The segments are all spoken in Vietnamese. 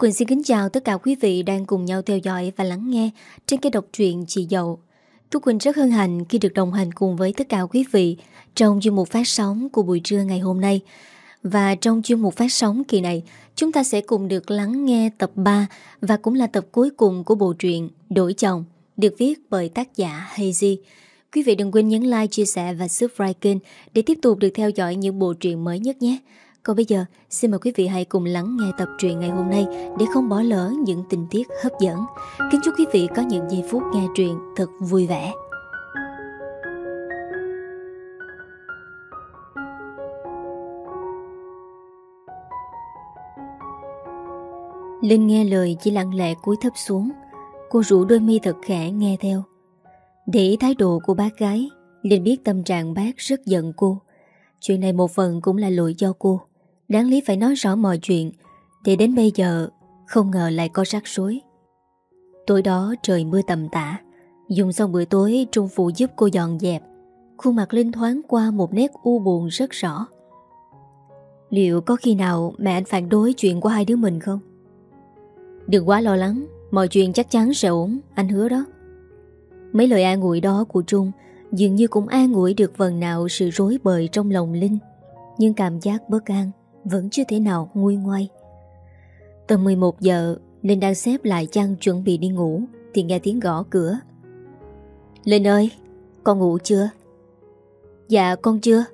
Quỳnh xin kính chào tất cả quý vị đang cùng nhau theo dõi và lắng nghe trên kênh độc truyện Chị Dậu. Tú Quỳnh rất hân hạnh khi được đồng hành cùng với tất cả quý vị trong chuyên mục phát sóng của buổi trưa ngày hôm nay. Và trong chuyên mục phát sóng kỳ này, chúng ta sẽ cùng được lắng nghe tập 3 và cũng là tập cuối cùng của bộ truyện Đổi Chồng, được viết bởi tác giả Hazy. Quý vị đừng quên nhấn like, chia sẻ và subscribe kênh để tiếp tục được theo dõi những bộ truyện mới nhất nhé. Còn bây giờ, xin mời quý vị hãy cùng lắng nghe tập truyện ngày hôm nay để không bỏ lỡ những tình tiết hấp dẫn. Kính chúc quý vị có những giây phút nghe truyện thật vui vẻ. Linh nghe lời chỉ lặng lẽ cúi thấp xuống. Cô rủ đôi mi thật khẽ nghe theo. Để ý thái độ của bác gái, Linh biết tâm trạng bác rất giận cô. Chuyện này một phần cũng là lỗi do cô. Đáng lý phải nói rõ mọi chuyện, Thì đến bây giờ, Không ngờ lại có rắc rối. Tối đó trời mưa tầm tã, Dùng xong bữa tối, Trung Phụ giúp cô dọn dẹp. Khuôn mặt Linh thoáng qua một nét u buồn rất rõ. Liệu có khi nào mẹ anh phản đối chuyện của hai đứa mình không? Đừng quá lo lắng, Mọi chuyện chắc chắn sẽ ổn, Anh hứa đó. Mấy lời an ủi đó của Trung Dường như cũng an ủi được phần nào sự rối bời trong lòng Linh. Nhưng cảm giác bất an vẫn chưa thể nào nguôi ngoai. Tầm 11 giờ, Linh đang xếp lại chăn chuẩn bị đi ngủ thì nghe tiếng gõ cửa. Linh ơi, con ngủ chưa? Dạ con chưa.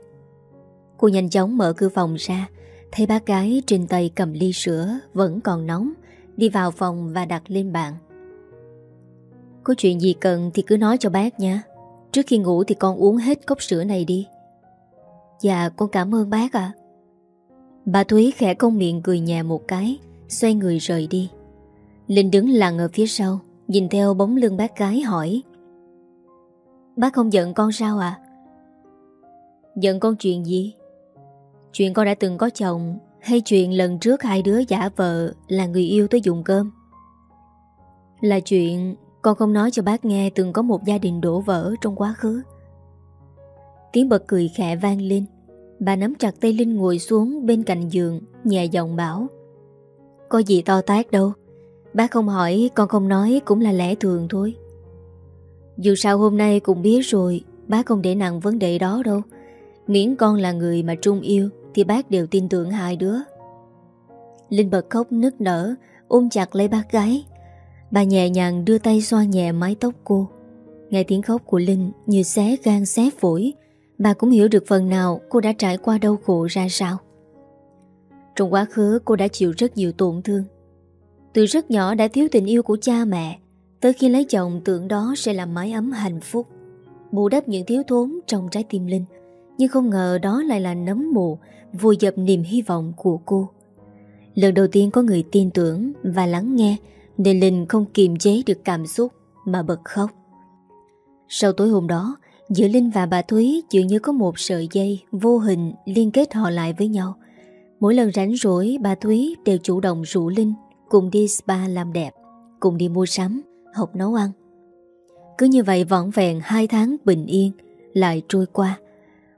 Cô nhanh chóng mở cửa phòng ra, thấy bác gái trên tay cầm ly sữa vẫn còn nóng, đi vào phòng và đặt lên bàn. Có chuyện gì cần thì cứ nói cho bác nha. Trước khi ngủ thì con uống hết cốc sữa này đi. Dạ con cảm ơn bác ạ. Bà Thúy khẽ công miệng cười nhẹ một cái, Xoay người rời đi. Linh đứng lặng ở phía sau, Nhìn theo bóng lưng bác gái hỏi. Bác không giận con sao à Giận con chuyện gì? Chuyện con đã từng có chồng, Hay chuyện lần trước hai đứa giả vợ Là người yêu tới dùng cơm? Là chuyện Con không nói cho bác nghe Từng có một gia đình đổ vỡ trong quá khứ. Tiếng bật cười khẽ vang lên. Bà nắm chặt tay Linh ngồi xuống bên cạnh giường, Nhẹ giọng bảo, Có gì to tát đâu. Bác không hỏi, con không nói cũng là lẽ thường thôi. Dù sao hôm nay cũng biết rồi Bác không để nặng vấn đề đó đâu. Miễn con là người mà Trung yêu, Thì bác đều tin tưởng hai đứa. Linh bật khóc nức nở, Ôm chặt lấy bác gái. Bà nhẹ nhàng đưa tay xoa nhẹ mái tóc cô. Nghe tiếng khóc của Linh như xé gan xé phổi Bà cũng hiểu được phần nào cô đã trải qua đau khổ ra sao. Trong quá khứ, cô đã chịu rất nhiều tổn thương. Từ rất nhỏ đã thiếu tình yêu của cha mẹ, Tới khi lấy chồng tưởng đó sẽ là mái ấm hạnh phúc. Bù đắp những thiếu thốn trong trái tim Linh, Nhưng không ngờ đó lại là nấm mù Vùi dập niềm hy vọng của cô. Lần đầu tiên có người tin tưởng và lắng nghe, Nên Linh không kiềm chế được cảm xúc Mà bật khóc. Sau tối hôm đó Giữa Linh và bà Thúy dường như có một sợi dây vô hình liên kết họ lại với nhau. Mỗi lần rảnh rỗi bà Thúy đều chủ động rủ Linh cùng đi spa làm đẹp, cùng đi mua sắm, học nấu ăn. Cứ như vậy vỏn vẹn hai tháng bình yên lại trôi qua.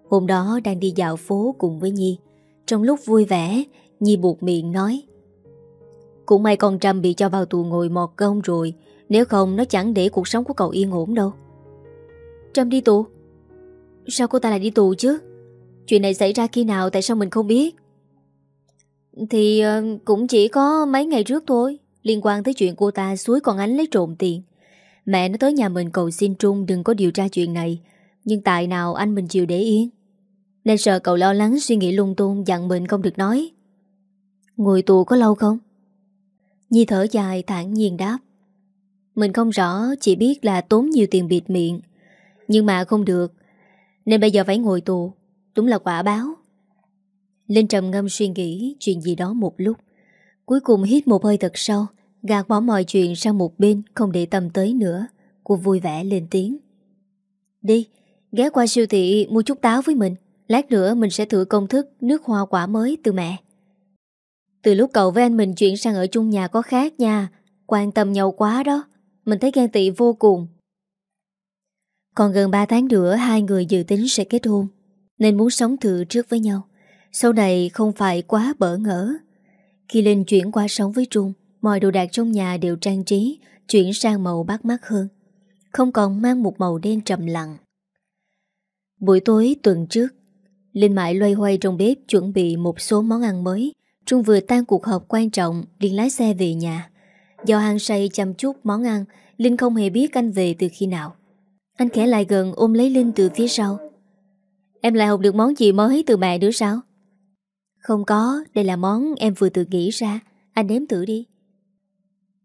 Hôm đó đang đi dạo phố cùng với Nhi. Trong lúc vui vẻ, Nhi buộc miệng nói Cũng may con Trâm bị cho vào tù ngồi mọt công rồi Nếu không nó chẳng để cuộc sống của cậu yên ổn đâu Trâm đi tù? Sao cô ta lại đi tù chứ? Chuyện này xảy ra khi nào tại sao mình không biết? Thì ờ, cũng chỉ có mấy ngày trước thôi, Liên quan tới chuyện cô ta suối con ánh lấy trộm tiền. Mẹ nó tới nhà mình cầu xin Trung đừng có điều tra chuyện này, Nhưng tại nào anh mình chịu để yên? Nên sợ cậu lo lắng suy nghĩ lung tung, dặn mình không được nói. Ngồi tù có lâu không? Nhi thở dài thản nhiên đáp. Mình không rõ, Chỉ biết là tốn nhiều tiền bịt miệng nhưng mà không được. Nên bây giờ phải ngồi tù. Đúng là quả báo. Linh trầm ngâm suy nghĩ chuyện gì đó một lúc. Cuối cùng hít một hơi thật sâu Gạt bỏ mọi chuyện sang một bên Không để tâm tới nữa. Cô vui vẻ lên tiếng. Đi, ghé qua siêu thị mua chút táo với mình. Lát nữa mình sẽ thử công thức Nước hoa quả mới từ mẹ. Từ lúc cậu với anh mình chuyển sang ở chung nhà có khác nha. Quan tâm nhau quá đó. Mình thấy ghen tị vô cùng còn gần 3 tháng nữa, hai người dự tính sẽ kết hôn, Nên muốn sống thử trước với nhau. Sau này không phải quá bỡ ngỡ. Khi Linh chuyển qua sống với Trung, Mọi đồ đạc trong nhà đều trang trí, Chuyển sang màu bắt mắt hơn. Không còn mang một màu đen trầm lặng. Buổi tối tuần trước, Linh mãi loay hoay trong bếp Chuẩn bị một số món ăn mới. Trung vừa tan cuộc họp quan trọng, liền lái xe về nhà. Do hàng say chăm chút món ăn, Linh không hề biết anh về từ khi nào. Anh khẽ lại gần ôm lấy Linh từ phía sau. Em lại học được món gì mới từ mẹ nữa sao? Không có, Đây là món em vừa tự nghĩ ra. Anh nếm thử đi.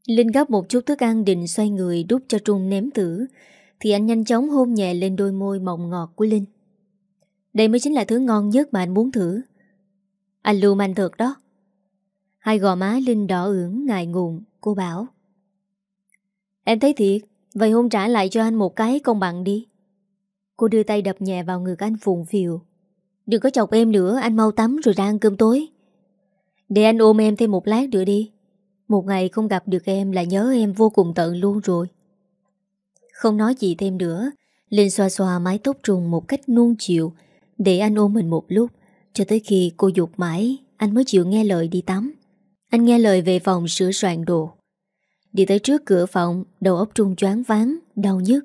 Linh gấp một chút thức ăn định xoay người đút cho Trung nếm thử, Thì anh nhanh chóng hôn nhẹ lên đôi môi mọng ngọt của Linh. Đây mới chính là thứ ngon nhất mà anh muốn thử. Anh lưu anh thật đó. Hai gò má Linh đỏ ửng ngại ngùng, Cô bảo. Em thấy thiệt Vậy hôn trả lại cho anh một cái công bằng đi. Cô đưa tay đập nhẹ vào ngực anh phụng phiều Đừng có chọc em nữa, Anh mau tắm rồi ra ăn cơm tối. Để anh ôm em thêm một lát nữa đi. Một ngày không gặp được em Là nhớ em vô cùng tận luôn rồi. Không nói gì thêm nữa, Linh xoa xoa mái tóc trùng một cách nuông chịu Để anh ôm mình một lúc. Cho tới khi cô dục mãi, Anh mới chịu nghe lời đi tắm. Anh nghe lời về phòng sửa soạn đồ. Đi tới trước cửa phòng, Đầu óc trung choáng váng, Đau nhức.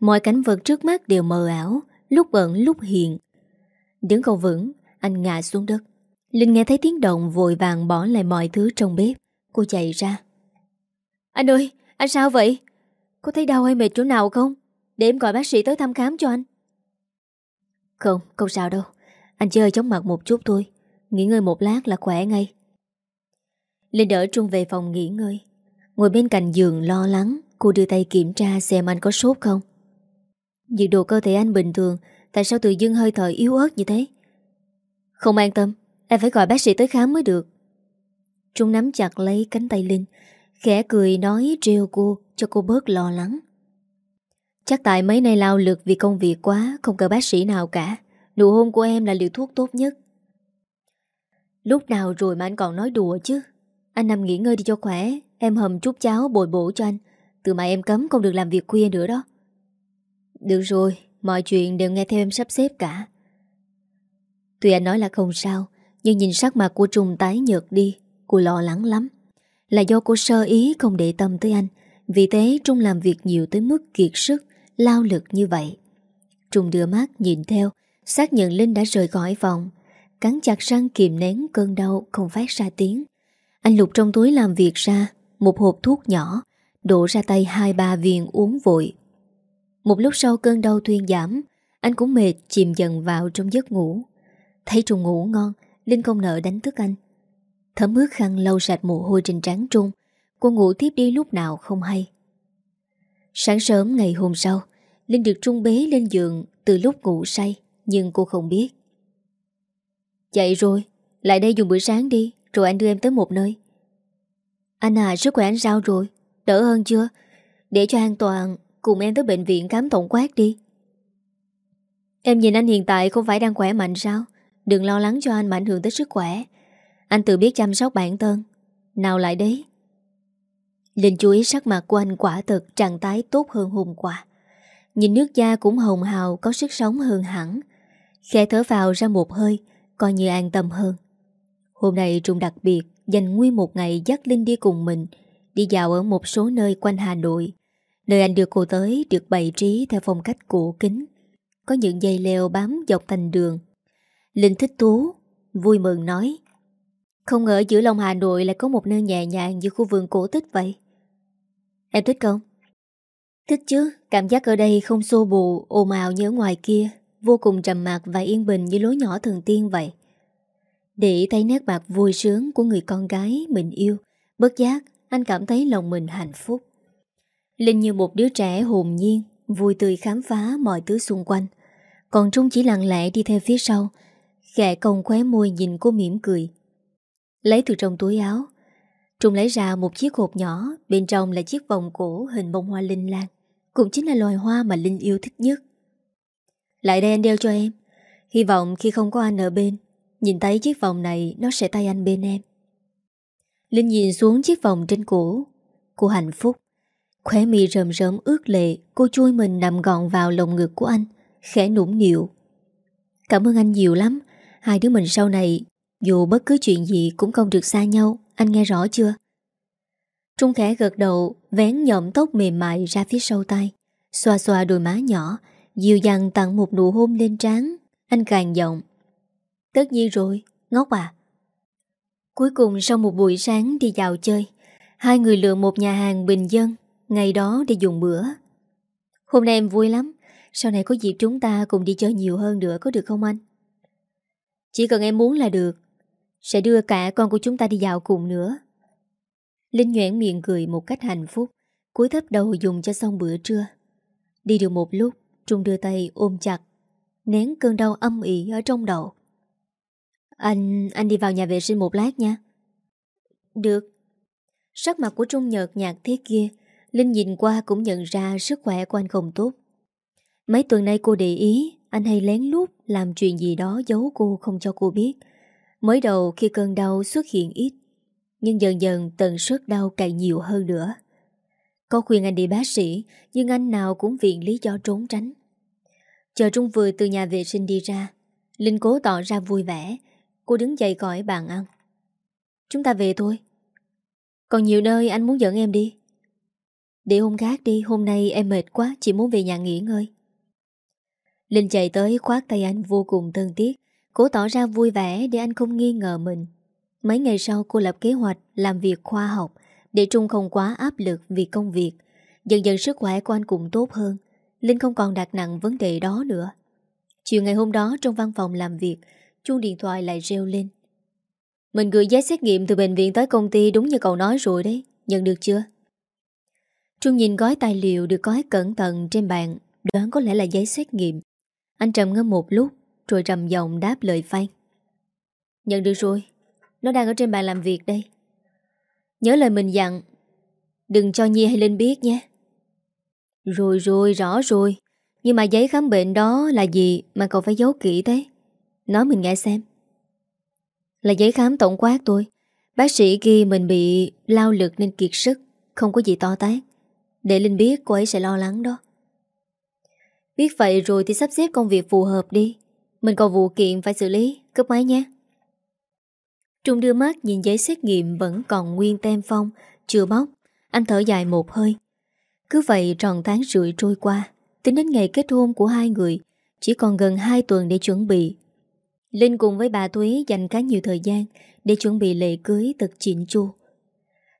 Mọi cảnh vật trước mắt đều mờ ảo, Lúc ẩn lúc hiện Đứng không vững, Anh ngã xuống đất. Linh nghe thấy tiếng động, vội vàng bỏ lại mọi thứ trong bếp. Cô chạy ra. Anh ơi, anh sao vậy? Có thấy đau hay mệt chỗ nào không? Để em gọi bác sĩ tới thăm khám cho anh. Không không sao đâu. Anh chơi chóng mặt một chút thôi. Nghỉ ngơi một lát là khỏe ngay. Linh đỡ Trung về phòng nghỉ ngơi. Ngồi bên cạnh giường lo lắng, Cô đưa tay kiểm tra xem anh có sốt không. Nhiệt độ cơ thể anh bình thường, Tại sao tự dưng hơi thở yếu ớt như thế? Không an tâm, Em phải gọi bác sĩ tới khám mới được. Trung nắm chặt lấy cánh tay Linh, Khẽ cười nói trêu cô, Cho cô bớt lo lắng. Chắc tại mấy nay lao lực vì công việc quá, Không cần bác sĩ nào cả. Nụ hôn của em là liều thuốc tốt nhất. Lúc nào rồi mà anh còn nói đùa chứ? Anh nằm nghỉ ngơi đi cho khỏe Em hầm chút cháo bồi bổ cho anh Từ mà em cấm không được làm việc khuya nữa đó được rồi, mọi chuyện đều nghe theo em sắp xếp cả. Tuy anh nói là không sao, nhưng nhìn sắc mặt của Trung tái nhợt đi, cô lo lắng lắm. Là do cô sơ ý không để tâm tới anh, vì thế Trung làm việc nhiều tới mức kiệt sức, lao lực như vậy. Trung đưa mắt nhìn theo, xác nhận Linh đã rời khỏi phòng, cắn chặt răng kìm nén cơn đau không phát ra tiếng. Anh lục trong túi làm việc ra, một hộp thuốc nhỏ, đổ ra tay hai ba viên uống vội. Một lúc sau cơn đau thuyên giảm Anh cũng mệt chìm dần vào trong giấc ngủ. Thấy Trung ngủ ngon Linh không nợ đánh thức anh. Thấm ướt khăn lau sạch mồ hôi trên trán Trung Cô ngủ tiếp đi lúc nào không hay. Sáng sớm ngày hôm sau Linh được Trung bế lên giường Từ lúc ngủ say Nhưng cô không biết. Chạy rồi Lại đây dùng bữa sáng đi. Rồi anh đưa em tới một nơi. Anh à sức khỏe anh sao rồi? Đỡ hơn chưa? Để cho an toàn Cùng em tới bệnh viện khám tổng quát đi. Em nhìn anh hiện tại không phải đang khỏe mạnh sao? Đừng lo lắng cho anh mà ảnh hưởng tới sức khỏe. Anh tự biết chăm sóc bản thân. Nào lại đấy. Linh chú ý sắc mặt của anh quả thực trạng tái tốt hơn hôm qua. Nhìn nước da cũng hồng hào, Có sức sống hơn hẳn. Khe thở vào ra một hơi, Coi như an tâm hơn. Hôm nay Trung đặc biệt Dành nguyên một ngày dắt Linh đi cùng mình Đi dạo ở một số nơi quanh Hà Nội Nơi anh đưa cô tới được bày trí theo phong cách cổ kính. Có những dây leo bám dọc thành đường. Linh thích thú, vui mừng nói. Không ngờ giữa lòng Hà Nội lại có một nơi nhẹ nhàng như khu vườn cổ tích vậy. Em thích không? Thích chứ, cảm giác ở đây không xô bù, ồn ào như ở ngoài kia, vô cùng trầm mặc và yên bình như lối nhỏ thần tiên vậy. Để thấy nét mặt vui sướng của người con gái mình yêu, bất giác anh cảm thấy lòng mình hạnh phúc. Linh như một đứa trẻ hồn nhiên, vui tươi khám phá mọi thứ xung quanh. Còn Trung chỉ lặng lẽ đi theo phía sau, khẽ cong khóe môi nhìn cô mỉm cười. Lấy từ trong túi áo, Trung lấy ra một chiếc hộp nhỏ, bên trong là chiếc vòng cổ hình bông hoa linh lan, cũng chính là loài hoa mà Linh yêu thích nhất. Lại đây anh đeo cho em, hy vọng khi không có anh ở bên, nhìn thấy chiếc vòng này nó sẽ tay anh bên em. Linh nhìn xuống chiếc vòng trên cổ, cô hạnh phúc. Khóe mi rầm rớm ướt lệ Cô chui mình nằm gọn vào lồng ngực của anh Khẽ nũng nịu. Cảm ơn anh nhiều lắm. Hai đứa mình sau này Dù bất cứ chuyện gì cũng không được xa nhau. Anh nghe rõ chưa? Trung khẽ gật đầu Vén nhộm tóc mềm mại ra phía sau tay Xoa xoa đôi má nhỏ Dịu dàng tặng một nụ hôn lên trán. Anh càng giọng Tất nhiên rồi, ngốc à. Cuối cùng sau một buổi sáng đi dạo chơi Hai người lựa một nhà hàng bình dân Ngày đó để dùng bữa. Hôm nay em vui lắm Sau này có dịp chúng ta cùng đi chơi nhiều hơn nữa Có được không anh? Chỉ cần em muốn là được Sẽ đưa cả con của chúng ta đi dạo cùng nữa. Linh nhoảng miệng cười một cách hạnh phúc cúi thấp đầu dùng cho xong bữa trưa. Đi được một lúc Trung đưa tay ôm chặt Nén cơn đau âm ỉ ở trong đầu. Anh, anh đi vào nhà vệ sinh một lát nha. Được. Sắc mặt của Trung nhợt nhạt thế kia Linh nhìn qua cũng nhận ra sức khỏe của anh không tốt. Mấy tuần nay cô để ý Anh hay lén lút làm chuyện gì đó giấu cô không cho cô biết. Mới đầu khi cơn đau xuất hiện ít Nhưng dần dần tần suất đau càng nhiều hơn nữa. Có khuyên anh đi bác sĩ Nhưng anh nào cũng viện lý do trốn tránh. Chờ Trung vừa từ nhà vệ sinh đi ra Linh cố tỏ ra vui vẻ Cô đứng dậy khỏi bàn ăn. Chúng ta về thôi. Còn nhiều nơi anh muốn dẫn em đi. Để hôm khác đi, Hôm nay em mệt quá, Chỉ muốn về nhà nghỉ ngơi. Linh chạy tới khoát tay anh vô cùng thân thiết, Cố tỏ ra vui vẻ để anh không nghi ngờ mình. Mấy ngày sau, cô lập kế hoạch Làm việc khoa học Để Trung không quá áp lực vì công việc. Dần dần sức khỏe của anh cũng tốt hơn. Linh không còn đặt nặng vấn đề đó nữa. Chiều ngày hôm đó, trong văn phòng làm việc Chuông điện thoại lại reo lên. Mình gửi giấy xét nghiệm từ bệnh viện tới công ty Đúng như cậu nói rồi đấy, Nhận được chưa? Trung nhìn gói tài liệu được gói cẩn thận trên bàn, Đoán có lẽ là giấy xét nghiệm. Anh trầm ngâm một lúc, Rồi trầm giọng đáp lời Phan Nhận được rồi, Nó đang ở trên bàn làm việc đây. Nhớ lời mình dặn, Đừng cho Nhi hay Linh biết nhé. Rồi rồi, rõ rồi, Nhưng mà giấy khám bệnh đó là gì Mà cậu phải giấu kỹ thế? Nói mình nghe xem. Là giấy khám tổng quát tôi. Bác sĩ ghi mình bị lao lực nên kiệt sức, Không có gì to tát. Để Linh biết cô ấy sẽ lo lắng đó. Biết vậy rồi thì sắp xếp công việc phù hợp đi. Mình còn vụ kiện phải xử lý. Cấp máy nhé. Trung đưa mắt nhìn giấy xét nghiệm Vẫn còn nguyên tem phong, Chưa bóc. Anh thở dài một hơi. Cứ vậy tròn tháng rưỡi trôi qua. Tính đến ngày kết hôn của hai người, Chỉ còn gần 2 tuần để chuẩn bị. Linh cùng với bà Thúy dành khá nhiều thời gian Để chuẩn bị lễ cưới thật chỉnh chu.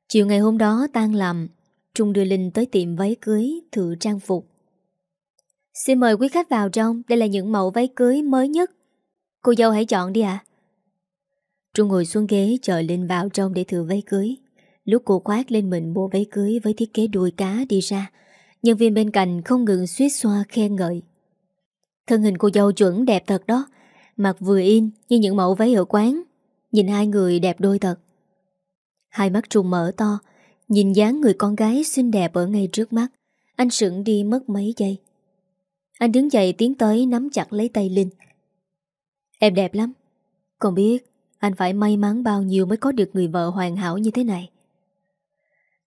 Chiều ngày hôm đó tan làm, Trung đưa Linh tới tiệm váy cưới Thử trang phục. Xin mời quý khách vào trong, Đây là những mẫu váy cưới mới nhất. Cô dâu hãy chọn đi ạ. Trung ngồi xuống ghế chờ Linh vào trong để thử váy cưới. Lúc cô khoác lên mình bộ váy cưới Với thiết kế đuôi cá đi ra, Nhân viên bên cạnh không ngừng suýt xoa khen ngợi. Thân hình cô dâu chuẩn đẹp thật đó Mặt vừa in như những mẫu váy ở quán, Nhìn hai người đẹp đôi thật. Hai mắt trùng mở to, Nhìn dáng người con gái xinh đẹp ở ngay trước mắt. Anh sững đi mất mấy giây. Anh đứng dậy tiến tới nắm chặt lấy tay Linh. Em đẹp lắm. Còn biết anh phải may mắn bao nhiêu mới có được người vợ hoàn hảo như thế này.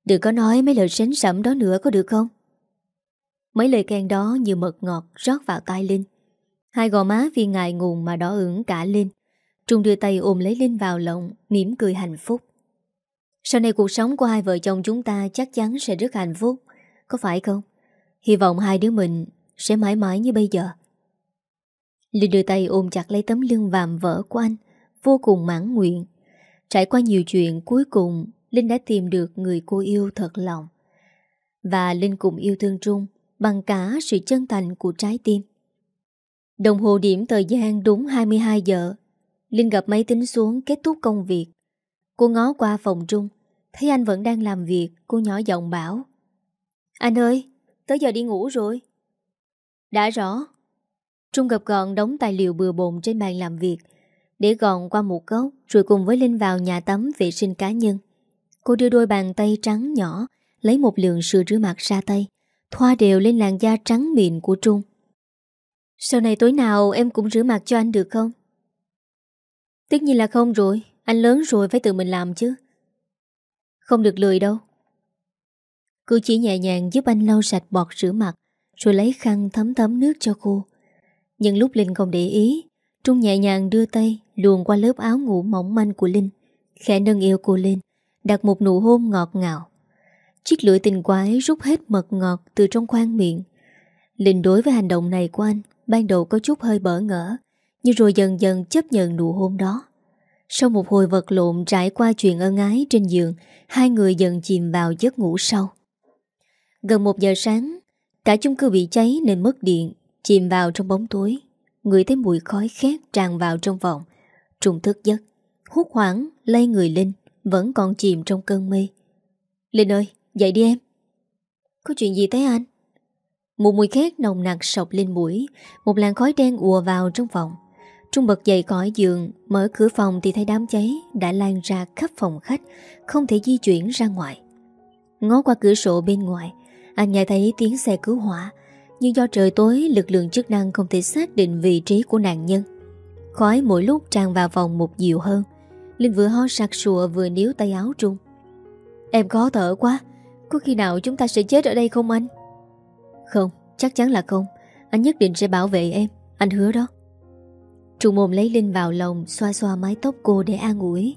Đừng có nói mấy lời sến sẩm đó nữa có được không? Mấy lời khen đó như mật ngọt rót vào tai Linh. Hai gò má vì ngại ngùng mà đỏ ửng cả lên. Trung đưa tay ôm lấy Linh vào lòng, mỉm cười hạnh phúc. Sau này cuộc sống của hai vợ chồng chúng ta chắc chắn sẽ rất hạnh phúc, Có phải không? Hy vọng hai đứa mình sẽ mãi mãi như bây giờ. Linh đưa tay ôm chặt lấy tấm lưng vàm vỡ của anh, Vô cùng mãn nguyện. Trải qua nhiều chuyện, cuối cùng Linh đã tìm được người cô yêu thật lòng. Và Linh cùng yêu thương Trung Bằng cả sự chân thành của trái tim. Đồng hồ điểm thời gian đúng 22 giờ. Linh gặp máy tính xuống kết thúc công việc. Cô ngó qua phòng Trung Thấy anh vẫn đang làm việc Cô nhỏ giọng bảo. Anh ơi, tới giờ đi ngủ rồi. Đã rõ. Trung gặp gọn đóng tài liệu bừa bộn trên bàn làm việc. Để gọn qua một góc Rồi cùng với Linh vào nhà tắm vệ sinh cá nhân. Cô đưa đôi bàn tay trắng nhỏ Lấy một lượng sữa rửa mặt ra tay Thoa đều lên làn da trắng mịn của Trung sau này tối nào em cũng rửa mặt cho anh được không? Tất nhiên là không rồi, Anh lớn rồi phải tự mình làm chứ Không được lười đâu Cô chỉ nhẹ nhàng giúp anh lau sạch bọt rửa mặt, Rồi lấy khăn thấm thấm nước cho cô Nhưng lúc Linh không để ý, Trung nhẹ nhàng đưa tay Luồn qua lớp áo ngủ mỏng manh của Linh, Khẽ nâng yêu cô lên, Đặt một nụ hôn ngọt ngào Chiếc lưỡi tình quái rút hết mật ngọt từ trong khoang miệng. Linh đối với hành động này của anh ban đầu có chút hơi bỡ ngỡ, nhưng rồi dần dần chấp nhận nụ hôn đó. Sau một hồi vật lộn trải qua chuyện ân ái trên giường, hai người dần chìm vào giấc ngủ sâu. Gần một giờ sáng, cả chung cư bị cháy nên mất điện, chìm vào trong bóng tối. Người thấy mùi khói khét tràn vào trong phòng. Trùng thức giấc, hút hoảng, lay người Linh, vẫn còn chìm trong cơn mê. Linh ơi, dậy đi em. Có chuyện gì thế anh? Một mùi khét nồng nặc sọc lên mũi, một làn khói đen ùa vào trong phòng. Trung bật dậy khỏi giường, mở cửa phòng thì thấy đám cháy đã lan ra khắp phòng khách, không thể di chuyển ra ngoài. Ngó qua cửa sổ bên ngoài, anh nghe thấy tiếng xe cứu hỏa, nhưng do trời tối lực lượng chức năng không thể xác định vị trí của nạn nhân. Khói mỗi lúc tràn vào phòng một dịu hơn. Linh vừa ho sặc sụa vừa níu tay áo Trung. Em khó thở quá, có khi nào chúng ta sẽ chết ở đây không anh? Không, chắc chắn là không. Anh nhất định sẽ bảo vệ em, anh hứa đó. Trung mồm lấy Linh vào lòng Xoa xoa mái tóc cô để an ủi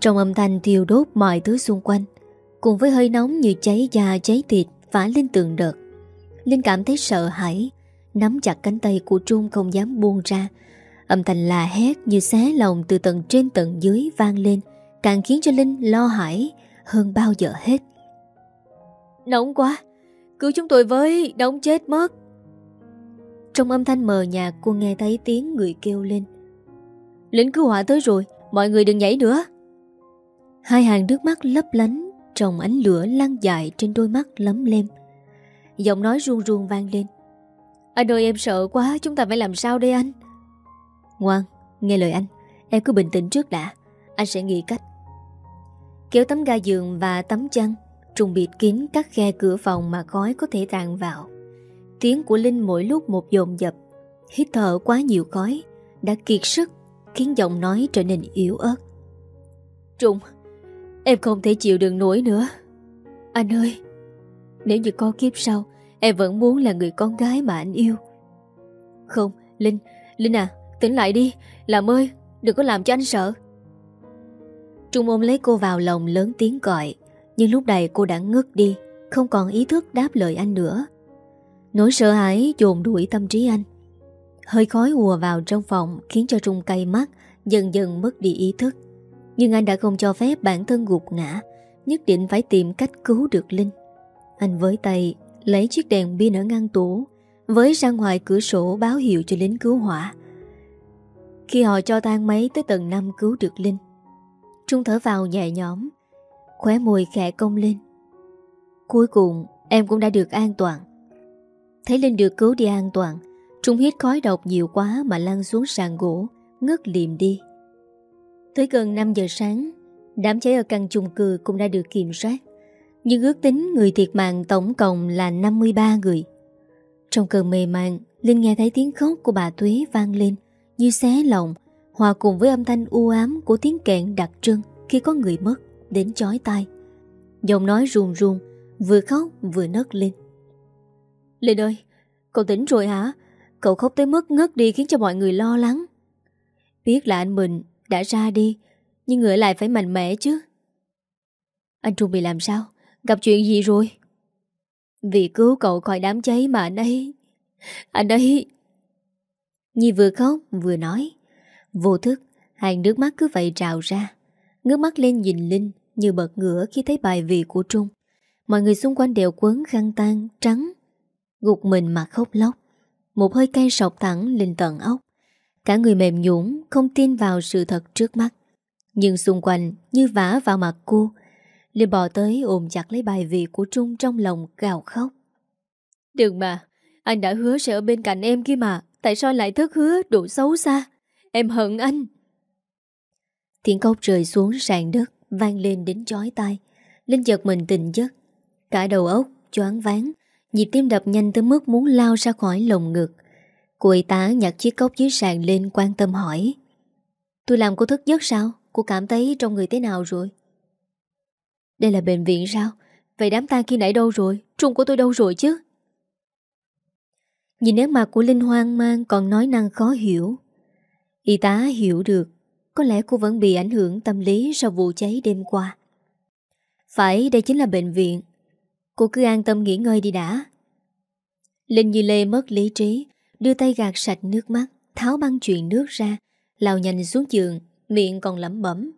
Trong âm thanh thiêu đốt mọi thứ xung quanh Cùng với hơi nóng như cháy da cháy thịt Phá lên tường đợt Linh cảm thấy sợ hãi Nắm chặt cánh tay của Trung không dám buông ra Âm thanh là hét như xé lòng Từ tầng trên tầng dưới vang lên Càng khiến cho Linh lo hãi Hơn bao giờ hết Nóng quá Cứu chúng tôi với, đóng chết mất. Trong âm thanh mờ nhạt, cô nghe thấy tiếng người kêu lên. Lính cứu hỏa tới rồi, Mọi người đừng nhảy nữa. Hai hàng nước mắt lấp lánh Trong ánh lửa lan dài trên đôi mắt lấm lem. Giọng nói ruông ruông vang lên. Anh ơi, em sợ quá, Chúng ta phải làm sao đây anh? Ngoan, nghe lời anh. Em cứ bình tĩnh trước đã. Anh sẽ nghĩ cách. Kéo tấm ga giường và tấm chăn. Trùng bịt kín các khe cửa phòng Mà khói có thể tràn vào. Tiếng của Linh mỗi lúc một dồn dập. Hít thở quá nhiều khói Đã kiệt sức, Khiến giọng nói trở nên yếu ớt. Trung, Em không thể chịu đựng nổi nữa. Anh ơi, Nếu như có kiếp sau, Em vẫn muốn là người con gái mà anh yêu. Không, Linh Linh à tỉnh lại đi. Làm ơi, đừng có làm cho anh sợ. Trung ôm lấy cô vào lòng lớn tiếng gọi. Nhưng lúc này cô đã ngất đi, Không còn ý thức đáp lời anh nữa. Nỗi sợ hãi dồn đuổi tâm trí anh. Hơi khói ùa vào trong phòng Khiến cho Trung cay mắt, Dần dần mất đi ý thức. Nhưng anh đã không cho phép bản thân gục ngã, Nhất định phải tìm cách cứu được Linh. Anh với tay Lấy chiếc đèn pin ở ngăn tủ, Với ra ngoài cửa sổ báo hiệu cho lính cứu hỏa. Khi họ cho tan máy tới tầng 5 cứu được Linh, Trung thở vào nhẹ nhõm. Khóe môi khẽ công lên. Cuối cùng, em cũng đã được an toàn. Thấy Linh được cứu đi an toàn, Trung hít khói độc nhiều quá mà lăn xuống sàn gỗ, Ngất liềm đi. Tới gần 5 giờ sáng, Đám cháy ở căn chung cư cũng đã được kiểm soát, Nhưng ước tính người thiệt mạng tổng cộng là 53 người. Trong cơn mê man, Linh nghe thấy tiếng khóc của bà Tuế vang lên, Như xé lòng, Hòa cùng với âm thanh u ám của tiếng kẹn đặc trưng Khi có người mất. Đến chói tai Giọng nói ruồn ruồn Vừa khóc vừa nấc lên Linh ơi, cậu tỉnh rồi hả? Cậu khóc tới mức ngất đi khiến cho mọi người lo lắng. Biết là anh mình đã ra đi, nhưng người lại phải mạnh mẽ chứ. Anh Trung bị làm sao? Gặp chuyện gì rồi? Vì cứu cậu khỏi đám cháy mà anh ấy... Anh ấy... Nhi vừa khóc vừa nói. Vô thức, hàng nước mắt cứ vậy trào ra. Ngước mắt lên nhìn Linh như bật ngửa khi thấy bài vị của Trung. Mọi người xung quanh đều quấn khăn tan trắng Gục mình mà khóc lóc. Một hơi cay sọc thẳng lên tận ốc Cả người mềm nhũn Không tin vào sự thật trước mắt. Nhưng xung quanh như vả vào mặt cô Linh bò tới ôm chặt lấy bài vị của Trung trong lòng gào khóc. Đừng mà Anh đã hứa sẽ ở bên cạnh em kia mà Tại sao lại thất hứa đủ xấu xa? Em hận anh. Tiếng cốc rơi xuống sàn đất Vang lên đến chói tai Linh giật mình tỉnh giấc Cả đầu óc choáng váng, Nhịp tim đập nhanh tới mức muốn lao ra khỏi lồng ngực Cô y tá nhặt chiếc cốc dưới sàn lên quan tâm hỏi, Tôi làm cô thức giấc sao? Cô cảm thấy trong người thế nào rồi? Đây là bệnh viện sao? Vậy đám tang khi nãy đâu rồi? Trung của tôi đâu rồi chứ? Nhìn nét mặt của Linh hoang mang còn nói năng khó hiểu Y tá hiểu được có lẽ cô vẫn bị ảnh hưởng tâm lý sau vụ cháy đêm qua. Phải, đây chính là bệnh viện. Cô cứ an tâm nghỉ ngơi đi đã. Linh Như Lê mất lý trí, Đưa tay gạt sạch nước mắt, Tháo băng chuyện nước ra, Lao nhanh xuống giường, Miệng còn lẩm bẩm.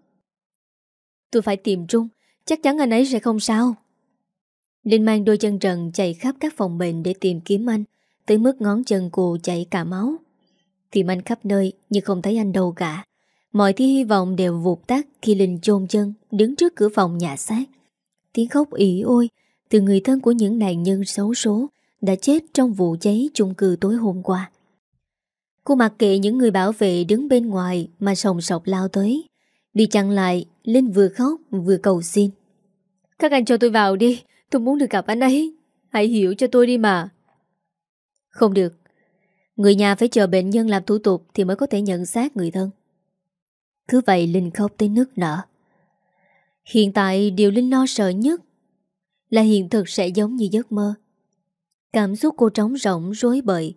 Tôi phải tìm Trung, Chắc chắn anh ấy sẽ không sao. Linh mang đôi chân trần chạy khắp các phòng bệnh để tìm kiếm anh, Tới mức ngón chân cô chảy cả máu. Tìm anh khắp nơi nhưng không thấy anh đâu cả. Mọi thứ hy vọng đều vụt tắt khi Linh chôn chân đứng trước cửa phòng nhà xác. Tiếng khóc ỉ ôi từ người thân của những nạn nhân xấu số đã chết trong vụ cháy chung cư tối hôm qua. Cô mặc kệ những người bảo vệ đứng bên ngoài mà sòng sọc lao tới. Bị chặn lại, Linh vừa khóc vừa cầu xin. Các anh cho tôi vào đi, tôi muốn được gặp anh ấy. Hãy hiểu cho tôi đi mà. Không được. Người nhà phải chờ bệnh nhân làm thủ tục thì mới có thể nhận xác người thân. Cứ vậy Linh khóc tới nước nở. Hiện tại điều Linh lo sợ nhất là hiện thực sẽ giống như giấc mơ. Cảm xúc cô trống rỗng rối bời.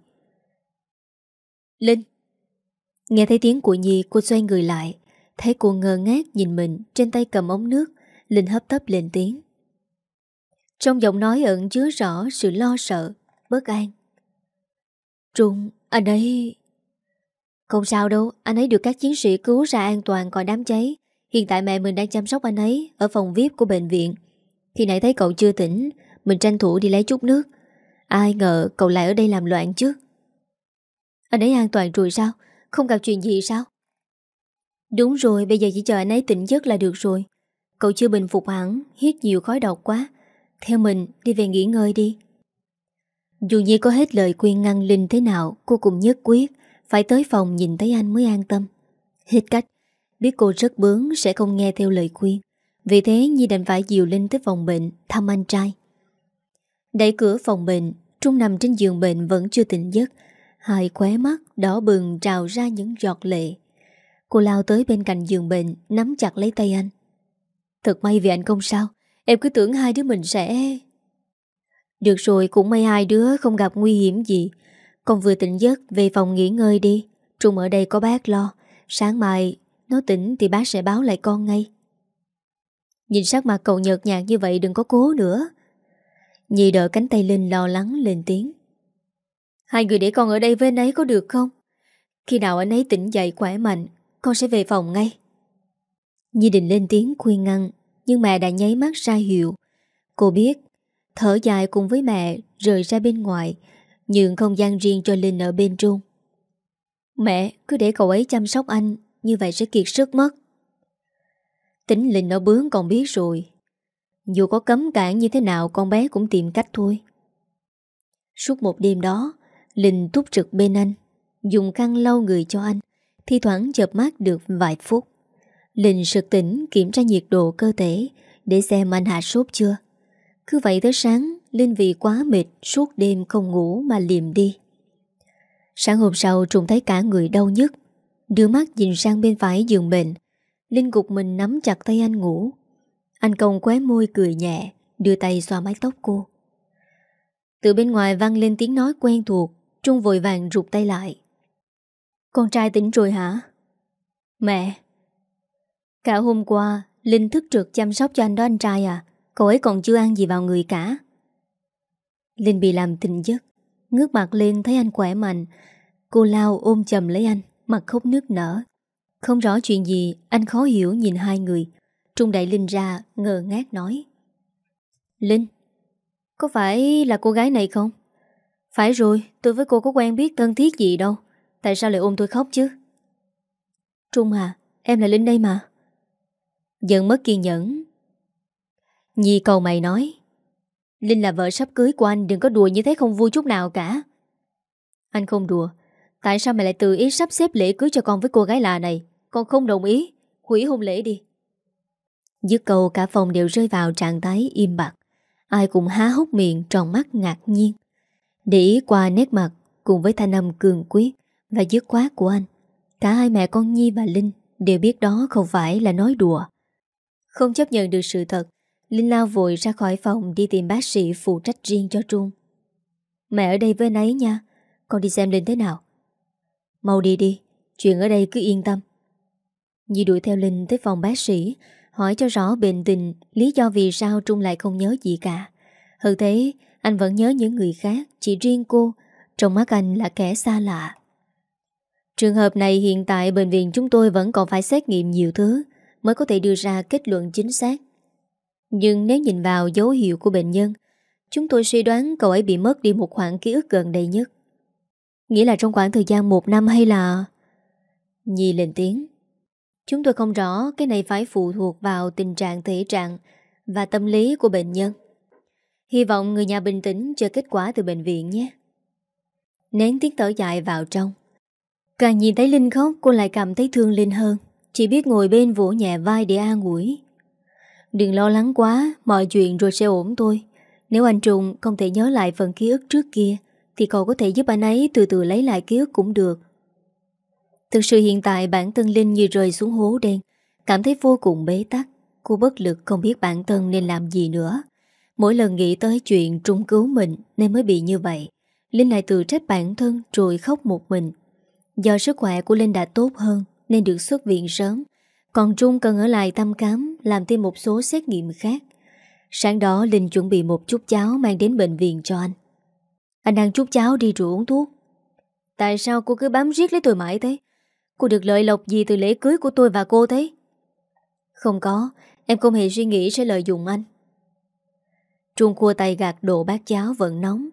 Linh Nghe thấy tiếng của Nhi cô xoay người lại Thấy cô ngơ ngác nhìn mình Trên tay cầm ống nước Linh hấp tấp lên tiếng Trong giọng nói ẩn chứa rõ sự lo sợ Bất an Trung, anh ấy không sao đâu, Anh ấy được các chiến sĩ cứu ra an toàn khỏi đám cháy. Hiện tại mẹ mình đang chăm sóc anh ấy Ở phòng VIP của bệnh viện. Khi nãy thấy cậu chưa tỉnh, Mình tranh thủ đi lấy chút nước. Ai ngờ cậu lại ở đây làm loạn chứ. Anh ấy an toàn rồi sao? Không gặp chuyện gì sao? Đúng rồi, bây giờ chỉ chờ anh ấy tỉnh giấc là được rồi. Cậu chưa bình phục hẳn, Hít nhiều khói độc quá. Theo mình, đi về nghỉ ngơi đi. Dù Nhi có hết lời khuyên ngăn Linh thế nào, Cô cũng nhất quyết. Phải tới phòng nhìn thấy anh mới an tâm. Hết cách, Biết cô rất bướng sẽ không nghe theo lời khuyên. Vì thế Nhi đành phải dìu Linh tới phòng bệnh Thăm anh trai. Đẩy cửa phòng bệnh, Trung nằm trên giường bệnh vẫn chưa tỉnh giấc. Hai khóe mắt đỏ bừng trào ra những giọt lệ. Cô lao tới bên cạnh giường bệnh, Nắm chặt lấy tay anh. Thật may vì anh không sao, Em cứ tưởng hai đứa mình sẽ Được rồi, cũng may hai đứa không gặp nguy hiểm gì. Con vừa tỉnh giấc, Về phòng nghỉ ngơi đi. Trung ở đây có bác lo. Sáng mai, nó tỉnh thì bác sẽ báo lại con ngay. Nhìn sắc mặt cậu nhợt nhạt như vậy, đừng có cố nữa. Nhi đỡ cánh tay Linh lo lắng, lên tiếng. Hai người để con ở đây với anh ấy có được không? Khi nào anh ấy tỉnh dậy khỏe mạnh, Con sẽ về phòng ngay. Nhi định lên tiếng khuyên ngăn, Nhưng mẹ đã nháy mắt ra hiệu. Cô biết, Thở dài cùng với mẹ rời ra bên ngoài Nhường không gian riêng cho Linh ở bên trung. Mẹ, cứ để cậu ấy chăm sóc anh, Như vậy sẽ kiệt sức mất. Tính Linh nó bướng còn biết rồi. Dù có cấm cản như thế nào, Con bé cũng tìm cách thôi. Suốt một đêm đó, Linh túc trực bên anh, Dùng khăn lau người cho anh, Thi thoảng chợp mắt được vài phút. Linh sực tỉnh kiểm tra nhiệt độ cơ thể Để xem anh hạ sốt chưa. Cứ vậy tới sáng Linh vì quá mệt, suốt đêm không ngủ mà liềm đi. Sáng hôm sau trùng thấy cả người đau nhức. Đưa mắt nhìn sang bên phải giường bệnh. Linh gục mình nắm chặt tay anh ngủ. Anh công qué môi cười nhẹ, Đưa tay xoa mái tóc cô. Từ bên ngoài vang lên tiếng nói quen thuộc, Trung vội vàng rụt tay lại. Con trai tỉnh rồi hả? Mẹ. Cả hôm qua, Linh thức trực chăm sóc cho anh đó anh trai à. Cậu ấy còn chưa ăn gì vào người cả. Linh bị làm tình giấc, Ngước mặt lên thấy anh khỏe mạnh. Cô lao ôm chầm lấy anh, Mặt khóc nước nở. Không rõ chuyện gì, Anh khó hiểu nhìn hai người. Trung đẩy Linh ra, ngờ ngác nói. Linh, Có phải là cô gái này không? Phải rồi, tôi với cô có quen biết thân thiết gì đâu. Tại sao lại ôm tôi khóc chứ? Trung à Em là Linh đây mà. Dần mất kiên nhẫn. Nhi cầu mày nói. Linh là vợ sắp cưới của anh, Đừng có đùa như thế không vui chút nào cả. Anh không đùa. Tại sao mày lại tự ý sắp xếp lễ cưới cho con với cô gái lạ này? Con không đồng ý. Hủy hôn lễ đi. Dứt câu, cả phòng đều rơi vào trạng thái im bặt. Ai cũng há hốc miệng, tròn mắt ngạc nhiên. Để ý qua nét mặt Cùng với thanh âm cường quyết Và dứt khoát của anh, Cả hai mẹ con Nhi và Linh Đều biết đó không phải là nói đùa. Không chấp nhận được sự thật Linh lao vội ra khỏi phòng Đi tìm bác sĩ phụ trách riêng cho Trung. Mẹ ở đây với anh ấy nha, Con đi xem Linh thế nào. Mau đi đi, Chuyện ở đây cứ yên tâm. Nhi đuổi theo Linh tới phòng bác sĩ, Hỏi cho rõ bệnh tình, Lý do vì sao Trung lại không nhớ gì cả. Hơn thế, Anh vẫn nhớ những người khác, Chỉ riêng cô, Trong mắt anh là kẻ xa lạ. Trường hợp này hiện tại bệnh viện chúng tôi vẫn còn phải xét nghiệm nhiều thứ mới có thể đưa ra kết luận chính xác. Nhưng nếu nhìn vào dấu hiệu của bệnh nhân, chúng tôi suy đoán cậu ấy bị mất đi một khoảng ký ức gần đây nhất. Nghĩa là trong khoảng thời gian một năm hay là... Nhi lên tiếng. Chúng tôi không rõ cái này phải phụ thuộc vào tình trạng thể trạng và tâm lý của bệnh nhân. Hy vọng người nhà bình tĩnh chờ kết quả từ bệnh viện nhé. Nén tiếng thở dài vào trong. Càng nhìn thấy Linh khóc cô lại cảm thấy thương Linh hơn Chỉ biết ngồi bên vỗ nhẹ vai để an ủi Đừng lo lắng quá, Mọi chuyện rồi sẽ ổn thôi. Nếu anh Trung không thể nhớ lại phần ký ức trước kia, Thì cậu có thể giúp anh ấy từ từ lấy lại ký ức cũng được. Thực sự hiện tại bản thân Linh như rơi xuống hố đen, Cảm thấy vô cùng bế tắc. Cô bất lực không biết bản thân nên làm gì nữa. Mỗi lần nghĩ tới chuyện Trung cứu mình Nên mới bị như vậy. Linh lại tự trách bản thân rồi khóc một mình. Do sức khỏe của Linh đã tốt hơn Nên được xuất viện sớm còn Trung cần ở lại thăm cám Làm thêm một số xét nghiệm khác. Sáng đó, Linh chuẩn bị một chút cháo Mang đến bệnh viện cho anh. Anh đang chút cháo đi rượu uống thuốc. Tại sao cô cứ bám riết lấy tôi mãi thế? Cô được lợi lộc gì từ lễ cưới của tôi và cô thế? Không có, Em không hề suy nghĩ sẽ lợi dụng anh. Trung khua tay gạt đồ bát cháo vẫn nóng.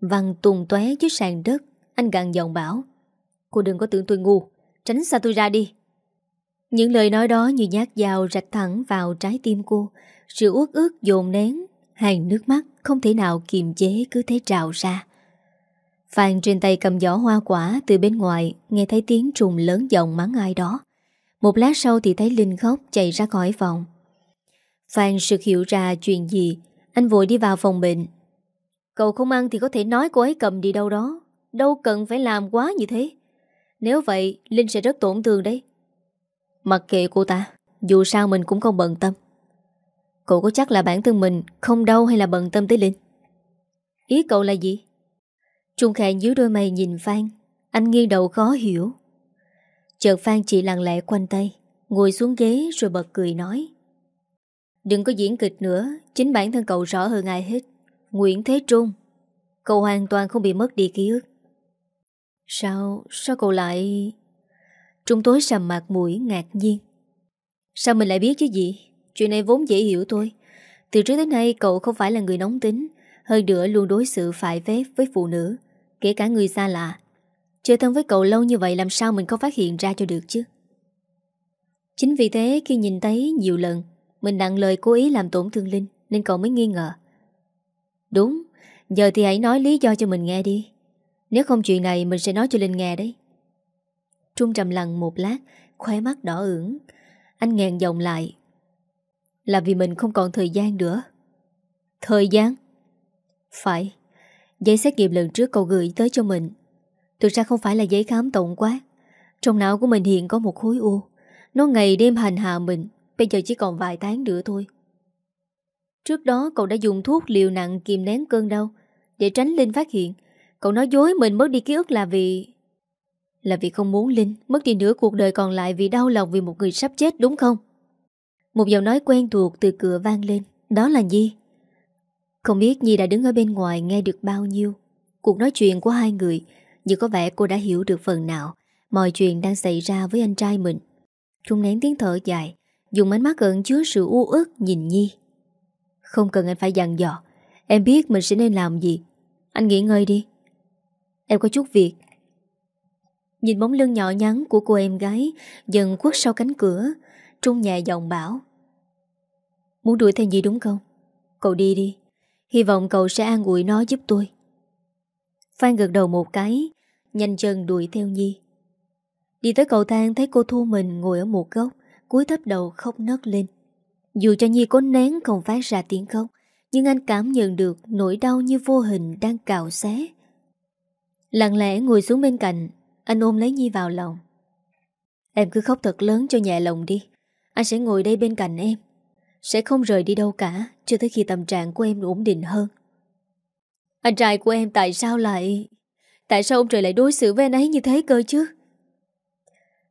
Văng tùng tóe dưới sàn đất, Anh gặn giọng bảo, Cô đừng có tưởng tôi ngu, Tránh xa tôi ra đi. Những lời nói đó như nhát dao rạch thẳng vào trái tim cô. Sự uất ức, dồn nén Hàng nước mắt không thể nào kiềm chế cứ thế trào ra. Phan trên tay cầm giỏ hoa quả Từ bên ngoài, nghe thấy tiếng trùng lớn giọng mắng ai đó. Một lát sau thì thấy Linh khóc, chạy ra khỏi phòng. Phan sực hiểu ra chuyện gì. Anh vội đi vào phòng bệnh. Cậu không ăn thì có thể nói cô ấy cầm đi đâu đó. Đâu cần phải làm quá như thế. Nếu vậy, Linh sẽ rất tổn thương đấy. Mặc kệ cô ta Dù sao mình cũng không bận tâm. Cậu có chắc là bản thân mình Không đau hay là bận tâm tới Linh? Ý cậu là gì? Trung Khang dưới đôi mày nhìn Phan. Anh nghiêng đầu khó hiểu. Chợt Phan chỉ lặng lẽ quanh tay Ngồi xuống ghế rồi bật cười nói. Đừng có diễn kịch nữa Chính bản thân cậu rõ hơn ai hết. Nguyễn Thế Trung Cậu hoàn toàn không bị mất đi ký ức. Sao, sao cậu lại... Trung tối sầm mặt mũi ngạc nhiên. Sao mình lại biết chứ gì? Chuyện này vốn dễ hiểu thôi. Từ trước tới nay cậu không phải là người nóng tính, hơn nữa luôn đối xử phải phép với phụ nữ, kể cả người xa lạ. Chơi thân với cậu lâu như vậy làm sao mình không phát hiện ra cho được chứ? Chính vì thế khi nhìn thấy nhiều lần, mình nặng lời cố ý làm tổn thương Linh, nên cậu mới nghi ngờ. Đúng, giờ thì hãy nói lý do cho mình nghe đi. Nếu không chuyện này mình sẽ nói cho Linh nghe đấy Trung trầm lặng một lát, Khóe mắt đỏ ửng. Anh nghẹn giọng lại. Là vì mình không còn thời gian nữa. Thời gian? Phải. Giấy xét nghiệm lần trước cậu gửi tới cho mình. Thực ra không phải là giấy khám tổng quát. Trong não của mình hiện có một khối u. Nó ngày đêm hành hạ mình. Bây giờ chỉ còn vài tháng nữa thôi. Trước đó cậu đã dùng thuốc liều nặng kìm nén cơn đau Để tránh Linh phát hiện. Cậu nói dối mình mất đi ký ức là vì... Là vì không muốn Linh mất đi nửa cuộc đời còn lại vì đau lòng vì một người sắp chết đúng không? Một giọng nói quen thuộc từ cửa vang lên. Đó là Nhi. Không biết Nhi đã đứng ở bên ngoài nghe được bao nhiêu. Cuộc nói chuyện của hai người, như có vẻ cô đã hiểu được phần nào mọi chuyện đang xảy ra với anh trai mình. Trung nén tiếng thở dài, dùng ánh mắt ẩn chứa sự u ức nhìn Nhi. Không cần anh phải dặn dò, em biết mình sẽ nên làm gì. Anh nghỉ ngơi đi. Em có chút việc Nhìn bóng lưng nhỏ nhắn của cô em gái, Dần khuất sau cánh cửa, Trung nhẹ giọng bảo. Muốn đuổi theo gì đúng không? Cậu đi đi, Hy vọng cậu sẽ an ủi nó giúp tôi. Phan gật đầu một cái, Nhanh chân đuổi theo Nhi. Đi tới cầu thang thấy cô Thu mình ngồi ở một góc, cúi thấp đầu khóc nấc lên. Dù cho Nhi có nén không phát ra tiếng khóc, Nhưng anh cảm nhận được nỗi đau như vô hình đang cào xé. Lặng lẽ ngồi xuống bên cạnh anh ôm lấy Nhi vào lòng. Em cứ khóc thật lớn cho nhẹ lòng đi. Anh sẽ ngồi đây bên cạnh em. Sẽ không rời đi đâu cả Cho tới khi tâm trạng của em ổn định hơn. Anh trai của em tại sao lại Tại sao ông trời lại đối xử với anh ấy như thế cơ chứ?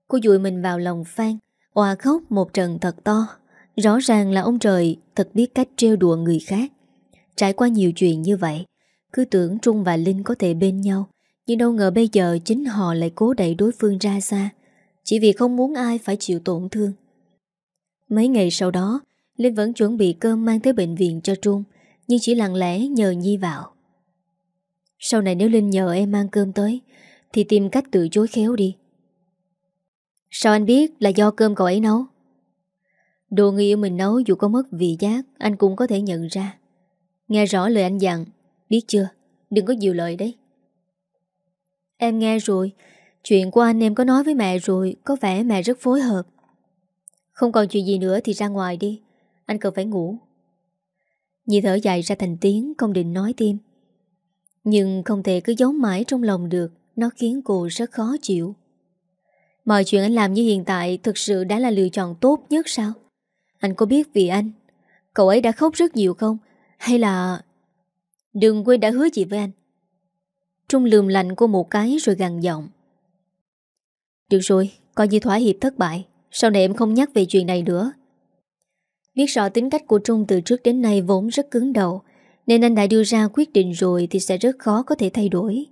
Cô dụi mình vào lòng Phan Hòa khóc một trận thật to. Rõ ràng là ông trời thật biết cách trêu đùa người khác. Trải qua nhiều chuyện như vậy, cứ tưởng Trung và Linh có thể bên nhau, nhưng đâu ngờ bây giờ chính họ lại cố đẩy đối phương ra xa, chỉ vì không muốn ai phải chịu tổn thương. Mấy ngày sau đó, Linh vẫn chuẩn bị cơm mang tới bệnh viện cho Trung, nhưng chỉ lặng lẽ nhờ Nhi vào. Sau này nếu Linh nhờ em mang cơm tới, thì tìm cách từ chối khéo đi. Sao anh biết là do cơm cậu ấy nấu? Đồ người yêu mình nấu dù có mất vị giác, anh cũng có thể nhận ra. Nghe rõ lời anh dặn, biết chưa? Đừng có nhiều lời đấy. Em nghe rồi, chuyện của anh em có nói với mẹ rồi, có vẻ mẹ rất phối hợp. Không còn chuyện gì nữa thì ra ngoài đi, anh cần phải ngủ. Nhi thở dài ra thành tiếng, không định nói thêm. Nhưng không thể cứ giấu mãi trong lòng được, nó khiến cô rất khó chịu. Mọi chuyện anh làm như hiện tại thực sự đã là lựa chọn tốt nhất sao? Anh có biết vì anh, cậu ấy đã khóc rất nhiều không? Hay là... Đừng quên đã hứa gì với anh. Trung lườm lạnh cô một cái rồi gằn giọng. Được rồi, coi như thỏa hiệp thất bại. Sau này em không nhắc về chuyện này nữa. Biết rõ tính cách của Trung từ trước đến nay vốn rất cứng đầu, nên anh đã đưa ra quyết định rồi thì sẽ rất khó có thể thay đổi.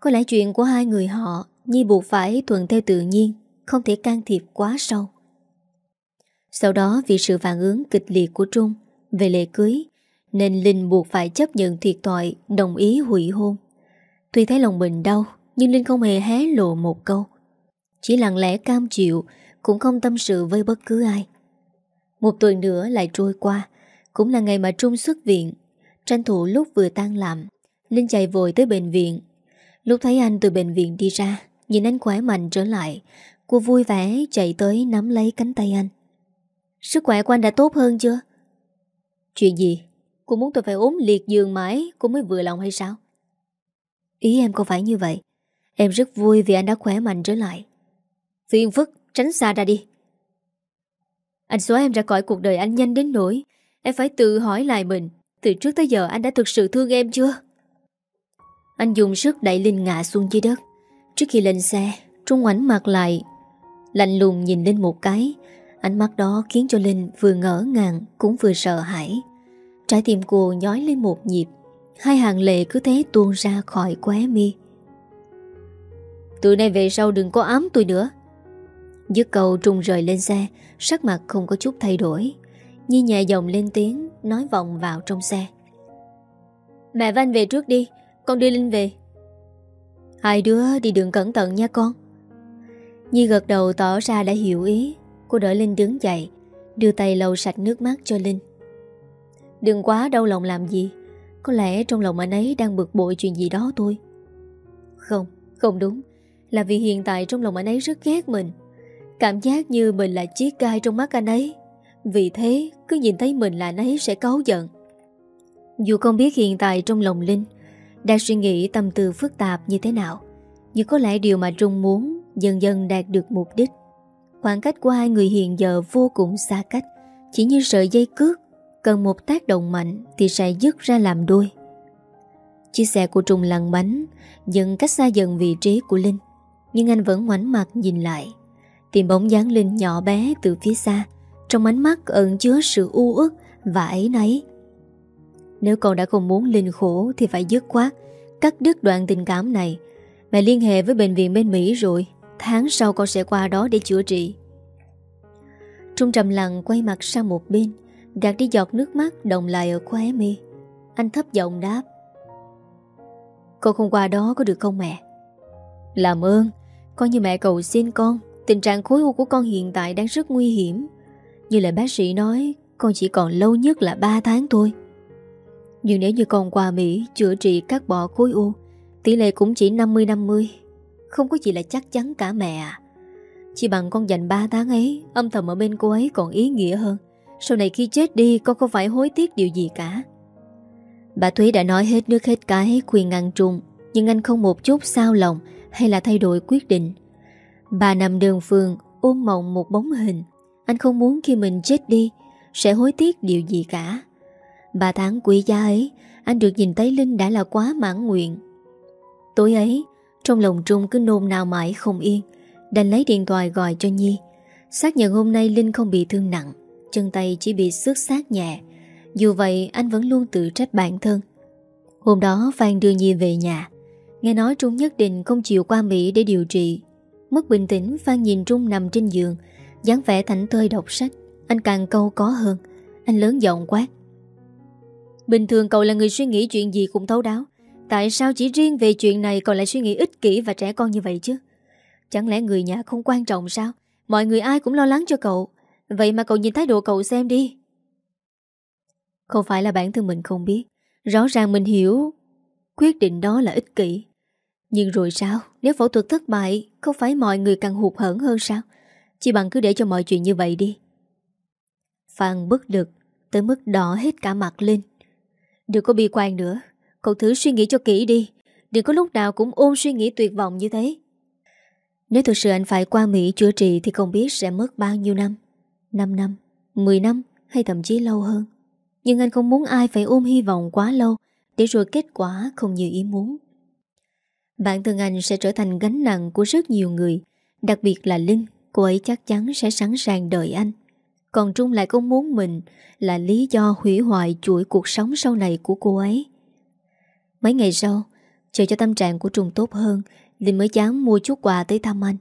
Có lẽ chuyện của hai người họ Nhi buộc phải thuận theo tự nhiên, không thể can thiệp quá sâu. Sau đó vì sự phản ứng kịch liệt của Trung về lễ cưới, nên Linh buộc phải chấp nhận thiệt tội, đồng ý hủy hôn. Tuy thấy lòng mình đau, nhưng Linh không hề hé lộ một câu. Chỉ lặng lẽ cam chịu, cũng không tâm sự với bất cứ ai. Một tuần nữa lại trôi qua, cũng là ngày mà Trung xuất viện. Tranh thủ lúc vừa tan làm, Linh chạy vội tới bệnh viện. Lúc thấy anh từ bệnh viện đi ra, nhìn anh khỏe mạnh trở lại, cô vui vẻ chạy tới nắm lấy cánh tay anh. Sức khỏe của anh đã tốt hơn chưa? Chuyện gì? Cô muốn tôi phải ốm liệt giường mãi Cô mới vừa lòng hay sao? Ý em không phải như vậy? Em rất vui vì anh đã khỏe mạnh trở lại. Phiền phức, tránh xa ra đi. Anh xóa em ra khỏi cuộc đời anh nhanh đến nỗi Em phải tự hỏi lại mình, Từ trước tới giờ anh đã thực sự thương em chưa? Anh dùng sức đẩy Linh ngã xuống dưới đất. Trước khi lên xe, Trung ngoảnh mặt lại, Lạnh lùng nhìn Linh một cái. Ánh mắt đó khiến cho Linh vừa ngỡ ngàng Cũng vừa sợ hãi. Trái tim cô nhói lên một nhịp. Hai hàng lệ cứ thế tuôn ra khỏi khóe mi. Từ nay về sau đừng có ám tôi nữa. Dứt cầu trùng rời lên xe, Sắc mặt không có chút thay đổi. Nhi nhẹ giọng lên tiếng, Nói vọng vào trong xe. Mẹ và anh về trước đi, Con đưa Linh về. Hai đứa đi đường cẩn thận nha con. Nhi gật đầu tỏ ra đã hiểu ý. Cô đỡ Linh đứng dậy, Đưa tay lau sạch nước mắt cho Linh. Đừng quá đau lòng làm gì. Có lẽ trong lòng anh ấy đang bực bội chuyện gì đó thôi. Không, không đúng. Là vì hiện tại trong lòng anh ấy rất ghét mình. Cảm giác như mình là chiếc gai trong mắt anh ấy. Vì thế cứ nhìn thấy mình là anh ấy sẽ cáu giận. Dù không biết hiện tại trong lòng Linh Đang suy nghĩ tâm tư phức tạp như thế nào Nhưng có lẽ điều mà Trung muốn Dần dần đạt được mục đích. Khoảng cách của hai người hiện giờ vô cùng xa cách Chỉ như sợi dây cước Cần một tác động mạnh Thì sẽ dứt ra làm đôi. Chiếc xe của Trung lăn bánh Dần cách xa dần vị trí của Linh. Nhưng anh vẫn ngoảnh mặt nhìn lại, Tìm bóng dáng Linh nhỏ bé từ phía xa, Trong ánh mắt ẩn chứa sự u ức Và ấy nấy Nếu con đã không muốn Linh khổ Thì phải dứt khoát, Cắt đứt đoạn tình cảm này. Mẹ liên hệ với bệnh viện bên Mỹ rồi, Tháng sau con sẽ qua đó để chữa trị. Trung trầm lặng quay mặt sang một bên. Gạt đi giọt nước mắt đồng lại ở khóe mi. Anh thấp giọng đáp. Con không qua đó có được không mẹ? Làm ơn coi như mẹ cầu xin con. Tình trạng khối u của con hiện tại đang rất nguy hiểm. Như lời bác sĩ nói, Con chỉ còn lâu nhất là 3 tháng thôi. Nhưng nếu như con qua Mỹ Chữa trị cắt bỏ khối u, Tỷ lệ cũng chỉ 50-50 Không có gì là chắc chắn cả mẹ à Chỉ bằng con dành 3 tháng ấy, Âm thầm ở bên cô ấy còn ý nghĩa hơn sau này khi chết đi, con không phải hối tiếc điều gì cả. Bà Thúy đã nói hết nước hết cái, khuyên ngăn trùng Nhưng anh không một chút sao lòng Hay là thay đổi quyết định. Bà nằm đường phường, ôm mộng một bóng hình. Anh không muốn khi mình chết đi, Sẽ hối tiếc điều gì cả. Bà tháng quý giá ấy, Anh được nhìn thấy Linh đã là quá mãn nguyện. Tối ấy, Trong lòng Trung cứ nôn nào mãi không yên, Đành lấy điện thoại gọi cho Nhi. Xác nhận hôm nay Linh không bị thương nặng. Chân tay chỉ bị xước sát nhẹ. Dù vậy, anh vẫn luôn tự trách bản thân. Hôm đó, Phan đưa Nhi về nhà. Nghe nói Trung nhất định không chịu qua Mỹ để điều trị. Mất bình tĩnh, Phan nhìn Trung nằm trên giường. dáng vẻ thảnh tơi đọc sách. Anh càng câu có hơn. Anh lớn giọng quát. Bình thường cậu là người suy nghĩ chuyện gì cũng thấu đáo. Tại sao chỉ riêng về chuyện này cậu lại suy nghĩ ích kỷ và trẻ con như vậy chứ? Chẳng lẽ người nhà không quan trọng sao? Mọi người ai cũng lo lắng cho cậu. Vậy mà cậu nhìn thái độ cậu xem đi. Không phải là bản thân mình không biết. Rõ ràng mình hiểu. Quyết định đó là ích kỷ. Nhưng rồi sao? Nếu phẫu thuật thất bại, Không phải mọi người càng hụt hẫng hơn sao? Chỉ bằng cứ để cho mọi chuyện như vậy đi. Phan bất lực, Tới mức đỏ hết cả mặt lên. Đừng có bi quan nữa. Cậu thử suy nghĩ cho kỹ đi. Đừng có lúc nào cũng ôm suy nghĩ tuyệt vọng như thế. Nếu thực sự anh phải qua Mỹ chữa trị Thì không biết sẽ mất bao nhiêu năm. 5 năm, 10 năm hay thậm chí lâu hơn. Nhưng anh không muốn ai phải ôm hy vọng quá lâu Để rồi kết quả không như ý muốn. Bản thân anh sẽ trở thành gánh nặng của rất nhiều người Đặc biệt là Linh. Cô ấy chắc chắn sẽ sẵn sàng đợi anh. Còn Trung lại không muốn mình Là lý do hủy hoại chuỗi cuộc sống sau này của cô ấy. Mấy ngày sau Chờ cho tâm trạng của Trung tốt hơn Linh mới dám mua chút quà tới thăm anh.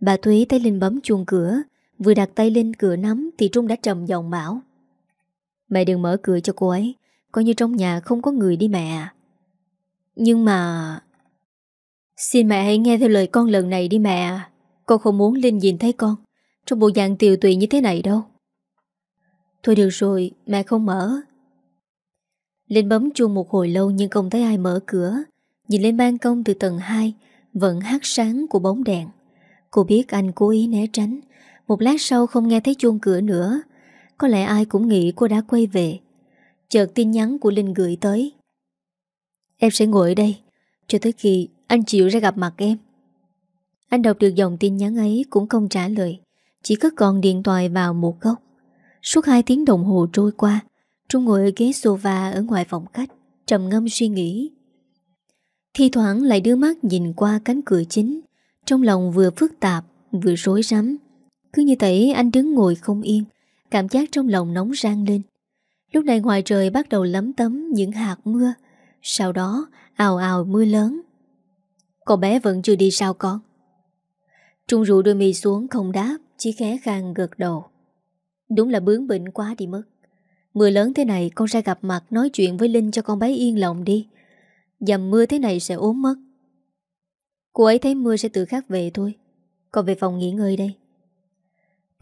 Bà Thúy thấy Linh bấm chuông cửa Vừa đặt tay lên cửa nắm Thì Trung đã trầm giọng bảo. Mẹ đừng mở cửa cho cô ấy, Coi như trong nhà không có người đi mẹ à Nhưng mà Xin mẹ hãy nghe theo lời con lần này đi mẹ à Con không muốn Linh nhìn thấy con, Trong bộ dạng tiều tụy như thế này đâu. Thôi được rồi, Mẹ không mở. Linh bấm chuông một hồi lâu nhưng không thấy ai mở cửa. Nhìn lên ban công từ tầng 2 Vẫn hát sáng của bóng đèn. Cô biết anh cố ý né tránh một lát sau không nghe thấy chuông cửa nữa. Có lẽ ai cũng nghĩ cô đã quay về. Chợt tin nhắn của Linh gửi tới. Em sẽ ngồi ở đây, Cho tới khi anh chịu ra gặp mặt em. Anh đọc được dòng tin nhắn ấy Cũng không trả lời, Chỉ cất còn điện thoại vào một góc. Suốt hai tiếng đồng hồ trôi qua, Trung ngồi ở ghế sofa ở ngoài phòng khách, Trầm ngâm suy nghĩ. Thi thoảng lại đưa mắt nhìn qua cánh cửa chính, Trong lòng vừa phức tạp, Vừa rối rắm. Cứ như thế anh đứng ngồi không yên, Cảm giác trong lòng nóng rang lên Lúc này ngoài trời bắt đầu lấm tấm Những hạt mưa, Sau đó ào ào mưa lớn Con bé vẫn chưa đi sao con Trung rụ đôi mì xuống không đáp, Chỉ khẽ khàng gật đầu Đúng là bướng bỉnh quá đi mất Mưa lớn thế này, con ra gặp mặt nói chuyện với Linh cho con bé yên lòng đi. Dầm mưa thế này sẽ ốm mất. Cô ấy thấy mưa sẽ tự khắc về thôi. Còn về phòng nghỉ ngơi đây.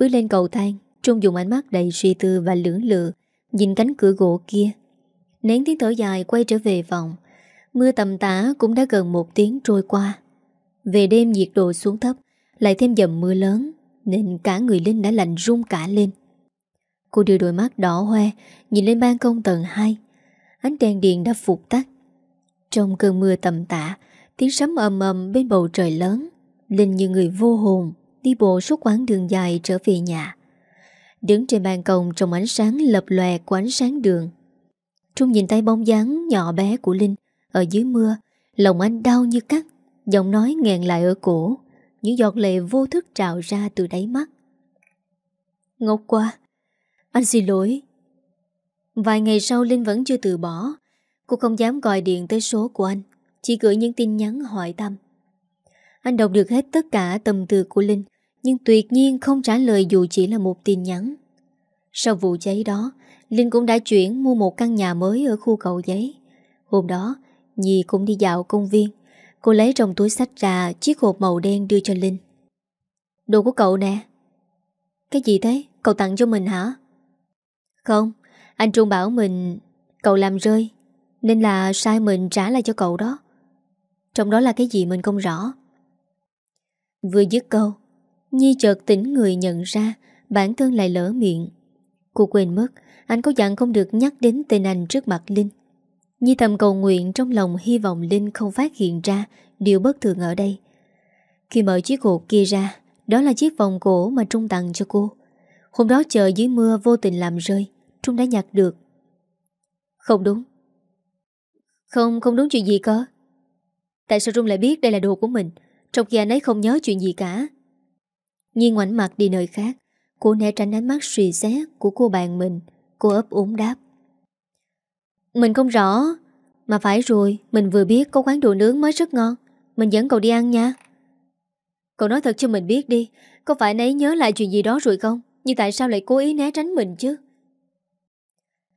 Bước lên cầu thang, Trung dùng ánh mắt đầy suy tư và lưỡng lự, nhìn cánh cửa gỗ kia. Nén tiếng thở dài quay trở về vòng. Mưa tầm tã cũng đã gần một tiếng trôi qua. Về đêm nhiệt độ xuống thấp, lại thêm dầm mưa lớn, nên cả người Linh đã lạnh run cả lên. Cô đưa đôi mắt đỏ hoe Nhìn lên ban công tầng 2 Ánh đèn điện đã phục tắt Trong cơn mưa tầm tã, Tiếng sấm ầm ầm bên bầu trời lớn Linh như người vô hồn Đi bộ suốt quãng đường dài trở về nhà. Đứng trên ban công Trong ánh sáng lập lòe của ánh sáng đường. Trung nhìn tay bóng dáng nhỏ bé của Linh Ở dưới mưa, Lòng anh đau như cắt, Giọng nói nghẹn lại ở cổ. Những giọt lệ vô thức trào ra từ đáy mắt. Ngốc quá, anh xin lỗi. Vài ngày sau Linh vẫn chưa từ bỏ, Cô không dám gọi điện tới số của anh, Chỉ gửi những tin nhắn hỏi thăm. Anh đọc được hết tất cả tâm tư của Linh nhưng tuyệt nhiên không trả lời dù chỉ là một tin nhắn. Sau vụ cháy đó Linh cũng đã chuyển mua một căn nhà mới ở khu cầu giấy. Hôm đó Nhi cũng đi dạo công viên. Cô lấy trong túi sách ra chiếc hộp màu đen đưa cho Linh. Đồ của cậu nè. Cái gì thế? Cậu tặng cho mình hả? Không, anh Trung bảo mình cậu làm rơi Nên là sai mình trả lại cho cậu đó. Trong đó là cái gì mình không rõ. Vừa dứt câu Nhi chợt tỉnh người nhận ra Bản thân lại lỡ miệng. Cô quên mất Anh có dặn không được nhắc đến tên anh trước mặt Linh. Nhi thầm cầu nguyện trong lòng Hy vọng Linh không phát hiện ra Điều bất thường ở đây. Khi mở chiếc hộp kia ra Đó là chiếc vòng cổ mà Trung tặng cho cô. Hôm đó chờ dưới mưa vô tình làm rơi Trung đã nhặt được. Không đúng. Không, không đúng chuyện gì cơ? Tại sao Trung lại biết đây là đồ của mình? Trong khi anh ấy không nhớ chuyện gì cả. Nhiên ngoảnh mặt đi nơi khác, Cô né tránh ánh mắt suy xét của cô bạn mình. Cô ấp úng đáp. Mình không rõ. Mà phải rồi, Mình vừa biết có quán đồ nướng mới rất ngon. Mình dẫn cậu đi ăn nha. Cậu nói thật cho mình biết đi, Có phải nấy nhớ lại chuyện gì đó rồi không? Nhưng tại sao lại cố ý né tránh mình chứ?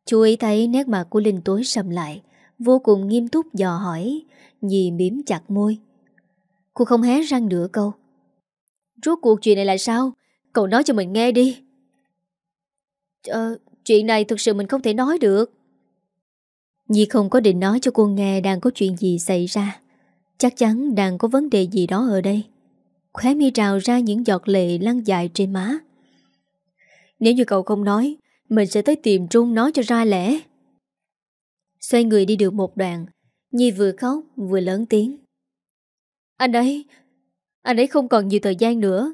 Chú ý thấy nét mặt của Linh tối sầm lại, Vô cùng nghiêm túc dò hỏi Nhi miếm chặt môi. Cô không hé răng nửa câu Rốt cuộc chuyện này là sao? Cậu nói cho mình nghe đi. Ờ Chuyện này thực sự mình không thể nói được. Nhi không có định nói cho cô nghe Đang có chuyện gì xảy ra. Chắc chắn đang có vấn đề gì đó ở đây. Khóe mi trào ra những giọt lệ lăn dài trên má. Nếu như cậu không nói, Mình sẽ tới tìm Trung nói cho ra lẽ. Xoay người đi được một đoạn, Nhi vừa khóc vừa lớn tiếng. Anh ấy anh ấy không còn nhiều thời gian nữa.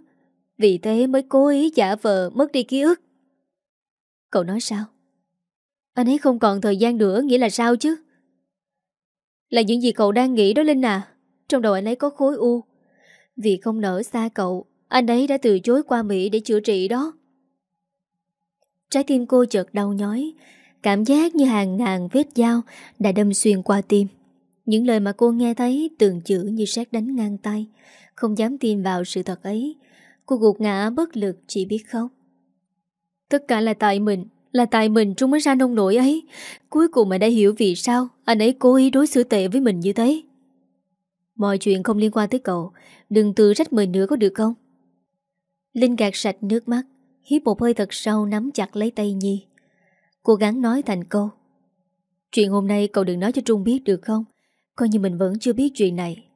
Vì thế mới cố ý giả vờ mất đi ký ức. Cậu nói sao? Anh ấy không còn thời gian nữa, Nghĩa là sao chứ? Là những gì cậu đang nghĩ đó Linh à? Trong đầu anh ấy có khối u. Vì không nở xa cậu, Anh ấy đã từ chối qua Mỹ để chữa trị đó. Trái tim cô chợt đau nhói. Cảm giác như hàng ngàn vết dao Đã đâm xuyên qua tim. Những lời mà cô nghe thấy Từng chữ như sát đánh ngang tay. Không dám tin vào sự thật ấy. Cô gục ngã bất lực, chỉ biết khóc. Tất cả là tại mình, Là tại mình Trung mới ra nông nổi ấy. Cuối cùng mà đã hiểu vì sao Anh ấy cố ý đối xử tệ với mình như thế. Mọi chuyện không liên quan tới cậu, Đừng tự trách mình nữa có được không? Linh gạt sạch nước mắt Hiếp một hơi thật sâu nắm chặt lấy tay Nhi. Cố gắng nói thành câu. Chuyện hôm nay cậu đừng nói cho Trung biết được không? Coi như mình vẫn chưa biết chuyện này.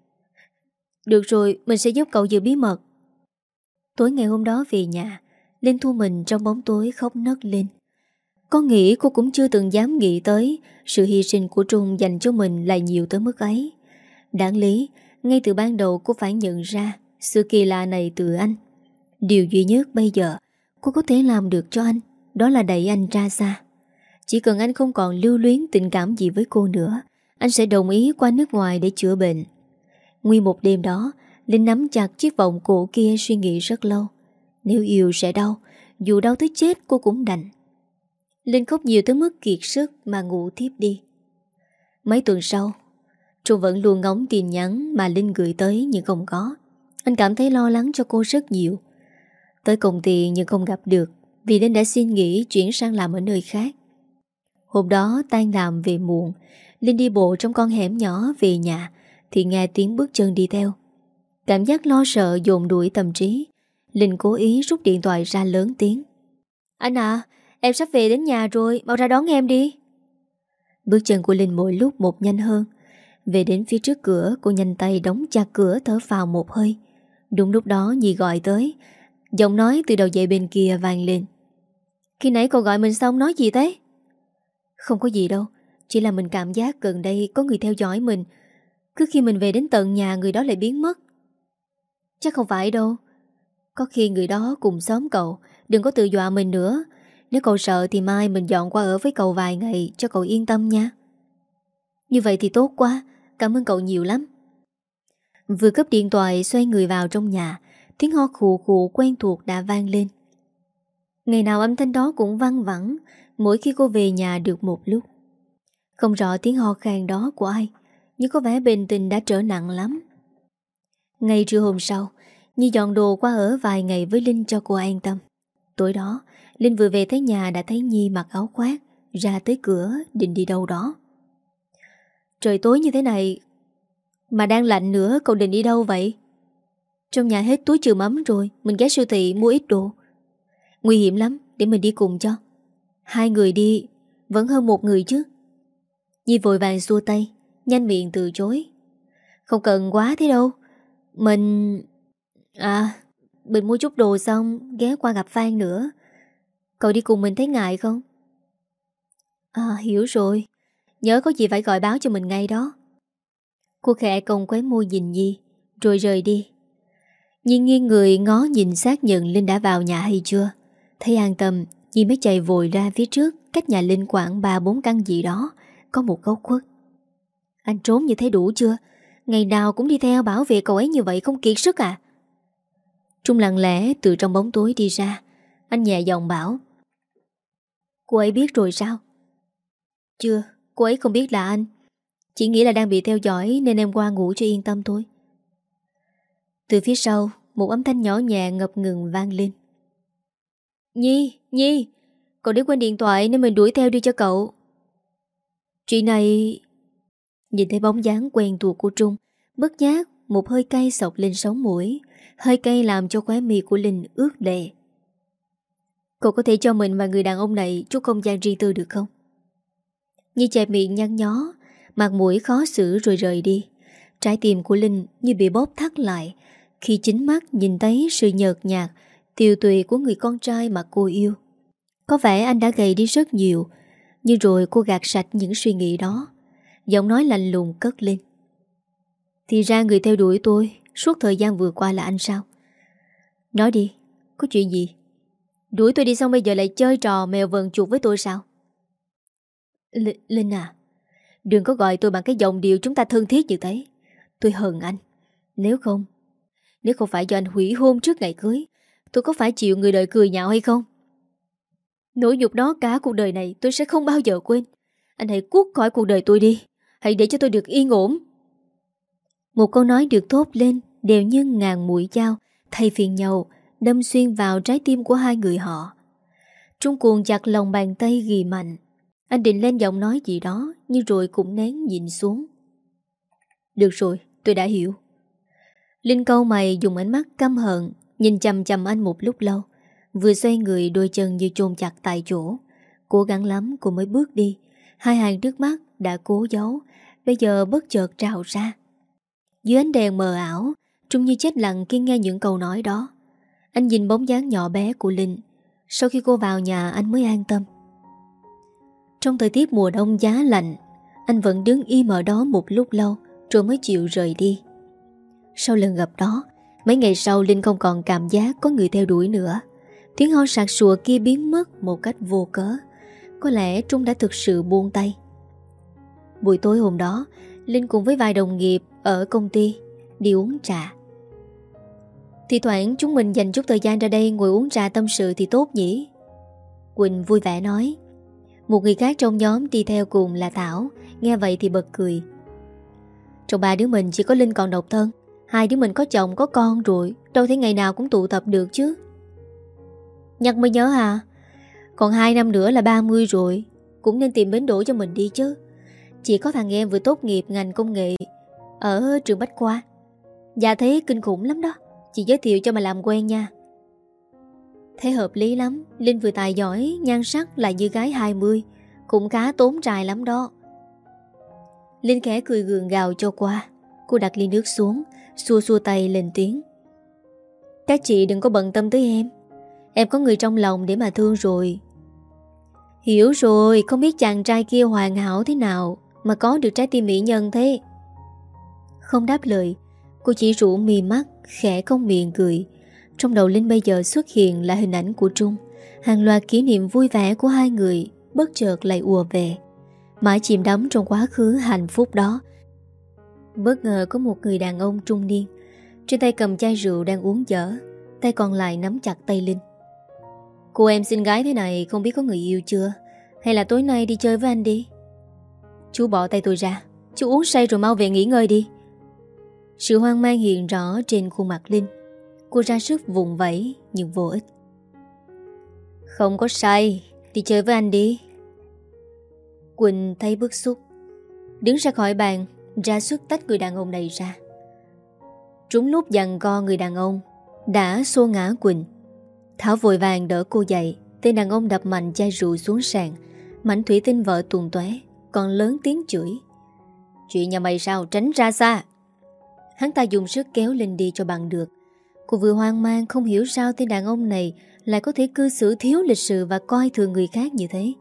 Được rồi, Mình sẽ giúp cậu giữ bí mật. Tối ngày hôm đó về nhà, Linh thu mình trong bóng tối khóc nấc lên. Có nghĩ cô cũng chưa từng dám nghĩ tới Sự hy sinh của Trung dành cho mình lại nhiều tới mức ấy. Đáng lý, Ngay từ ban đầu cô phải nhận ra Sự kỳ lạ này từ anh. Điều duy nhất bây giờ Cô có thể làm được cho anh Đó là đẩy anh ra xa. Chỉ cần anh không còn lưu luyến tình cảm gì với cô nữa, Anh sẽ đồng ý qua nước ngoài để chữa bệnh. Nguyên một đêm đó, Linh nắm chặt chiếc vòng cổ kia suy nghĩ rất lâu. Nếu yêu sẽ đau, Dù đau tới chết cô cũng đành. Linh khóc nhiều tới mức kiệt sức Mà ngủ tiếp đi. Mấy tuần sau Trung vẫn luôn ngóng tin nhắn Mà Linh gửi tới nhưng không có. Anh cảm thấy lo lắng cho cô rất nhiều. Tới công ty nhưng không gặp được, Vì Linh đã xin nghỉ chuyển sang làm ở nơi khác. Hôm đó tan làm về muộn, Linh đi bộ trong con hẻm nhỏ về nhà. Thì nghe tiếng bước chân đi theo. Cảm giác lo sợ dồn đuổi tâm trí. Linh cố ý rút điện thoại ra lớn tiếng. Anh à Em sắp về đến nhà rồi, Mau ra đón em đi. Bước chân của Linh mỗi lúc một nhanh hơn. Về đến phía trước cửa, Cô nhanh tay đóng chặt cửa thở vào một hơi. Đúng lúc đó Nhi gọi tới. Giọng nói từ đầu dậy bên kia vang lên. Khi nãy cậu gọi mình xong nói gì thế? Không có gì đâu, Chỉ là mình cảm giác gần đây có người theo dõi mình cứ khi mình về đến tận nhà, Người đó lại biến mất. Chắc không phải đâu. Có khi người đó cùng xóm cậu, Đừng có tự dọa mình nữa. Nếu cậu sợ thì mai mình dọn qua ở với cậu vài ngày Cho cậu yên tâm nha. Như vậy thì tốt quá. Cảm ơn cậu nhiều lắm. Vừa cấp điện thoại, xoay người vào trong nhà. Tiếng ho khụ khụ quen thuộc đã vang lên. Ngày nào âm thanh đó cũng văng vẳng, Mỗi khi cô về nhà được một lúc. Không rõ tiếng ho khan đó của ai. Nhưng có vẻ bình tình đã trở nặng lắm. Ngày trưa hôm sau, Nhi dọn đồ qua ở vài ngày với Linh cho cô an tâm. Tối đó, Linh vừa về tới nhà đã thấy Nhi mặc áo khoác, Ra tới cửa định đi đâu đó. Trời tối như thế này, Mà đang lạnh nữa, cậu định đi đâu vậy? Trong nhà hết túi chừa mắm rồi, Mình ghé siêu thị mua ít đồ. Nguy hiểm lắm, để mình đi cùng cho. Hai người đi, Vẫn hơn một người chứ. Nhi vội vàng xua tay. Nhanh miệng từ chối. Không cần quá thế đâu. Mình À Mình mua chút đồ xong, Ghé qua gặp Phan nữa. Cậu đi cùng mình thấy ngại không? À hiểu rồi. Nhớ có gì phải gọi báo cho mình ngay đó. Cô khẽ công quấy môi nhìn Nhi, Rồi rời đi. Nhiên nghiêng người ngó nhìn xác nhận Linh đã vào nhà hay chưa. Thấy an tâm, Nhi mới chạy vội ra phía trước Cách nhà Linh khoảng 3-4 căn gì đó, Có một góc khuất. Anh trốn như thế đủ chưa? Ngày nào cũng đi theo bảo vệ cậu ấy như vậy không kiệt sức à? Trung lặng lẽ từ trong bóng tối đi ra. Anh nhẹ giọng bảo Cô ấy biết rồi sao? Chưa Cô ấy không biết là anh. Chỉ nghĩ là đang bị theo dõi Nên em qua ngủ cho yên tâm thôi. Từ phía sau Một âm thanh nhỏ nhẹ ngập ngừng vang lên. Nhi, Nhi Cậu để quên điện thoại nên mình đuổi theo đi cho cậu. Chuyện này Nhìn thấy bóng dáng quen thuộc của Trung, Bất giác Một hơi cay sọc lên sống mũi, Hơi cay làm cho khóe mi của Linh ướt lệ Cậu có thể cho mình và người đàn ông này Chút không gian riêng tư được không? Như chẹp miệng nhăn nhó, Mặt mũi khó xử rồi rời đi. Trái tim của Linh như bị bóp thắt lại, Khi chính mắt nhìn thấy sự nhợt nhạt, Tiều tùy của người con trai mà cô yêu. Có vẻ anh đã gầy đi rất nhiều, Nhưng rồi cô gạt sạch những suy nghĩ đó. Giọng nói lạnh lùng cất lên. Thì ra người theo đuổi tôi Suốt thời gian vừa qua là anh sao? Nói đi, Có chuyện gì? Đuổi tôi đi xong bây giờ lại chơi trò mèo vần chuột với tôi sao? L, Linh à Đừng có gọi tôi bằng cái giọng điệu chúng ta thân thiết như thế. Tôi hờn anh. Nếu không Nếu không phải do anh hủy hôn trước ngày cưới, Tôi có phải chịu người đời cười nhạo hay không? Nỗi nhục đó cả cuộc đời này Tôi sẽ không bao giờ quên. Anh hãy cuốt khỏi cuộc đời tôi đi. Hãy để cho tôi được yên ổn. Một câu nói được thốt lên, Đều như ngàn mũi dao, Thay phiền nhau, Đâm xuyên vào trái tim của hai người họ. Trung cuồng chặt lòng bàn tay ghi mạnh. Anh định lên giọng nói gì đó, Nhưng rồi cũng nén nhìn xuống. Được rồi, tôi đã hiểu. Linh câu mày dùng ánh mắt căm hận, Nhìn chầm chầm anh một lúc lâu. Vừa xoay người, đôi chân như chôn chặt tại chỗ. Cố gắng lắm, cô mới bước đi. Hai hàng nước mắt đã cố giấu. Bây giờ bất chợt trào ra. Dưới ánh đèn mờ ảo, Trung như chết lặng khi nghe những câu nói đó. Anh nhìn bóng dáng nhỏ bé của Linh. Sau khi cô vào nhà, anh mới an tâm. Trong thời tiết mùa đông giá lạnh, Anh vẫn đứng im ở đó một lúc lâu Rồi mới chịu rời đi. Sau lần gặp đó, Mấy ngày sau Linh không còn cảm giác có người theo đuổi nữa. Tiếng ho sạc sùa kia biến mất một cách vô cớ. Có lẽ Trung đã thực sự buông tay. Buổi tối hôm đó, Linh cùng với vài đồng nghiệp ở công ty Đi uống trà. Thì thoảng chúng mình dành chút thời gian ra đây Ngồi uống trà tâm sự thì tốt nhỉ? Quỳnh vui vẻ nói. Một người khác trong nhóm đi theo cùng là Thảo, Nghe vậy thì bật cười. Trong ba đứa mình chỉ có Linh còn độc thân, Hai đứa mình có chồng, có con rồi, Đâu thấy ngày nào cũng tụ tập được chứ. Nhật mới nhớ hả? Còn hai năm nữa là 30 rồi, Cũng nên tìm bến đổ cho mình đi chứ. Chỉ có thằng em vừa tốt nghiệp ngành công nghệ Ở trường Bách Khoa. Dạ thế kinh khủng lắm đó. Chị giới thiệu cho mà làm quen nha. Thế hợp lý lắm. Linh vừa tài giỏi, Nhan sắc là như gái 20 Cũng khá tốn trai lắm đó. Linh khẽ cười gượng gào cho qua. Cô đặt ly nước xuống, Xua xua tay lên tiếng. Các chị đừng có bận tâm tới em. Em có người trong lòng để mà thương rồi. Hiểu rồi, Không biết chàng trai kia hoàn hảo thế nào. Mà có được trái tim mỹ nhân thế? Không đáp lời, Cô chỉ rủ mì mắt, Khẽ cong miệng cười. Trong đầu Linh bây giờ xuất hiện là hình ảnh của Trung. Hàng loạt kỷ niệm vui vẻ của hai người Bất chợt lại ùa về. Mãi chìm đắm trong quá khứ hạnh phúc đó. Bất ngờ có một người đàn ông trung niên, Trên tay cầm chai rượu đang uống dở, Tay còn lại nắm chặt tay Linh. Cô em xinh gái thế này không biết có người yêu chưa? Hay là tối nay đi chơi với anh đi? Chú bỏ tay tôi ra. Chú uống say rồi mau về nghỉ ngơi đi. Sự hoang mang hiện rõ trên khuôn mặt Linh. Cô ra sức vùng vẫy Nhưng vô ích. Không có say Đi chơi với anh đi. Quỳnh thấy bức xúc. Đứng ra khỏi bàn ra sức tách người đàn ông này ra. Trúng lúc dằn co người đàn ông, đã xô ngã Quỳnh. Thảo vội vàng đỡ cô dậy, tên đàn ông đập mạnh chai rượu xuống sàn, mảnh thủy tinh vỡ tuồn tué còn lớn tiếng chửi. Chuyện nhà mày sao tránh ra xa. Hắn ta dùng sức kéo Linh đi cho bằng được. Cô vừa hoang mang không hiểu sao tên đàn ông này lại có thể cư xử thiếu lịch sự và coi thường người khác như thế.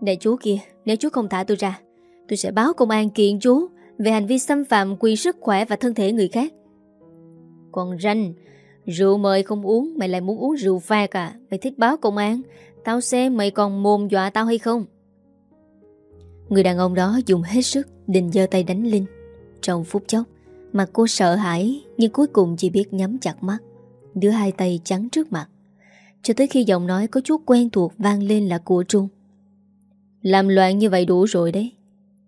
Này chú kia, nếu chú không thả tôi ra, Tôi sẽ báo công an kiện chú Về hành vi xâm phạm quyền sức khỏe và thân thể người khác Còn ranh Rượu mời không uống Mày lại muốn uống rượu pha cả à? Mày thích báo công an Tao xem mày còn mồm dọa tao hay không Người đàn ông đó dùng hết sức Định giơ tay đánh Linh. Trong phút chốc, Mặt cô sợ hãi Nhưng cuối cùng chỉ biết nhắm chặt mắt, Đưa hai tay trắng trước mặt. Cho tới khi giọng nói có chút quen thuộc vang lên là của Trung. Làm loạn như vậy đủ rồi đấy.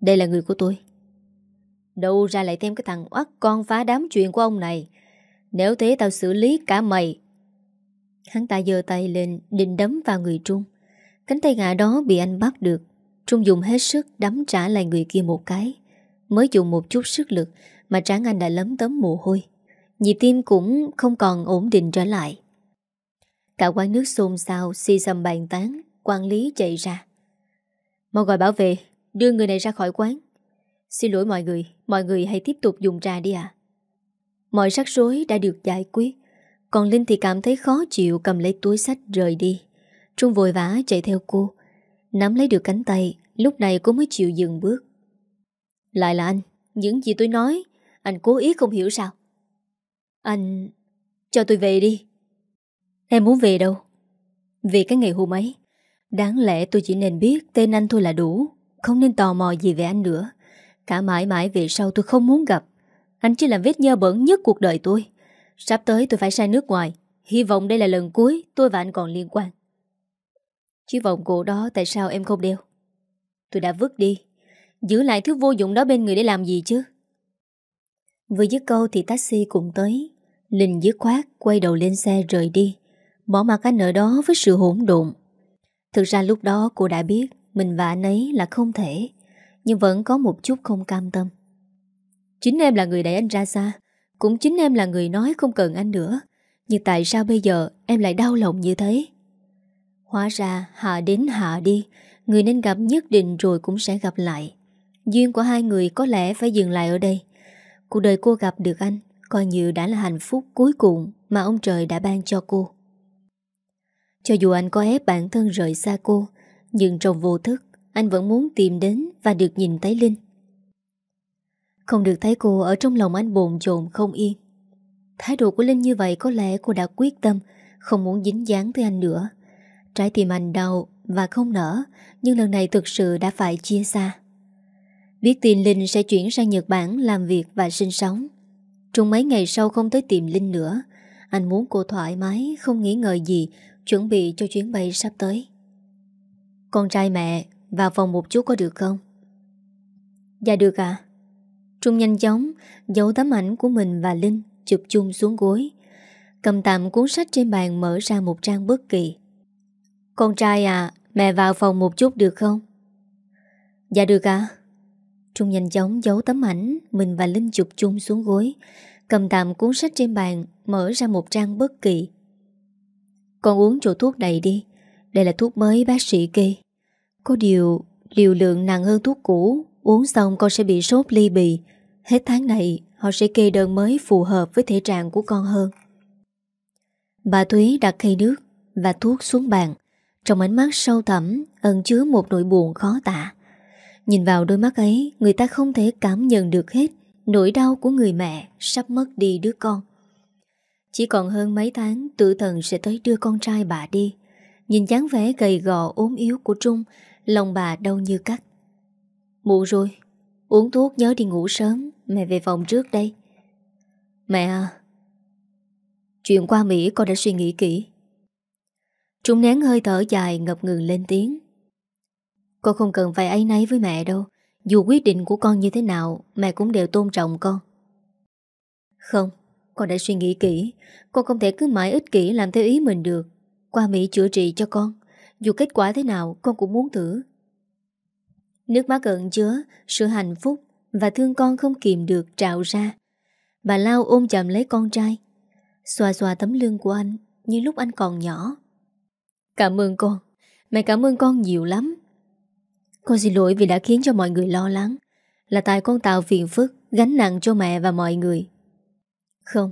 Đây là người của tôi. Đâu ra lại thêm cái thằng oắt con phá đám chuyện của ông này. Nếu thế tao xử lý cả mày. Hắn ta giơ tay lên, Định đấm vào người Trung. Cánh tay ngã đó bị anh bắt được. Trung dùng hết sức đấm trả lại người kia một cái. Mới dùng một chút sức lực Mà tráng anh đã lấm tấm mồ hôi. Nhịp tim cũng không còn ổn định trở lại. Cả quán nước xôn xao, Xì xầm bàn tán, Quản lý chạy ra. Mau gọi bảo vệ, Đưa người này ra khỏi quán. Xin lỗi mọi người Mọi người hãy tiếp tục dùng trà đi ạ. Mọi rắc rối đã được giải quyết. Còn Linh thì cảm thấy khó chịu Cầm lấy túi sách rời đi. Trung vội vã chạy theo cô. Nắm lấy được cánh tay, Lúc này cô mới chịu dừng bước. Lại là anh, Những gì tôi nói, Anh cố ý không hiểu sao? Anh... Cho tôi về đi. Em muốn về đâu? Vì cái ngày hôm ấy. Đáng lẽ tôi chỉ nên biết tên anh thôi là đủ, Không nên tò mò gì về anh nữa. Cả mãi mãi về sau tôi không muốn gặp. Anh chỉ là vết nhơ bẩn nhất cuộc đời tôi. Sắp tới tôi phải sang nước ngoài. Hy vọng đây là lần cuối tôi và anh còn liên quan. Chiếc vòng cổ đó tại sao em không đeo? Tôi đã vứt đi. Giữ lại thứ vô dụng đó bên người để làm gì chứ? Vừa dứt câu thì taxi cũng tới. Linh dứt khoát, Quay đầu lên xe rời đi, Bỏ mặt anh ở đó với sự hỗn độn. Thực ra lúc đó cô đã biết Mình và anh ấy là không thể, Nhưng vẫn có một chút không cam tâm. Chính em là người đẩy anh ra xa, Cũng chính em là người nói không cần anh nữa. Nhưng tại sao bây giờ Em lại đau lòng như thế? Hóa ra hạ đến hạ đi, Người nên gặp nhất định rồi cũng sẽ gặp lại. Duyên của hai người có lẽ phải dừng lại ở đây. Cuộc đời cô gặp được anh, Coi như đã là hạnh phúc cuối cùng Mà ông trời đã ban cho cô. Cho dù anh có ép bản thân rời xa cô, Nhưng trong vô thức, Anh vẫn muốn tìm đến Và được nhìn thấy Linh. Không được thấy cô ở trong lòng anh bồn chồn không yên. Thái độ của Linh như vậy Có lẽ cô đã quyết tâm, Không muốn dính dáng tới anh nữa. Trái tim anh đau và không nở, Nhưng lần này thực sự đã phải chia xa. Biết tin Linh sẽ chuyển sang Nhật Bản Làm việc và sinh sống. Trong mấy ngày sau không tới tìm Linh nữa, Anh muốn cô thoải mái, Không nghĩ ngợi gì, Chuẩn bị cho chuyến bay sắp tới. Con trai mẹ, Vào phòng một chút có được không? Dạ được ạ. Trung nhanh chóng, Giấu tấm ảnh của mình và Linh Chụp chung xuống gối. Cầm tạm cuốn sách trên bàn mở ra một trang bất kỳ con trai à Mẹ vào phòng một chút được không? Dạ được ạ. Trung nhanh chóng giấu tấm ảnh Mình và Linh chụp chung xuống gối, Cầm tạm cuốn sách trên bàn, Mở ra một trang bất kỳ. Con uống chỗ thuốc này đi, Đây là thuốc mới bác sĩ kê. Có điều, liều lượng nặng hơn thuốc cũ, Uống xong con sẽ bị sốt ly bì. Hết tháng này, Họ sẽ kê đơn mới phù hợp với thể trạng của con hơn. Bà Thúy đặt khay nước Và thuốc xuống bàn trong ánh mắt sâu thẳm ẩn chứa một nỗi buồn khó tả. Nhìn vào đôi mắt ấy, người ta không thể cảm nhận được hết nỗi đau của người mẹ sắp mất đi đứa con. Chỉ còn hơn mấy tháng tử thần sẽ tới đưa con trai bà đi. Nhìn dáng vẻ gầy gò ốm yếu của Trung, lòng bà đau như cắt. Muộn rồi, uống thuốc nhớ đi ngủ sớm, mẹ về phòng trước đây. Mẹ à, chuyện qua Mỹ con đã suy nghĩ kỹ. Trung nén hơi thở dài ngập ngừng lên tiếng. Con không cần phải ấy nấy với mẹ đâu. Dù quyết định của con như thế nào, Mẹ cũng đều tôn trọng con. Không, Con đã suy nghĩ kỹ. Con không thể cứ mãi ích kỷ làm theo ý mình được. Qua Mỹ chữa trị cho con. Dù kết quả thế nào, con cũng muốn thử. Nước mắt ẩn chứa Sự hạnh phúc Và thương con không kìm được trào ra. Bà Lao ôm chậm lấy con trai. Xoa xoa tấm lưng của anh Như lúc anh còn nhỏ. Cảm ơn con. Mẹ cảm ơn con nhiều lắm. Con xin lỗi vì đã khiến cho mọi người lo lắng. Là tại con tạo phiền phức, Gánh nặng cho mẹ và mọi người. Không,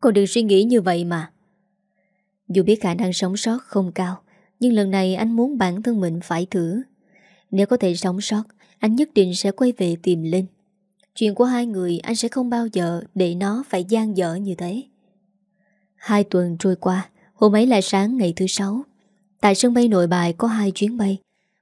Con đừng suy nghĩ như vậy mà. Dù biết khả năng sống sót không cao, Nhưng lần này anh muốn bản thân mình phải thử. Nếu có thể sống sót, Anh nhất định sẽ quay về tìm Linh. Chuyện của hai người anh sẽ không bao giờ Để nó phải gian dở như thế. Hai tuần trôi qua, Hôm ấy là sáng ngày thứ sáu. Tại sân bay nội bài có hai chuyến bay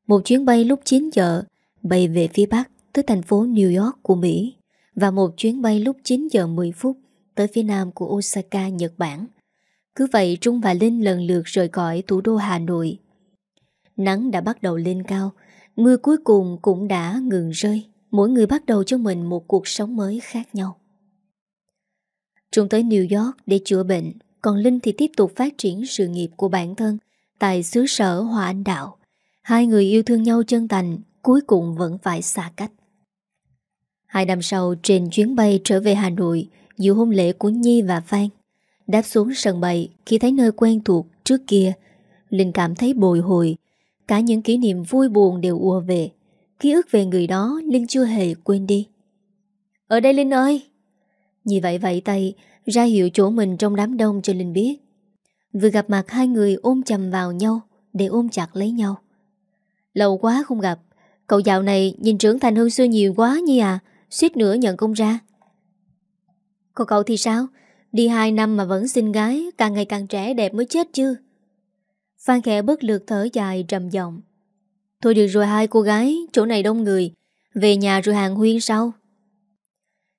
Một chuyến bay lúc 9 giờ Bay về phía Bắc Tới thành phố New York của Mỹ Và một chuyến bay lúc 9 giờ 10 phút Tới phía nam của Osaka, Nhật Bản Cứ vậy Trung và Linh lần lượt rời khỏi thủ đô Hà Nội. Nắng đã bắt đầu lên cao, mưa cuối cùng cũng đã ngừng rơi. Mỗi người bắt đầu cho mình một cuộc sống mới khác nhau. Trung tới New York để chữa bệnh, còn Linh thì tiếp tục phát triển sự nghiệp của bản thân tại xứ sở Hòa Anh Đạo. Hai người yêu thương nhau chân thành, cuối cùng vẫn phải xa cách. Hai năm sau, trên chuyến bay trở về Hà Nội, dự hôn lễ của Nhi và Phan. Đáp xuống sân bay, khi thấy nơi quen thuộc trước kia, Linh cảm thấy bồi hồi. Cả những kỷ niệm vui buồn đều ùa về. Ký ức về người đó, Linh chưa hề quên đi. Ở đây Linh ơi! Như vậy vậy tay, ra hiệu chỗ mình trong đám đông cho Linh biết. Vừa gặp mặt hai người ôm chầm vào nhau để ôm chặt lấy nhau. Lâu quá không gặp, cậu dạo này nhìn trưởng thành hơn xưa nhiều quá nhi à, suýt nữa nhận công ra. Còn cậu thì sao? Đi hai năm mà vẫn xinh gái, càng ngày càng trẻ đẹp mới chết chứ. Phan khẽ bất lượt thở dài trầm giọng. Thôi được rồi hai cô gái, chỗ này đông người, về nhà rồi hàng huyên sau.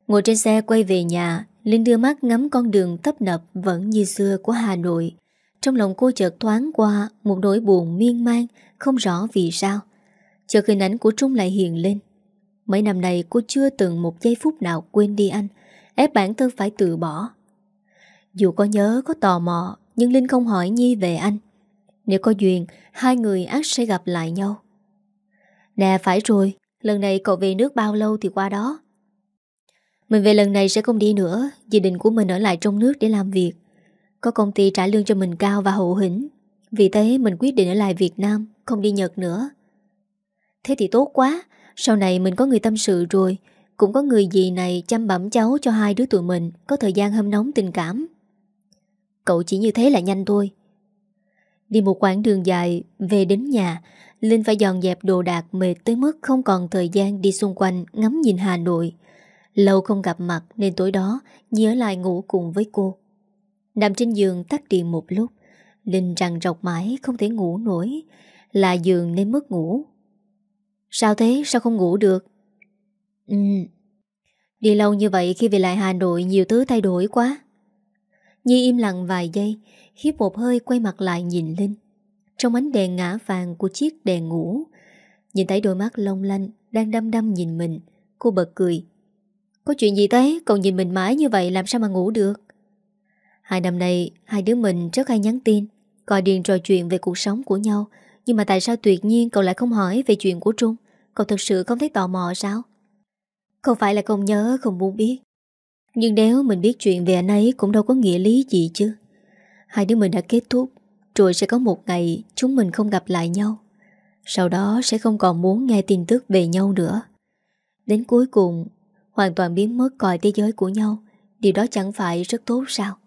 Ngồi trên xe quay về nhà, Linh đưa mắt ngắm con đường tấp nập vẫn như xưa của Hà Nội. Trong lòng cô chợt thoáng qua một nỗi buồn miên man, không rõ vì sao. Chợt hình ảnh của Trung lại hiện lên. Mấy năm này cô chưa từng một giây phút nào quên đi anh, ép bản thân phải từ bỏ. Dù có nhớ, có tò mò, nhưng Linh không hỏi Nhi về anh. Nếu có duyên, hai người ác sẽ gặp lại nhau. Nè phải rồi, lần này cậu về nước bao lâu thì qua đó. Mình về lần này sẽ không đi nữa, Gia đình của mình ở lại trong nước để làm việc. Có công ty trả lương cho mình cao và hậu hĩnh. Vì thế, mình quyết định ở lại Việt Nam, Không đi Nhật nữa. Thế thì tốt quá, Sau này mình có người tâm sự rồi. Cũng có người gì này chăm bẩm cháu cho hai đứa tụi mình, Có thời gian hâm nóng tình cảm. Cậu chỉ như thế là nhanh thôi. Đi một quãng đường dài, Về đến nhà, Linh phải dọn dẹp đồ đạc mệt tới mức Không còn thời gian đi xung quanh Ngắm nhìn Hà Nội. Lâu không gặp mặt nên tối đó Nhi ở lại ngủ cùng với cô. Nằm trên giường tắt điện một lúc, Linh rằng rọc mãi không thể ngủ nổi, Là giường nên mất ngủ. Sao thế? Sao không ngủ được? Ừ. Đi lâu như vậy khi về lại Hà Nội Nhiều thứ thay đổi quá. Nhi im lặng vài giây Hiếp một hơi quay mặt lại nhìn Linh. Trong ánh đèn ngã vàng của chiếc đèn ngủ, Nhìn thấy đôi mắt long lanh Đang đăm đăm nhìn mình, Cô bật cười có chuyện gì thế? Còn nhìn mình mãi như vậy làm sao mà ngủ được? Hai năm nay, Hai đứa mình rất hay nhắn tin, Gọi điện trò chuyện về cuộc sống của nhau. Nhưng mà tại sao tuyệt nhiên cậu lại không hỏi Về chuyện của Trung? Cậu thật sự không thấy tò mò sao? Không phải là không nhớ, không muốn biết. Nhưng nếu mình biết chuyện về anh ấy Cũng đâu có nghĩa lý gì chứ. Hai đứa mình đã kết thúc, Rồi sẽ có một ngày chúng mình không gặp lại nhau. Sau đó sẽ không còn muốn nghe tin tức về nhau nữa. Đến cuối cùng Hoàn toàn biến mất khỏi thế giới của nhau. Điều đó chẳng phải rất tốt sao?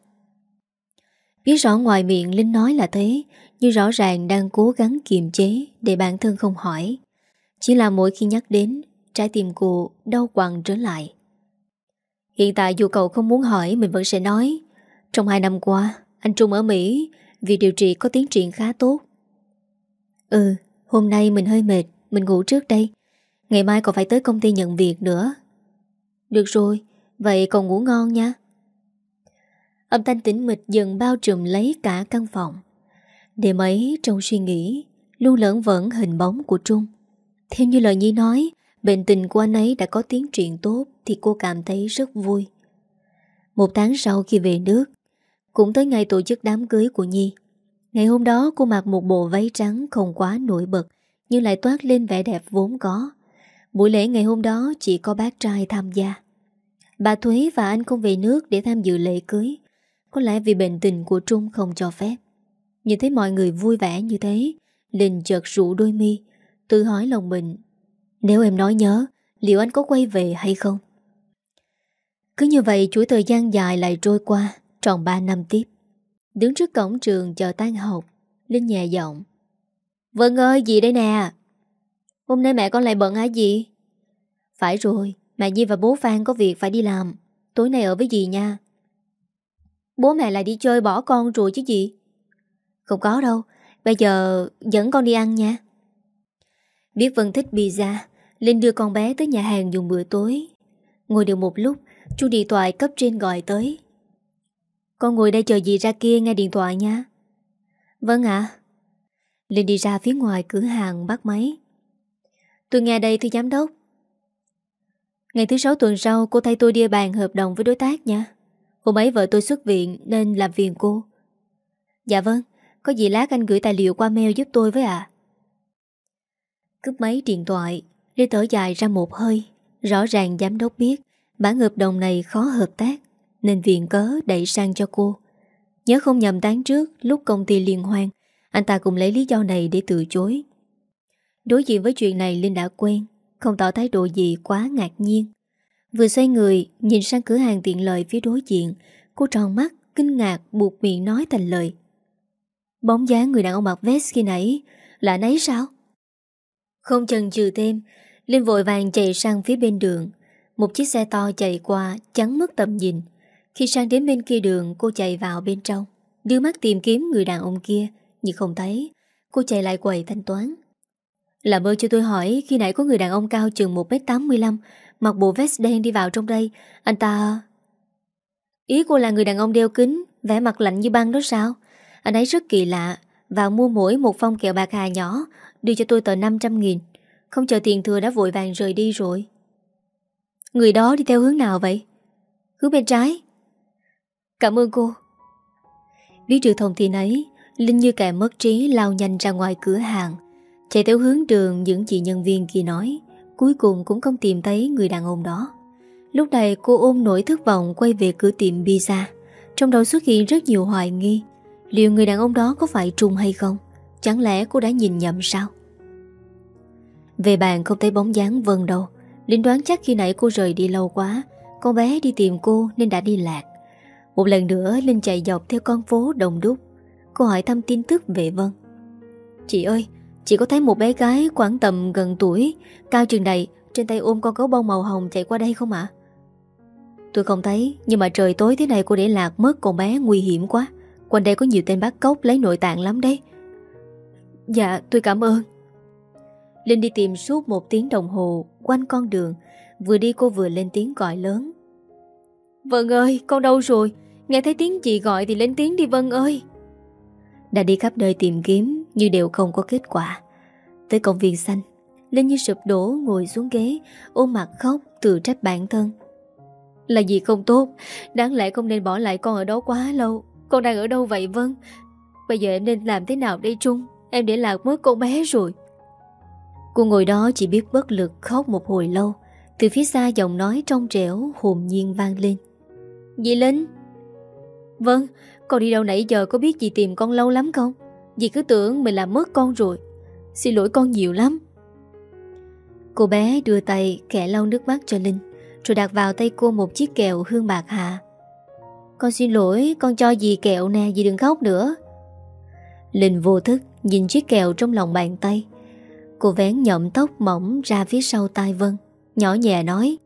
Biết rõ ngoài miệng Linh nói là thế, Nhưng rõ ràng đang cố gắng kiềm chế Để bản thân không hỏi. Chỉ là mỗi khi nhắc đến, Trái tim cô đau quặn trở lại. Hiện tại dù cậu không muốn hỏi, Mình vẫn sẽ nói. Trong hai năm qua, Anh Trung ở Mỹ Vì điều trị có tiến triển khá tốt. Ừ Hôm nay mình hơi mệt, Mình ngủ trước đây. Ngày mai còn phải tới công ty nhận việc nữa được rồi, vậy còn ngủ ngon nha. Âm thanh tĩnh mịch dần bao trùm lấy cả căn phòng. Đêm ấy trong suy nghĩ, luôn lẫn vẫn hình bóng của Trung. Theo như lời Nhi nói, bệnh tình của anh ấy đã có tiến triển tốt thì cô cảm thấy rất vui. Một tháng sau khi về nước, cũng tới ngày tổ chức đám cưới của Nhi. Ngày hôm đó cô mặc một bộ váy trắng không quá nổi bật nhưng lại toát lên vẻ đẹp vốn có. Buổi lễ ngày hôm đó chỉ có bác trai tham gia. Bà Thúy và anh không về nước để tham dự lễ cưới. Có lẽ vì bệnh tình của Trung không cho phép. Nhìn thấy mọi người vui vẻ như thế, Linh chợt rủ đôi mi, tự hỏi lòng mình. Nếu em nói nhớ, liệu anh có quay về hay không? Cứ như vậy chuỗi thời gian dài lại trôi qua, tròn 3 năm tiếp. Đứng trước cổng trường chờ tan học, Linh nhẹ giọng. Vân ơi, gì đây nè? Hôm nay mẹ con lại bận hả gì? Phải rồi, mẹ Nhi và bố Phan có việc phải đi làm. Tối nay ở với dì nha. Bố mẹ lại đi chơi bỏ con rồi chứ gì? Không có đâu, bây giờ dẫn con đi ăn nha. Biết Vân thích pizza, Linh đưa con bé tới nhà hàng dùng bữa tối. Ngồi được một lúc, chú điện thoại cấp trên gọi tới. Con ngồi đây chờ gì ra kia nghe điện thoại nha Vâng ạ Linh đi ra phía ngoài cửa hàng bắt máy Tôi nghe đây, thưa giám đốc. Ngày thứ sáu tuần sau, cô thay tôi đi bàn hợp đồng với đối tác nha. Hôm ấy vợ tôi xuất viện nên làm phiền cô. Dạ vâng Có gì lát anh gửi tài liệu qua mail giúp tôi với ạ. Cướp máy điện thoại Lê thở dài ra một hơi. Rõ ràng giám đốc biết, Bản hợp đồng này khó hợp tác, Nên viện cớ đẩy sang cho cô. Nhớ không nhầm tháng trước, Lúc công ty liên hoan, Anh ta cũng lấy lý do này để từ chối. Đối diện với chuyện này, Linh đã quen, Không tỏ thái độ gì quá ngạc nhiên. Vừa xoay người, Nhìn sang cửa hàng tiện lợi phía đối diện, Cô tròn mắt, Kinh ngạc, buộc miệng nói thành lời. Bóng dáng người đàn ông mặc vest khi nãy Là nấy sao? Không chần chừ thêm, Linh vội vàng chạy sang phía bên đường. Một chiếc xe to chạy qua, Chắn mất tầm nhìn. Khi sang đến bên kia đường, cô chạy vào bên trong. Đưa mắt tìm kiếm người đàn ông kia, Nhưng không thấy. Cô chạy lại quầy thanh toán. Làm ơn cho tôi hỏi, Khi nãy có người đàn ông cao chừng 1m85 Mặc bộ vest đen đi vào trong đây. Anh ta... Ý cô là người đàn ông đeo kính, vẻ mặt lạnh như băng đó sao? Anh ấy rất kỳ lạ và mua mỗi một phong kẹo bạc hà nhỏ, Đưa cho tôi tờ 500 nghìn. Không chờ tiền thừa đã vội vàng rời đi rồi. Người đó đi theo hướng nào vậy? Hướng bên trái. Cảm ơn cô. Biết được thông tin ấy, Linh như kẻ mất trí lao nhanh ra ngoài cửa hàng. Chạy theo hướng đường những chị nhân viên kia nói, Cuối cùng cũng không tìm thấy người đàn ông đó. Lúc này cô ôm nỗi thất vọng quay về cửa tiệm pizza. Trong đầu xuất hiện rất nhiều hoài nghi, Liệu người đàn ông đó có phải trùng hay không? Chẳng lẽ cô đã nhìn nhầm sao? Về bàn không thấy bóng dáng Vân đâu. Linh đoán chắc khi nãy cô rời đi lâu quá, Con bé đi tìm cô nên đã đi lạc. Một lần nữa Linh chạy dọc theo con phố đồng đúc. Cô hỏi thăm tin tức về Vân. Chị ơi chỉ có thấy một bé gái khoảng tầm gần tuổi. Cao chừng này, Trên tay ôm con gấu bông màu hồng chạy qua đây không ạ? Tôi không thấy, Nhưng mà trời tối thế này cô để lạc mất con bé nguy hiểm quá. Quanh đây có nhiều tên bắt cóc lấy nội tạng lắm đấy. Dạ tôi cảm ơn. Linh đi tìm suốt một tiếng đồng hồ Quanh con đường. Vừa đi cô vừa lên tiếng gọi lớn. Vân ơi, con đâu rồi? Nghe thấy tiếng chị gọi thì lên tiếng đi Vân ơi. Đã đi khắp nơi tìm kiếm nhưng đều không có kết quả. Tới công viên xanh, Linh như sụp đổ ngồi xuống ghế, Ôm mặt khóc tự trách bản thân. Là gì không tốt? Đáng lẽ không nên bỏ lại con ở đó quá lâu. Con đang ở đâu vậy, Vân? Bây giờ em nên làm thế nào đây Trung? Em để lạc mất con bé rồi. Cô ngồi đó chỉ biết bất lực khóc một hồi lâu. Từ phía xa giọng nói trong trẻo hồn nhiên vang lên. Dì Linh? Vâng Con đi đâu nãy giờ có biết dì tìm con lâu lắm không? Dì cứ tưởng mình làm mất con rồi. Xin lỗi con nhiều lắm. Cô bé đưa tay kẻ lau nước mắt cho Linh, Rồi đặt vào tay cô một chiếc kẹo hương bạc hà Con xin lỗi, Con cho dì kẹo nè, Dì đừng khóc nữa. Linh vô thức nhìn chiếc kẹo trong lòng bàn tay. Cô vén nhậm tóc mỏng ra phía sau tai Vân, Nhỏ nhẹ nói,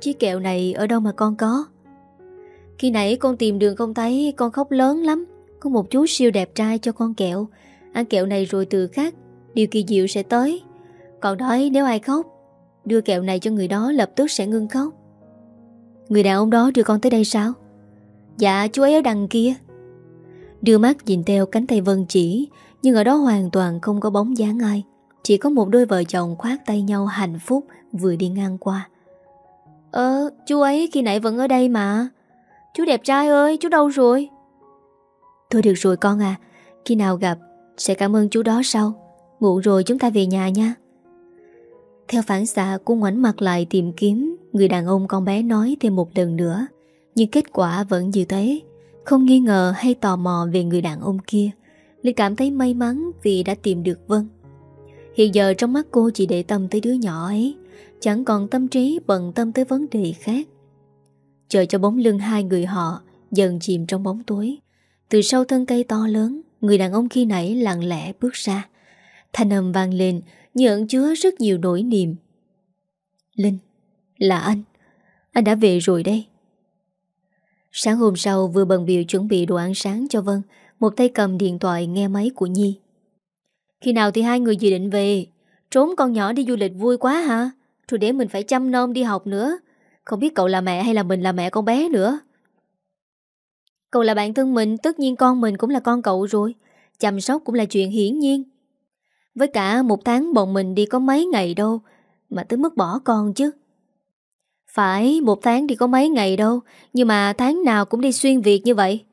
Chiếc kẹo này ở đâu mà con có? Khi nãy con tìm đường không thấy, Con khóc lớn lắm. Có một chú siêu đẹp trai cho con kẹo. Ăn kẹo này rồi từ khác, Điều kỳ diệu sẽ tới. Còn đói nếu ai khóc, Đưa kẹo này cho người đó lập tức sẽ ngưng khóc. Người đàn ông đó đưa con tới đây sao? Dạ chú ấy ở đằng kia. Đưa mắt nhìn theo cánh tay Vân chỉ, Nhưng ở đó hoàn toàn không có bóng dáng ai. Chỉ có một đôi vợ chồng khoát tay nhau hạnh phúc Vừa đi ngang qua. Ờ chú ấy khi nãy vẫn ở đây mà. Chú đẹp trai ơi, chú đâu rồi? Thôi được rồi con à Khi nào gặp, Sẽ cảm ơn chú đó sau. Ngủ rồi chúng ta về nhà nha. Theo phản xạ cô ngoảnh mặt lại tìm kiếm, Người đàn ông con bé nói thêm một lần nữa, Nhưng kết quả vẫn như thế. Không nghi ngờ hay tò mò về người đàn ông kia Linh cảm thấy may mắn vì đã tìm được Vân. Hiện giờ trong mắt cô chỉ để tâm tới đứa nhỏ ấy, Chẳng còn tâm trí bận tâm tới vấn đề khác. Chờ cho bóng lưng hai người họ Dần chìm trong bóng tối từ sau thân cây to lớn, Người đàn ông khi nãy lặng lẽ bước ra. Thanh âm vang lên, Như ẩn chứa rất nhiều nỗi niềm. Linh, Là anh. Anh đã về rồi đây. Sáng hôm sau, vừa bận biểu chuẩn bị đồ ăn sáng cho Vân, Một tay cầm điện thoại nghe máy của Nhi. Khi nào thì hai người dự định về? Trốn con nhỏ đi du lịch vui quá hả? Rồi để mình phải chăm nom đi học nữa. Không biết cậu là mẹ hay là mình là mẹ con bé nữa. Cậu là bạn thân mình, Tất nhiên con mình cũng là con cậu rồi. Chăm sóc cũng là chuyện hiển nhiên. Với cả một tháng bọn mình đi có mấy ngày đâu, Mà tới mức bỏ con chứ. Phải, một tháng đi có mấy ngày đâu, Nhưng mà tháng nào cũng đi xuyên việc như vậy.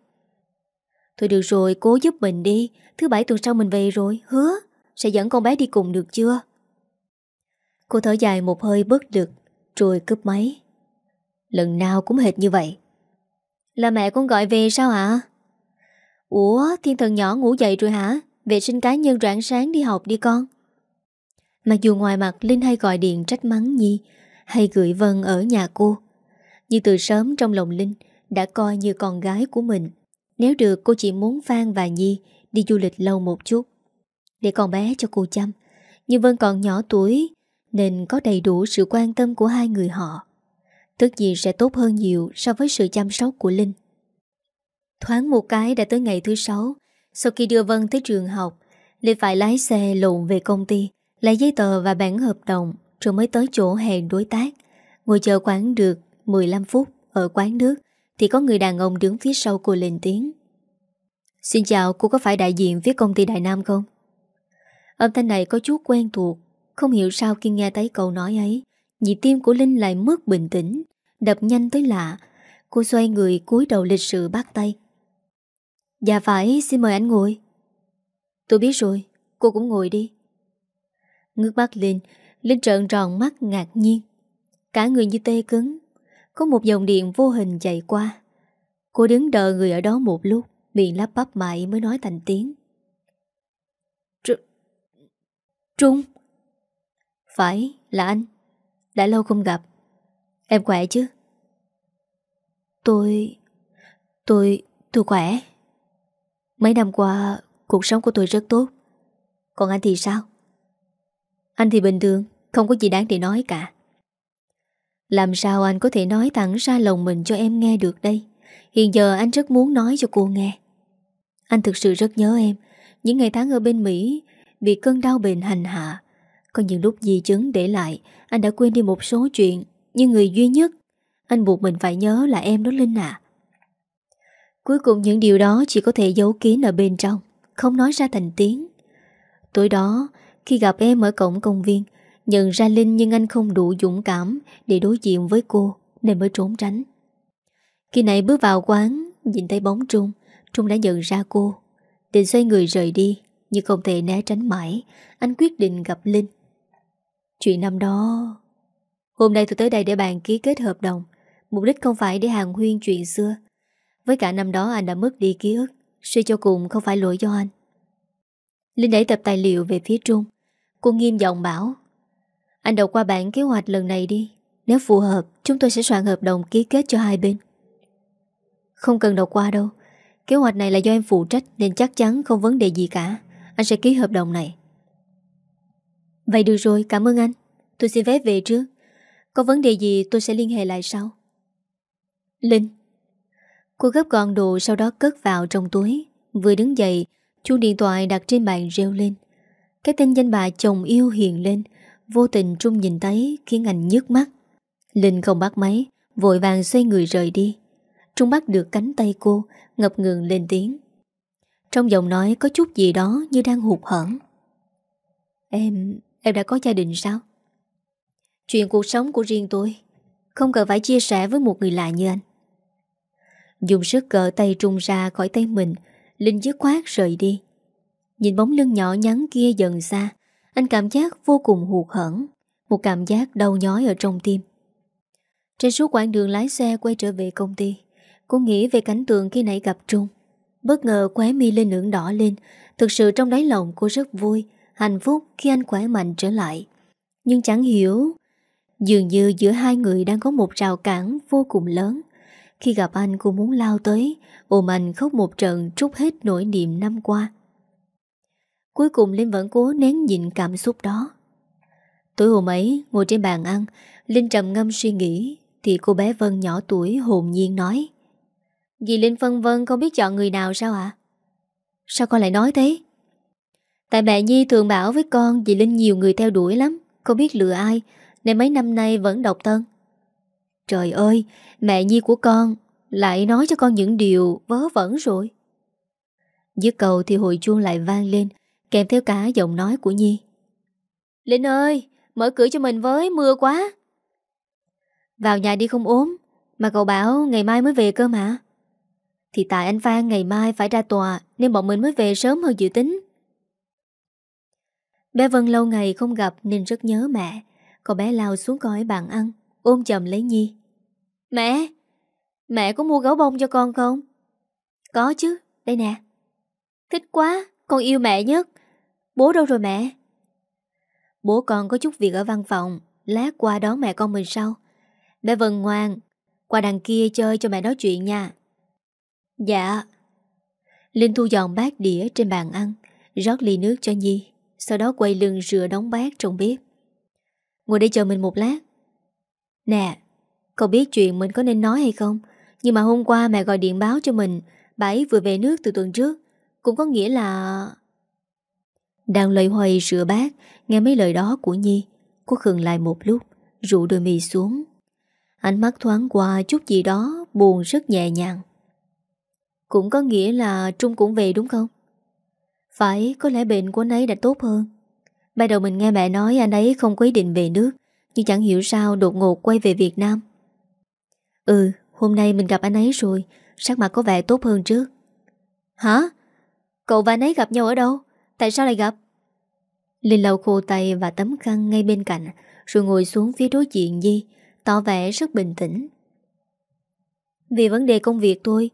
Thôi được rồi, cố giúp mình đi. Thứ bảy tuần sau mình về rồi, Hứa. Sẽ dẫn con bé đi cùng được chưa? Cô thở dài một hơi bất lực, Rồi cướp máy. Lần nào cũng hệt như vậy. Là mẹ con gọi về sao ạ? Ủa, thiên thần nhỏ ngủ dậy rồi hả? Vệ sinh cá nhân rạng sáng đi học đi con. Mặc dù ngoài mặt Linh hay gọi điện trách mắng Nhi, Hay gửi Vân ở nhà cô, Nhưng từ sớm trong lòng Linh Đã coi như con gái của mình. Nếu được, cô chỉ muốn Phan và Nhi Đi du lịch lâu một chút Để con bé cho cô chăm. Nhưng Vân còn nhỏ tuổi, Nên có đầy đủ sự quan tâm của hai người họ. Tất nhiên sẽ tốt hơn nhiều So với sự chăm sóc của Linh. Thoáng một cái đã tới ngày thứ sáu, Sau khi đưa Vân tới trường học, Linh phải lái xe lộn về công ty, Lấy giấy tờ và bản hợp đồng Rồi mới tới chỗ hẹn đối tác. Ngồi chờ quán được 15 phút Ở quán nước Thì có người đàn ông đứng phía sau cô lên tiếng. Xin chào, cô có phải đại diện phía công ty Đại Nam không? Âm thanh này có chút quen thuộc, Không hiểu sao khi nghe thấy câu nói ấy, Nhịp tim của Linh lại mất bình tĩnh. Đập nhanh tới lạ. Cô xoay người cúi đầu lịch sự bắt tay. Dạ phải, xin mời anh ngồi. Tôi biết rồi, Cô cũng ngồi đi. Ngước mắt lên, Linh trợn tròn mắt ngạc nhiên. Cả người như tê cứng, Có một dòng điện vô hình chạy qua. Cô đứng đợi người ở đó một lúc, Miệng lắp bắp mãi mới nói thành tiếng. Tr, Trung. Phải, là anh. Đã lâu không gặp. Em khỏe chứ? Tôi Tôi Tôi khỏe. Mấy năm qua, Cuộc sống của tôi rất tốt. Còn anh thì sao? Anh thì bình thường, Không có gì đáng để nói cả. Làm sao anh có thể nói thẳng ra lòng mình cho em nghe được đây? Hiện giờ anh rất muốn nói cho cô nghe. Anh thực sự rất nhớ em. Những ngày tháng ở bên Mỹ, Vì cơn đau bệnh hành hạ, Có những lúc di chứng để lại, Anh đã quên đi một số chuyện. Nhưng người duy nhất. Anh buộc mình phải nhớ là em đó Linh à Cuối cùng những điều đó chỉ có thể giấu kín ở bên trong, Không nói ra thành tiếng. Tối đó, Khi gặp em ở cổng công viên, Nhận ra Linh nhưng anh không đủ dũng cảm Để đối diện với cô, Nên mới trốn tránh. Khi này bước vào quán, Nhìn thấy bóng Trung Trung đã nhận ra cô. Định xoay người rời đi, Nhưng không thể né tránh mãi, Anh quyết định gặp Linh. Chuyện năm đó Hôm nay tôi tới đây để bàn ký kết hợp đồng. Mục đích không phải để hàng huyên chuyện xưa. Với cả năm đó anh đã mất đi ký ức. Suy cho cùng không phải lỗi do anh. Linh đẩy tập tài liệu về phía Trung. Cô nghiêm giọng bảo, Anh đọc qua bản kế hoạch lần này đi. Nếu phù hợp, Chúng tôi sẽ soạn hợp đồng ký kết cho hai bên. Không cần đọc qua đâu. Kế hoạch này là do em phụ trách Nên chắc chắn không vấn đề gì cả. Anh sẽ ký hợp đồng này. Vậy được rồi, cảm ơn anh. Tôi xin phép về trước. Có vấn đề gì tôi sẽ liên hệ lại sau. Linh. Cô gấp gọn đồ sau đó cất vào trong túi. Vừa đứng dậy Chuông điện thoại đặt trên bàn reo lên. Cái tên danh bà chồng yêu hiền lên Vô tình Trung nhìn thấy Khiến anh nhức mắt. Linh không bắt máy Vội vàng xoay người rời đi. Trung bắt được cánh tay cô Ngập ngừng lên tiếng. Trong giọng nói có chút gì đó Như đang hụt hẫng. Em, em đã có gia đình sao? Chuyện cuộc sống của riêng tôi, Không cần phải chia sẻ với một người lạ như anh. Dùng sức cỡ tay trung ra khỏi tay mình, Linh dứt khoát rời đi. Nhìn bóng lưng nhỏ nhắn kia dần xa, Anh cảm giác vô cùng hụt hẫng, Một cảm giác đau nhói ở trong tim. Trên suốt quãng đường lái xe quay trở về công ty, Cô nghĩ về cảnh tượng khi nãy gặp Trung. Bất ngờ khóe mi lên ưỡng đỏ lên, Thực sự trong đáy lòng cô rất vui, Hạnh phúc khi anh khỏe mạnh trở lại. Nhưng chẳng hiểu Dường như giữa hai người đang có một rào cản vô cùng lớn. Khi gặp anh, cô muốn lao tới. Ôm anh khóc một trận, trút hết nỗi niềm năm qua. Cuối cùng, Linh vẫn cố nén nhịn cảm xúc đó. Tối hôm ấy, ngồi trên bàn ăn, Linh trầm ngâm suy nghĩ, Thì cô bé Vân nhỏ tuổi hồn nhiên nói, Dì Linh phân vân không biết chọn người nào sao ạ? Sao con lại nói thế? Tại mẹ Nhi thường bảo với con, Dì Linh nhiều người theo đuổi lắm Không biết lựa ai nên mấy năm nay vẫn độc thân. Trời ơi, Mẹ Nhi của con Lại nói cho con những điều vớ vẩn rồi. Dứt cầu thì hồi chuông lại vang lên, Kèm theo cả giọng nói của Nhi. Linh ơi, Mở cửa cho mình với, mưa quá. Vào nhà đi không ốm, Mà cậu bảo ngày mai mới về cơ mà. Thì tại anh Phan ngày mai phải ra tòa, Nên bọn mình mới về sớm hơn dự tính. Bé Vân lâu ngày không gặp Nên rất nhớ mẹ. Cậu bé lao xuống cõi bàn ăn, Ôm chầm lấy Nhi. Mẹ Mẹ có mua gấu bông cho con không? Có chứ, Đây nè. Thích quá, Con yêu mẹ nhất. Bố đâu rồi mẹ? Bố con có chút việc ở văn phòng, Lát qua đón mẹ con mình sau. Bé Vân ngoan, Qua đằng kia chơi cho mẹ nói chuyện nha. Dạ. Linh thu dọn bát đĩa trên bàn ăn, Rót ly nước cho Nhi, Sau đó quay lưng rửa đóng bát trong bếp. Ngồi đây chờ mình một lát. Nè, Cậu biết chuyện mình có nên nói hay không? Nhưng mà hôm qua mẹ gọi điện báo cho mình, Bà ấy vừa về nước từ tuần trước. Cũng có nghĩa là Đang lầy hoay rửa bát, Nghe mấy lời đó của Nhi, Cô khừng lại một lúc Rụ đôi mì xuống. Ánh mắt thoáng qua chút gì đó Buồn rất nhẹ nhàng. Cũng có nghĩa là Trung cũng về đúng không? Phải, có lẽ bệnh của anh ấy đã tốt hơn. Ban đầu mình nghe mẹ nói anh ấy không có ý định về nước, Nhưng chẳng hiểu sao đột ngột quay về Việt Nam Ừ Hôm nay mình gặp anh ấy rồi, Sắc mặt có vẻ tốt hơn trước Hả? Cậu và anh ấy gặp nhau ở đâu? Tại sao lại gặp? Linh lau khô tay và tấm khăn ngay bên cạnh, Rồi ngồi xuống phía đối diện Di, Tỏ vẻ rất bình tĩnh Vì vấn đề công việc thôi,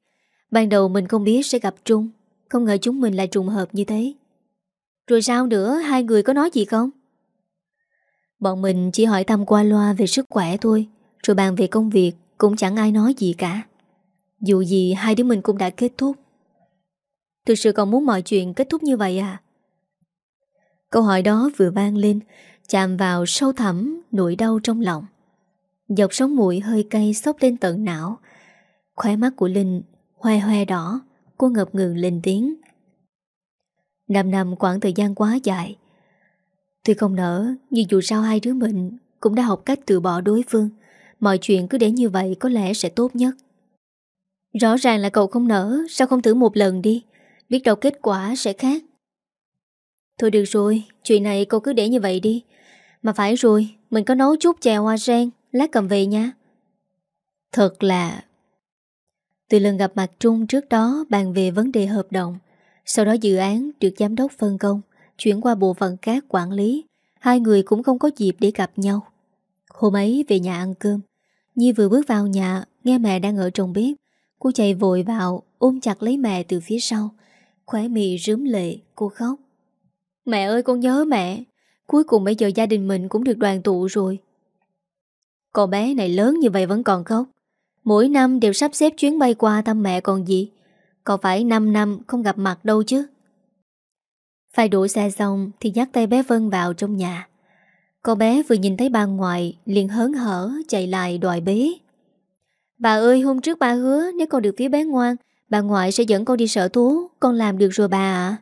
Ban đầu mình không biết sẽ gặp Trung, Không ngờ chúng mình lại trùng hợp như thế rồi sao nữa? Hai người có nói gì không? Bọn mình chỉ hỏi thăm qua loa về sức khỏe thôi, Rồi bàn về công việc, Cũng chẳng ai nói gì cả. Dù gì, hai đứa mình cũng đã kết thúc. Thực sự còn muốn mọi chuyện kết thúc như vậy à? Câu hỏi đó vừa vang lên, Chạm vào sâu thẳm nỗi đau trong lòng. Dọc sống mũi hơi cay xốc lên tận não. Khóe mắt của Linh hoe hoe đỏ, Cô ngập ngừng lên tiếng. Năm năm quãng thời gian quá dài. Tuy không nỡ, Nhưng dù sao hai đứa mình Cũng đã học cách từ bỏ đối phương. Mọi chuyện cứ để như vậy có lẽ sẽ tốt nhất. Rõ ràng là cậu không nỡ, Sao không thử một lần đi? Biết đâu kết quả sẽ khác. Thôi được rồi, Chuyện này cô cứ để như vậy đi. Mà phải rồi, Mình có nấu chút chè hoa sen, Lát cầm về nha. Thật là Từ lần gặp mặt Trung trước đó Bàn về vấn đề hợp đồng sau đó dự án được giám đốc phân công, Chuyển qua bộ phận khác quản lý. Hai người cũng không có dịp để gặp nhau. Hôm ấy về nhà ăn cơm, Nhi vừa bước vào nhà, Nghe mẹ đang ở trong bếp. Cô chạy vội vào, ôm chặt lấy mẹ từ phía sau. Khóe mì rướm lệ, Cô khóc. Mẹ ơi, con nhớ mẹ. Cuối cùng bây giờ gia đình mình cũng được đoàn tụ rồi. Con bé này lớn như vậy vẫn còn khóc. Mỗi năm đều sắp xếp chuyến bay qua thăm mẹ còn gì. Còn phải 5 năm không gặp mặt đâu chứ? Phải đổ xe xong Thì dắt tay bé Vân vào trong nhà. Con bé vừa nhìn thấy bà ngoại liền hớn hở chạy lại đòi bế. Bà ơi, hôm trước bà hứa Nếu con được phía bé ngoan, Bà ngoại sẽ dẫn con đi sở thú, Con làm được rồi bà ạ.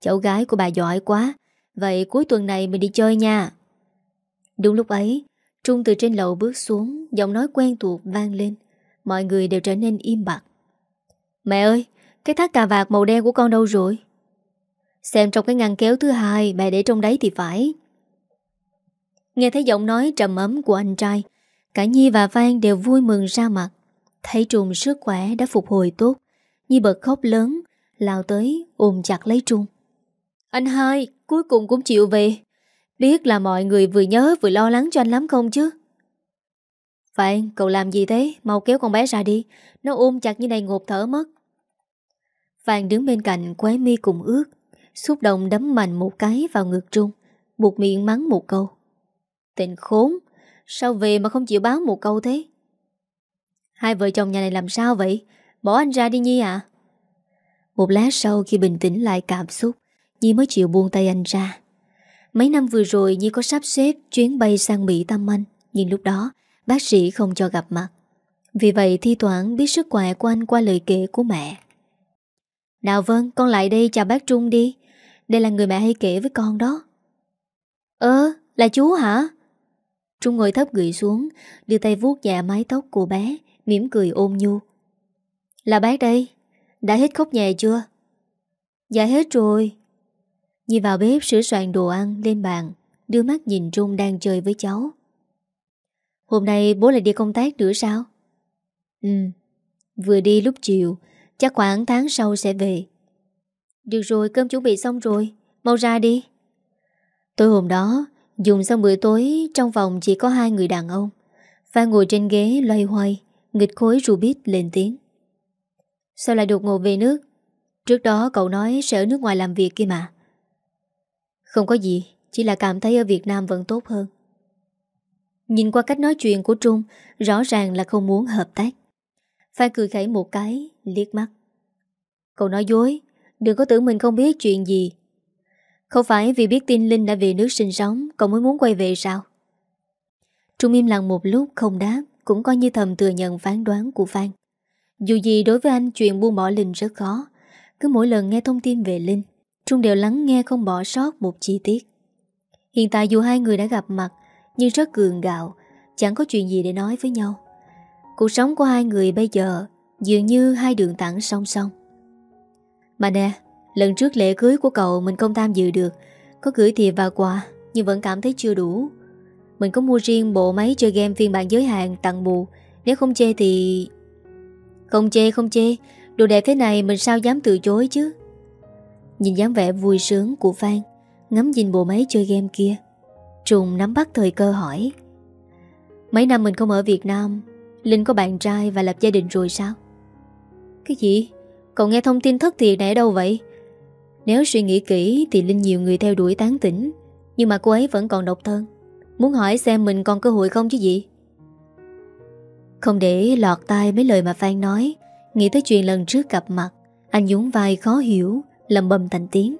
Cháu gái của bà giỏi quá, Vậy cuối tuần này mình đi chơi nha. Đúng lúc ấy, Trung từ trên lầu bước xuống, Giọng nói quen thuộc vang lên. Mọi người đều trở nên im bặt. Mẹ ơi, Cái thắt cà vạt màu đen của con đâu rồi? Xem trong cái ngăn kéo thứ hai, Mẹ để trong đấy thì phải. Nghe thấy giọng nói trầm ấm của anh trai, Cả Nhi và Phan đều vui mừng ra mặt. Thấy Trung sức khỏe đã phục hồi tốt, Nhi bật khóc lớn, Lao tới ôm chặt lấy Trung. Anh hai, cuối cùng cũng chịu về. Biết là mọi người vừa nhớ vừa lo lắng cho anh lắm không chứ? Phan, cậu làm gì thế? Mau kéo con bé ra đi. Nó ôm chặt như này ngột thở mất vàng đứng bên cạnh quái mi cùng ước. Xúc động đấm mạnh một cái vào ngực Trung, Buộc miệng mắng một câu. Tình khốn, Sao về mà không chịu báo một câu thế? Hai vợ chồng nhà này làm sao vậy? Bỏ anh ra đi Nhi à Một lát sau khi bình tĩnh lại cảm xúc, Nhi mới chịu buông tay anh ra. Mấy năm vừa rồi Nhi có sắp xếp chuyến bay sang Mỹ thăm anh, Nhưng lúc đó bác sĩ không cho gặp mặt. Vì vậy thi thoảng biết sức khỏe của anh qua lời kể của mẹ. Nào vâng con lại đây chào bác Trung đi. Đây là người mẹ hay kể với con đó? Ơ, là chú hả? Trung ngồi thấp gửi xuống, Đưa tay vuốt nhẹ mái tóc của bé, mỉm cười ôm nhu. Là bác đây, Đã hết khóc nhẹ chưa? Dạ hết rồi. Nhi vào bếp sửa soạn đồ ăn lên bàn, Đưa mắt nhìn Trung đang chơi với cháu. Hôm nay bố lại đi công tác nữa sao? Ừ Vừa đi lúc chiều Chắc khoảng tháng sau sẽ về. Được rồi, cơm chuẩn bị xong rồi. Mau ra đi. Tối hôm đó, Dùng xong bữa tối, Trong phòng chỉ có hai người đàn ông. Phan ngồi trên ghế, loay hoay, Nghịch khối Rubik lên tiếng. Sao lại đột ngột về nước? Trước đó cậu nói sẽ ở nước ngoài làm việc kia mà. Không có gì, Chỉ là cảm thấy ở Việt Nam vẫn tốt hơn. Nhìn qua cách nói chuyện của Trung, Rõ ràng là không muốn hợp tác. Phan cười khẩy một cái, Liếc mắt. Cậu nói dối, Đừng có tưởng mình không biết chuyện gì. Không phải vì biết tin Linh đã về nước sinh sống, Cậu mới muốn quay về sao? Trung im lặng một lúc, không đáp, Cũng coi như thầm thừa nhận phán đoán của Phan. Dù gì đối với anh, chuyện buông bỏ Linh rất khó. Cứ mỗi lần nghe thông tin về Linh, Trung đều lắng nghe không bỏ sót một chi tiết. Hiện tại dù hai người đã gặp mặt, Nhưng rất cường gạo, Chẳng có chuyện gì để nói với nhau. Cuộc sống của hai người bây giờ Dường như hai đường thẳng song song. Mà nè, Lần trước lễ cưới của cậu mình không tham dự được, Có gửi thiệp và quà, Nhưng vẫn cảm thấy chưa đủ. Mình có mua riêng bộ máy chơi game phiên bản giới hạn tặng bù, Nếu không chê thì... Không chê không chê, Đồ đẹp thế này mình sao dám từ chối chứ? Nhìn dáng vẻ vui sướng của Phan, Ngắm nhìn bộ máy chơi game kia, Trùng nắm bắt thời cơ hỏi. Mấy năm mình không ở Việt Nam Linh có bạn trai và lập gia đình rồi sao? Cái gì? Cậu nghe thông tin thất thiệt này ở đâu vậy? Nếu suy nghĩ kỹ Thì Linh nhiều người theo đuổi tán tỉnh, Nhưng mà cô ấy vẫn còn độc thân. Muốn hỏi xem mình còn cơ hội không chứ gì? Không để lọt tai mấy lời mà Phan nói, Nghĩ tới chuyện lần trước gặp mặt, Anh nhún vai khó hiểu, Lầm bầm thành tiếng.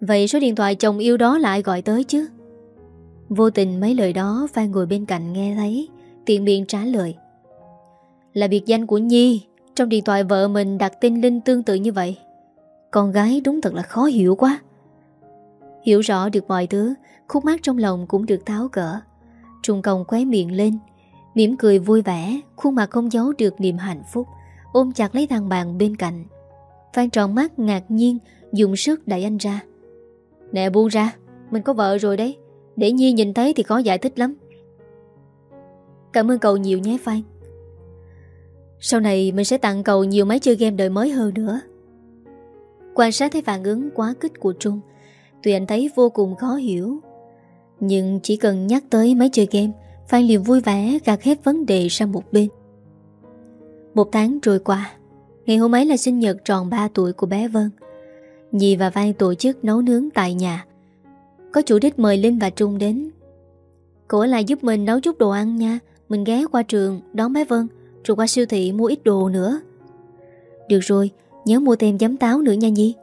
Vậy số điện thoại chồng yêu đó lại gọi tới chứ? Vô tình mấy lời đó, Phan ngồi bên cạnh nghe thấy. Tiện miệng trả lời. Là biệt danh của Nhi, Trong điện thoại vợ mình đặt tên Linh tương tự như vậy. Con gái đúng thật là khó hiểu quá. Hiểu rõ được mọi thứ, Khúc mát trong lòng cũng được tháo cỡ Trung công khóe miệng lên, mỉm cười vui vẻ, Khuôn mặt không giấu được niềm hạnh phúc, Ôm chặt lấy thằng bạn bên cạnh. Phan tròn mắt ngạc nhiên, Dùng sức đẩy anh ra. Nè buông ra, Mình có vợ rồi đấy, Để Nhi nhìn thấy thì khó giải thích lắm. Cảm ơn cậu nhiều nhé Phan Sau này mình sẽ tặng cậu nhiều máy chơi game đời mới hơn nữa. Quan sát thấy phản ứng quá kích của Trung, Tuy anh thấy vô cùng khó hiểu. Nhưng chỉ cần nhắc tới máy chơi game Phan liền vui vẻ gạt hết vấn đề sang một bên. Một tháng trôi qua, Ngày hôm ấy là sinh nhật tròn 3 tuổi của bé Vân. Nhi và Phan tổ chức nấu nướng tại nhà. Có chủ đích mời Linh và Trung đến. Cô lại giúp mình nấu chút đồ ăn nha mình ghé qua trường đón bé Vân Rồi qua siêu thị mua ít đồ nữa. Được rồi Nhớ mua thêm giấm táo nữa nha Nhi.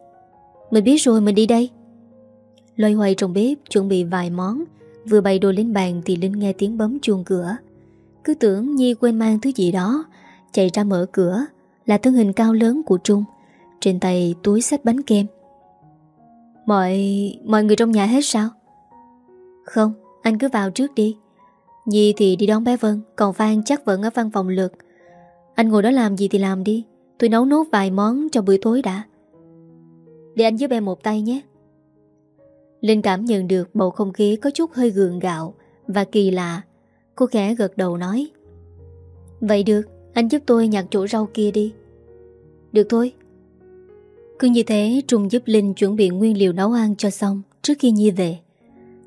Mình biết rồi mình đi đây. Loay hoay trong bếp chuẩn bị vài món. Vừa bày đồ lên bàn Thì Linh nghe tiếng bấm chuông cửa. Cứ tưởng Nhi quên mang thứ gì đó Chạy ra mở cửa Là thân hình cao lớn của Trung. Trên tay túi xách bánh kem. Mọi... mọi người trong nhà hết sao? Không, anh cứ vào trước đi. Nhi thì đi đón bé Vân, Còn Phan chắc vẫn ở văn phòng lực Anh ngồi đó làm gì thì làm đi, Tôi nấu nốt vài món cho bữa tối đã. Để anh giúp em một tay nhé. Linh cảm nhận được bầu không khí có chút hơi gượng gạo Và kỳ lạ. Cô khẽ gật đầu nói, Vậy được, Anh giúp tôi nhặt chỗ rau kia đi. Được thôi. Cứ như thế, Trung giúp Linh chuẩn bị nguyên liệu nấu ăn cho xong Trước khi Nhi về.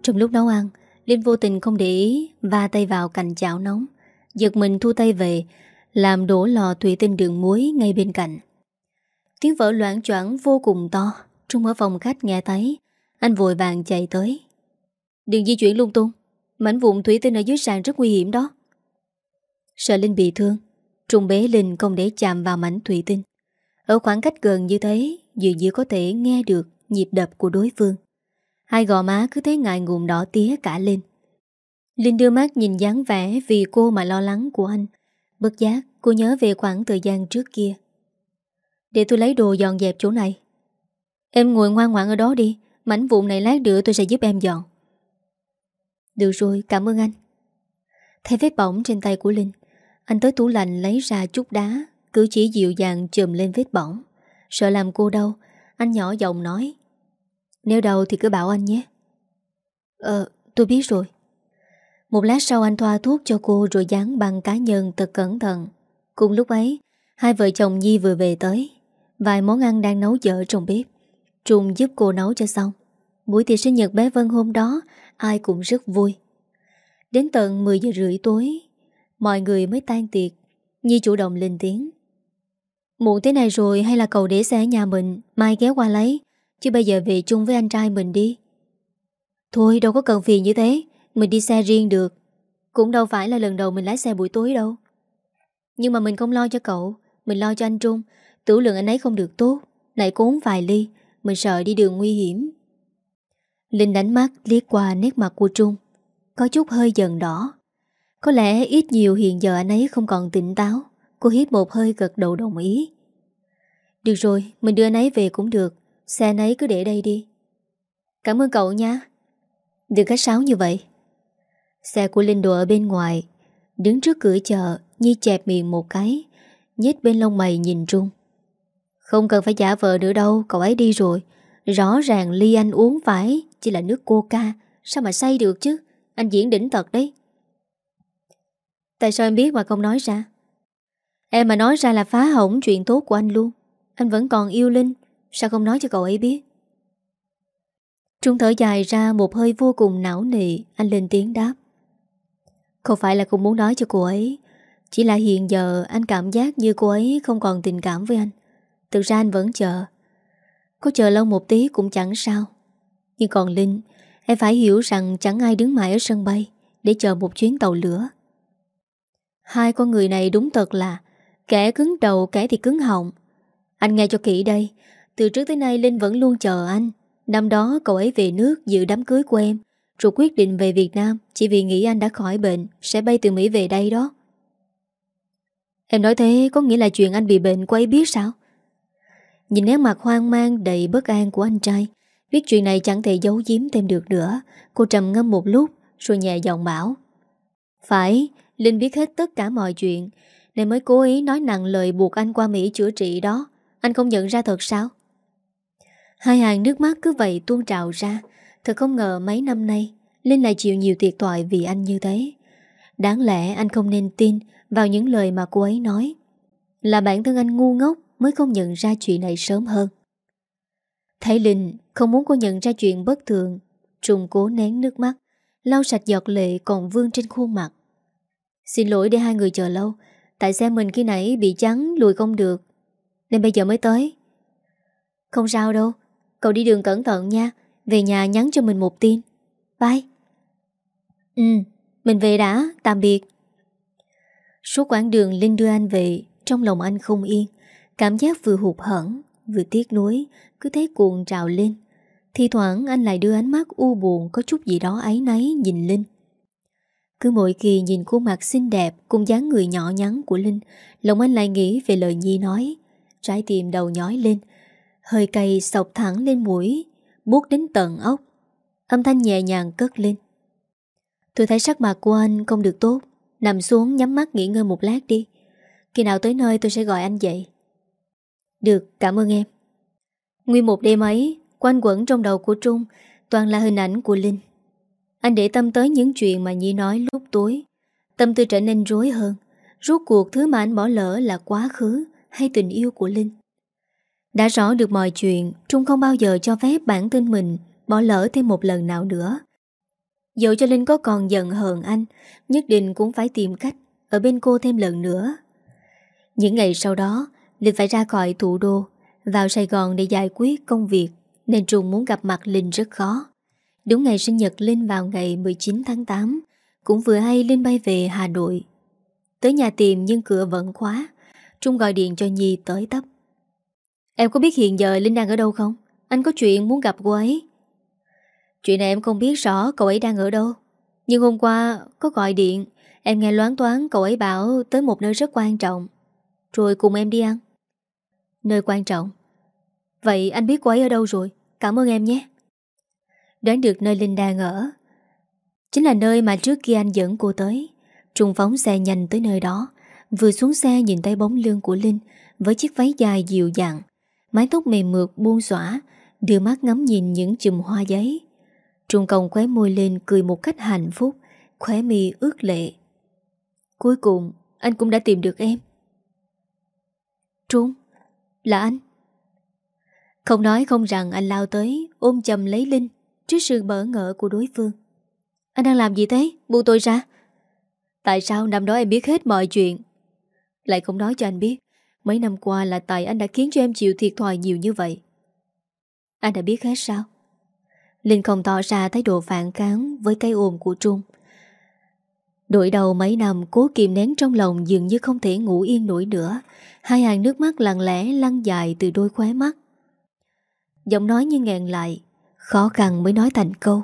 Trong lúc nấu ăn Linh vô tình không để ý, Va tay vào cành chảo nóng. Giật mình thu tay về, Làm đổ lò thủy tinh đường muối ngay bên cạnh. Tiếng vỡ loạn choảng vô cùng to, Trung ở phòng khách nghe thấy. Anh vội vàng chạy tới. Đừng di chuyển lung tung, Mảnh vụn thủy tinh ở dưới sàn rất nguy hiểm đó. Sợ Linh bị thương, Trung bế Linh không để chạm vào mảnh thủy tinh. Ở khoảng cách gần như thế, Dường như có thể nghe được nhịp đập của đối phương. Hai gò má cứ thấy ngại ngùng đỏ tía cả lên. Linh đưa mắt nhìn dáng vẻ Vì cô mà lo lắng của anh. Bất giác, cô nhớ về khoảng thời gian trước kia. Để tôi lấy đồ dọn dẹp chỗ này. Em ngồi ngoan ngoãn ở đó đi. Mảnh vụn này lát nữa tôi sẽ giúp em dọn. Được rồi, cảm ơn anh. Thấy vết bỏng trên tay của Linh, Anh tới tủ lạnh lấy ra chút đá, Cứ chỉ dịu dàng chùm lên vết bỏng. Sợ làm cô đau, Anh nhỏ giọng nói nếu đau thì cứ bảo anh nhé. Ờ tôi biết rồi. Một lát sau anh thoa thuốc cho cô Rồi dán băng cá nhân thật cẩn thận. Cùng lúc ấy, Hai vợ chồng Nhi vừa về tới. Vài món ăn đang nấu dở trong bếp. Trung giúp cô nấu cho xong. Buổi tiệc sinh nhật bé Vân hôm đó, Ai cũng rất vui. Đến tận 10 giờ rưỡi tối, Mọi người mới tan tiệc. Nhi chủ động lên tiếng. Muộn thế này rồi, hay là cậu để xe ở nhà mình, Mai ghé qua lấy. Chứ bây giờ về chung với anh trai mình đi. Thôi, đâu có cần phiền như thế. Mình đi xe riêng được. Cũng đâu phải là lần đầu mình lái xe buổi tối đâu. Nhưng mà mình không lo cho cậu. Mình lo cho anh Trung. Tử lượng anh ấy không được tốt. Nãy cố vài ly. Mình sợ đi đường nguy hiểm. Linh đánh mắt liếc qua nét mặt của Trung. Có chút hơi giận đỏ. Có lẽ ít nhiều hiện giờ anh ấy không còn tỉnh táo. Cô hít một hơi gật đầu đồng ý. Được rồi, Mình đưa anh ấy về cũng được. Xe nấy cứ để đây đi. Cảm ơn cậu nha. Đừng khách sáo như vậy. Xe của Linh đồ ở bên ngoài, Đứng trước cửa chợ, Nhi chẹp miệng một cái nhét bên lông mày nhìn Trung. Không cần phải giả vờ nữa đâu, Cậu ấy đi rồi. Rõ ràng ly anh uống phải, Chỉ là nước coca Sao mà say được chứ? Anh diễn đỉnh thật đấy. Tại sao em biết mà không nói ra? Em mà nói ra là phá hỏng chuyện tốt của anh luôn. Anh vẫn còn yêu Linh. Sao không nói cho cậu ấy biết? Trung thở dài ra một hơi vô cùng não nề, Anh lên tiếng đáp. Không phải là không muốn nói cho cô ấy, Chỉ là hiện giờ anh cảm giác như cô ấy không còn tình cảm với anh. Thực ra anh vẫn chờ. Có chờ lâu một tí cũng chẳng sao. Nhưng còn Linh, Em phải hiểu rằng chẳng ai đứng mãi ở sân bay Để chờ một chuyến tàu lửa. Hai con người này đúng thật là, Kẻ cứng đầu kẻ thì cứng họng. Anh nghe cho kỹ đây từ trước tới nay Linh vẫn luôn chờ anh. Năm đó cậu ấy về nước dự đám cưới của em, Rồi quyết định về Việt Nam. Chỉ vì nghĩ anh đã khỏi bệnh, Sẽ bay từ Mỹ về đây đó. Em nói thế có nghĩa là chuyện anh bị bệnh cô ấy biết sao? Nhìn nét mặt hoang mang đầy bất an của anh trai, Biết chuyện này chẳng thể giấu giếm thêm được nữa. Cô trầm ngâm một lúc, Rồi nhẹ giọng bảo, Phải, Linh biết hết tất cả mọi chuyện. Nên mới cố ý nói nặng lời buộc anh qua Mỹ chữa trị đó. Anh không nhận ra thật sao? Hai hàng nước mắt cứ vậy tuôn trào ra. Thật không ngờ mấy năm nay, Linh lại chịu nhiều thiệt thoại vì anh như thế. Đáng lẽ anh không nên tin Vào những lời mà cô ấy nói. Là bản thân anh ngu ngốc Mới không nhận ra chuyện này sớm hơn. Thấy Linh không muốn cô nhận ra chuyện bất thường, Trùng cố nén nước mắt, Lau sạch giọt lệ còn vương trên khuôn mặt. Xin lỗi để hai người chờ lâu, Tại xe mình khi nãy bị trắng lùi không được, Nên bây giờ mới tới. Không sao đâu Cậu đi đường cẩn thận nha. Về nhà nhắn cho mình một tin. Bye. Ừ, mình về đã, tạm biệt. Suốt quãng đường Linh đưa anh về Trong lòng anh không yên. Cảm giác vừa hụt hẫng Vừa tiếc nuối Cứ thế cuồng trào lên. Thì thoảng anh lại đưa ánh mắt u buồn Có chút gì đó ấy nấy nhìn Linh. Cứ mỗi kỳ nhìn khuôn mặt xinh đẹp Cùng dáng người nhỏ nhắn của Linh Lòng anh lại nghĩ về lời Nhi nói. Trái tim đầu nhói lên Hơi cay sọc thẳng lên mũi, Buốt đến tận ốc Âm thanh nhẹ nhàng cất lên. Tôi thấy sắc mặt của anh không được tốt. Nằm xuống nhắm mắt nghỉ ngơi một lát đi. Khi nào tới nơi tôi sẽ gọi anh dậy. Được, cảm ơn em. Nguyên một đêm ấy, Quanh quẩn trong đầu của Trung Toàn là hình ảnh của Linh. Anh để tâm tới những chuyện mà Nhi nói lúc tối. Tâm tư trở nên rối hơn. Rốt cuộc thứ mà anh bỏ lỡ là quá khứ Hay tình yêu của Linh đã rõ được mọi chuyện, Trung không bao giờ cho phép bản thân mình Bỏ lỡ thêm một lần nào nữa. Dẫu cho Linh có còn giận hờn anh, Nhất định cũng phải tìm cách Ở bên cô thêm lần nữa. Những ngày sau đó, Linh phải ra khỏi thủ đô, Vào Sài Gòn để giải quyết công việc, Nên Trung muốn gặp mặt Linh rất khó. Đúng ngày sinh nhật Linh vào ngày 19 tháng 8 Cũng vừa hay Linh bay về Hà Nội. Tới nhà tìm nhưng cửa vẫn khóa, Trung gọi điện cho Nhi tới tấp. Em có biết hiện giờ Linh đang ở đâu không? Anh có chuyện muốn gặp cô ấy. Chuyện này em không biết rõ cậu ấy đang ở đâu. Nhưng hôm qua có gọi điện, Em nghe loán toán cậu ấy bảo tới một nơi rất quan trọng. Rồi cùng em đi ăn. Nơi quan trọng? Vậy anh biết cô ấy ở đâu rồi? Cảm ơn em nhé. Đoán được nơi Linh đang ở Chính là nơi mà trước kia anh dẫn cô tới. Trung phóng xe nhanh tới nơi đó, Vừa xuống xe nhìn thấy bóng lưng của Linh Với chiếc váy dài dịu dàng. Mái tóc mềm mượt buông xỏa Đưa mắt ngắm nhìn những chùm hoa giấy. Trung công khóe môi lên cười một cách hạnh phúc, Khóe mi ướt lệ. Cuối cùng, anh cũng đã tìm được em. Trung, Là anh. Không nói không rằng anh lao tới, Ôm chầm lấy Linh Trước sự bỡ ngỡ của đối phương. Anh đang làm gì thế? Buông tôi ra. Tại sao năm đó em biết hết mọi chuyện? Lại không nói cho anh biết. Mấy năm qua là tại anh đã khiến cho em chịu thiệt thòi nhiều như vậy Anh đã biết hết sao Linh không tỏ ra thái độ phản kháng Với cái ồn của Trung Đội đầu mấy năm cố kìm nén trong lòng dường như không thể ngủ yên nổi nữa. Hai hàng nước mắt lặng lẽ lăn dài từ đôi khóe mắt. Giọng nói như ngẹn lại, khó khăn mới nói thành câu.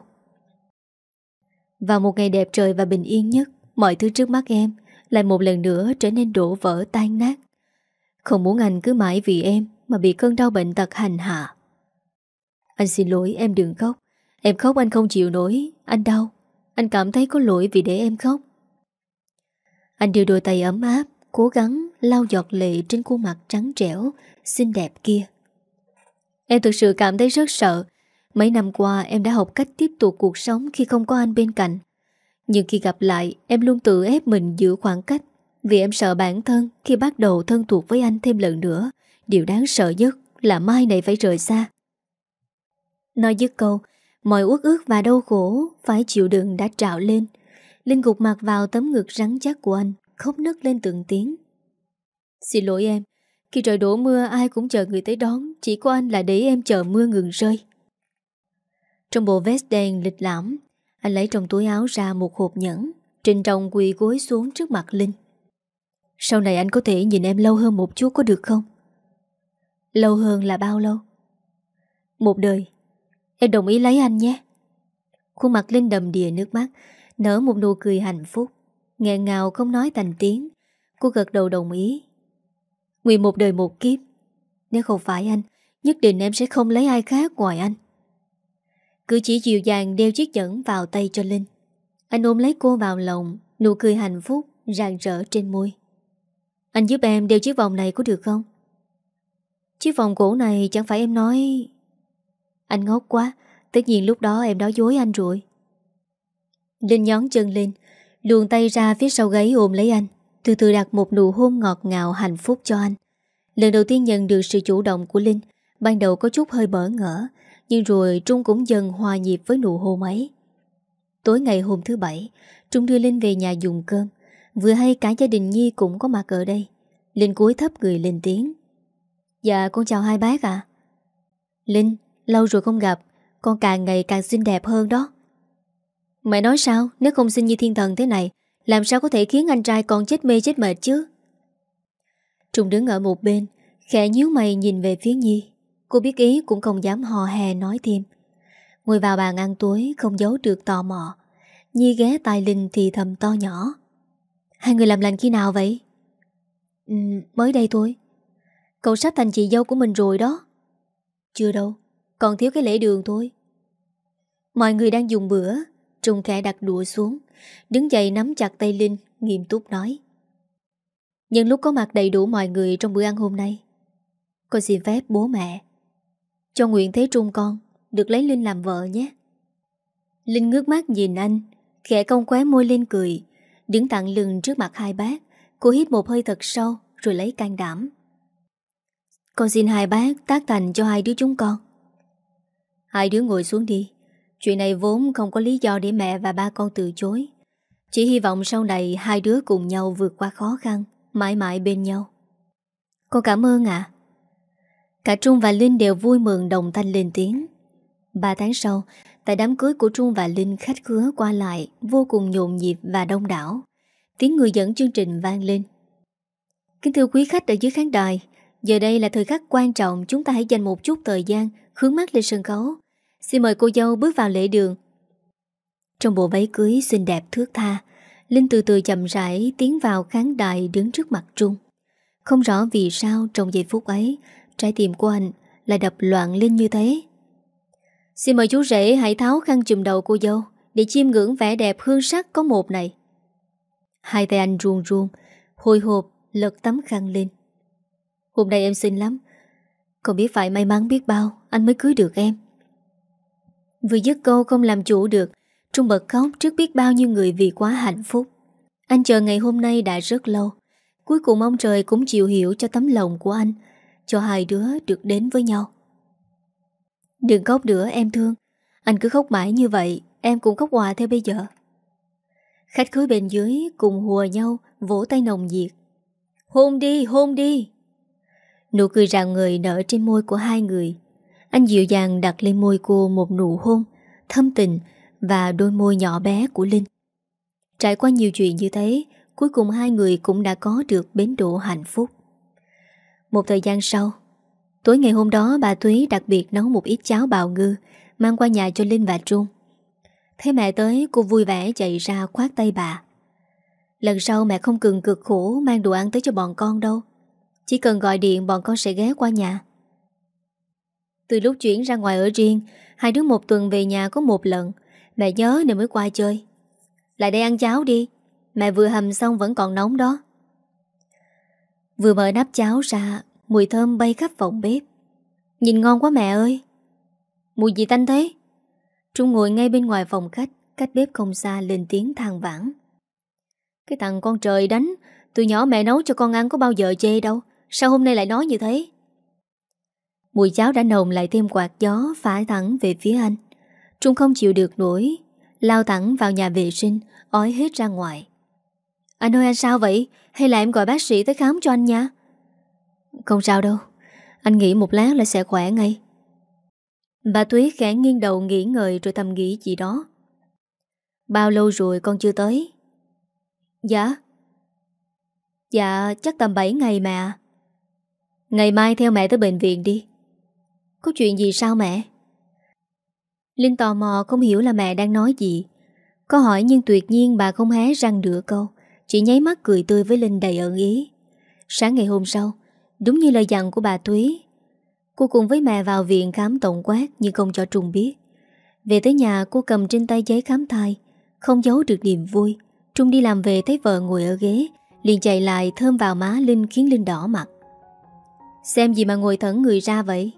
Vào một ngày đẹp trời và bình yên nhất, mọi thứ trước mắt em lại một lần nữa trở nên đổ vỡ tan nát. Không muốn anh cứ mãi vì em mà bị cơn đau bệnh tật hành hạ. Anh xin lỗi em đừng khóc. Em khóc anh không chịu nổi, anh đau. Anh cảm thấy có lỗi vì để em khóc. Anh đưa đôi tay ấm áp Cố gắng lau giọt lệ trên khuôn mặt trắng trẻo Xinh đẹp kia Em thực sự cảm thấy rất sợ Mấy năm qua em đã học cách tiếp tục cuộc sống Khi không có anh bên cạnh Nhưng khi gặp lại Em luôn tự ép mình giữ khoảng cách vì em sợ bản thân Khi bắt đầu thân thuộc với anh thêm lần nữa, Điều đáng sợ nhất là mai này phải rời xa. Nói dứt câu, Mọi uất ước và đau khổ Phải chịu đựng đã trào lên. Linh gục mặt vào tấm ngực rắn chắc của anh, Khóc nức lên từng tiếng. Xin lỗi em, Khi trời đổ mưa ai cũng chờ người tới đón, Chỉ có anh là để em chờ mưa ngừng rơi. Trong bộ vest đen lịch lãm, Anh lấy trong túi áo ra một hộp nhẫn, Trình trọng quỳ gối xuống trước mặt Linh. Sau này anh có thể nhìn em lâu hơn một chút có được không? Lâu hơn là bao lâu? Một đời. Em đồng ý lấy anh nhé. Khuôn mặt Linh đầm đìa nước mắt, Nở một nụ cười hạnh phúc, Nghẹn ngào không nói thành tiếng. Cô gật đầu đồng ý. Nguyện một đời một kiếp. Nếu không phải anh, Nhất định em sẽ không lấy ai khác ngoài anh. Cứ chỉ dịu dàng đeo chiếc nhẫn vào tay cho Linh. Anh ôm lấy cô vào lòng, Nụ cười hạnh phúc rạng rỡ trên môi. Anh giúp em đeo chiếc vòng này có được không? Chiếc vòng cổ này chẳng phải em nói. Anh ngốc quá, Tất nhiên lúc đó em nói dối anh rồi. Linh nhón chân lên, Luồn tay ra phía sau gáy ôm lấy anh, Từ từ đặt một nụ hôn ngọt ngào hạnh phúc cho anh. Lần đầu tiên nhận được sự chủ động của Linh, Ban đầu có chút hơi bỡ ngỡ, Nhưng rồi Trung cũng dần hòa nhịp với nụ hôn ấy. Tối ngày hôm thứ bảy, Trung đưa Linh về nhà dùng cơm. Vừa hay cả gia đình Nhi cũng có mặt ở đây. Linh cúi thấp người lên tiếng. Dạ con chào hai bác ạ. Linh, lâu rồi không gặp. Con càng ngày càng xinh đẹp hơn đó. Mẹ nói sao? Nếu không xinh như thiên thần thế này Làm sao có thể khiến anh trai con chết mê chết mệt chứ? Trung đứng ở một bên Khẽ nhíu mày nhìn về phía Nhi. Cô biết ý cũng không dám hò hè nói thêm. Ngồi vào bàn ăn tối Không giấu được tò mò. Nhi ghé tai Linh thì thầm to nhỏ. Hai người làm lành khi nào vậy? Ừ, Mới đây thôi. Cậu sắp thành chị dâu của mình rồi đó. Chưa đâu Còn thiếu cái lễ đường thôi. Mọi người đang dùng bữa Trung khẽ đặt đũa xuống Đứng dậy nắm chặt tay Linh Nghiêm túc nói. Nhân lúc có mặt đầy đủ mọi người trong bữa ăn hôm nay Con xin phép bố mẹ. Cho nguyện thế Trung con Được lấy Linh làm vợ nhé. Linh ngước mắt nhìn anh Khẽ cong khóe môi lên cười Đứng tặng lưng trước mặt hai bác, Cô hít một hơi thật sâu, Rồi lấy can đảm. Con xin hai bác tác thành cho hai đứa chúng con. Hai đứa ngồi xuống đi. Chuyện này vốn không có lý do để mẹ và ba con từ chối. Chỉ hy vọng sau này hai đứa cùng nhau vượt qua khó khăn, Mãi mãi bên nhau. Con cảm ơn ạ. Cả Trung và Linh đều vui mừng đồng thanh lên tiếng. Ba tháng sau Tại đám cưới của Trung và Linh, khách khứa qua lại Vô cùng nhộn nhịp và đông đảo. Tiếng người dẫn chương trình vang lên. Kính thưa quý khách ở dưới khán đài, Giờ đây là thời khắc quan trọng, Chúng ta hãy dành một chút thời gian Hướng mắt lên sân khấu. Xin mời cô dâu bước vào lễ đường. Trong bộ váy cưới xinh đẹp thước tha, Linh từ từ chậm rãi tiến vào khán đài đứng trước mặt Trung. Không rõ vì sao trong giây phút ấy, Trái tim của anh lại đập loạn lên như thế. Xin mời chú rể hãy tháo khăn chùm đầu cô dâu Để chiêm ngưỡng vẻ đẹp hương sắc có một này. Hai tay anh ruồn ruồn Hồi hộp, Lật tấm khăn lên. Hôm nay em xinh lắm, Không biết phải may mắn biết bao, Anh mới cưới được em. Vừa dứt câu không làm chủ được, Trung bật khóc trước biết bao nhiêu người vì quá hạnh phúc. Anh chờ ngày hôm nay đã rất lâu, Cuối cùng ông trời cũng chịu hiểu cho tấm lòng của anh, Cho hai đứa được đến với nhau. Đừng khóc nữa em thương. Anh cứ khóc mãi như vậy Em cũng khóc hòa theo bây giờ. Khách khứa bên dưới cùng hùa nhau Vỗ tay nồng nhiệt. Hôn đi, hôn đi. Nụ cười rạng người nở trên môi của hai người. Anh dịu dàng đặt lên môi cô một nụ hôn Thâm tình Và đôi môi nhỏ bé của Linh. Trải qua nhiều chuyện như thế Cuối cùng hai người cũng đã có được bến độ hạnh phúc. Một thời gian sau Tối ngày hôm đó, bà Thúy đặc biệt nấu một ít cháo bào ngư, Mang qua nhà cho Linh và Trung. Thấy mẹ tới, cô vui vẻ chạy ra khoát tay bà. Lần sau mẹ không cần cực khổ mang đồ ăn tới cho bọn con đâu. Chỉ cần gọi điện, bọn con sẽ ghé qua nhà. Từ lúc chuyển ra ngoài ở riêng, Hai đứa một tuần về nhà có một lần. Mẹ nhớ nên mới qua chơi. Lại đây ăn cháo đi. Mẹ vừa hầm xong vẫn còn nóng đó. Vừa mở nắp cháo ra Mùi thơm bay khắp phòng bếp. Nhìn ngon quá mẹ ơi. Mùi gì tanh thế? Trung ngồi ngay bên ngoài phòng khách, Cách bếp không xa lên tiếng than vãn. Cái thằng con trời đánh, Từ nhỏ mẹ nấu cho con ăn có bao giờ chê đâu. Sao hôm nay lại nói như thế? Mùi cháo đã nồng lại thêm quạt gió phả thẳng về phía anh. Trung không chịu được nổi, Lao thẳng vào nhà vệ sinh, Ói hết ra ngoài. Anh ơi, anh sao vậy? Hay là em gọi bác sĩ tới khám cho anh nha? Không sao đâu Anh nghĩ một lát là sẽ khỏe ngay Bà Thúy khẽ nghiêng đầu nghỉ ngợi rồi thầm nghĩ gì đó. Bao lâu rồi con chưa tới? Dạ. Dạ, chắc tầm 7 ngày mà. Ngày mai theo mẹ tới bệnh viện đi. Có chuyện gì sao mẹ? Linh tò mò không hiểu là mẹ đang nói gì. Có hỏi nhưng tuyệt nhiên bà không hé răng nửa câu, chỉ nháy mắt cười tươi với Linh đầy ẩn ý. Sáng ngày hôm sau, đúng như lời dặn của bà Thúy, Cô cùng với mẹ vào viện khám tổng quát Nhưng không cho Trung biết. Về tới nhà cô cầm trên tay giấy khám thai Không giấu được niềm vui. Trung đi làm về thấy vợ ngồi ở ghế liền chạy lại thơm vào má Linh khiến Linh đỏ mặt. Xem gì mà ngồi thẫn người ra vậy?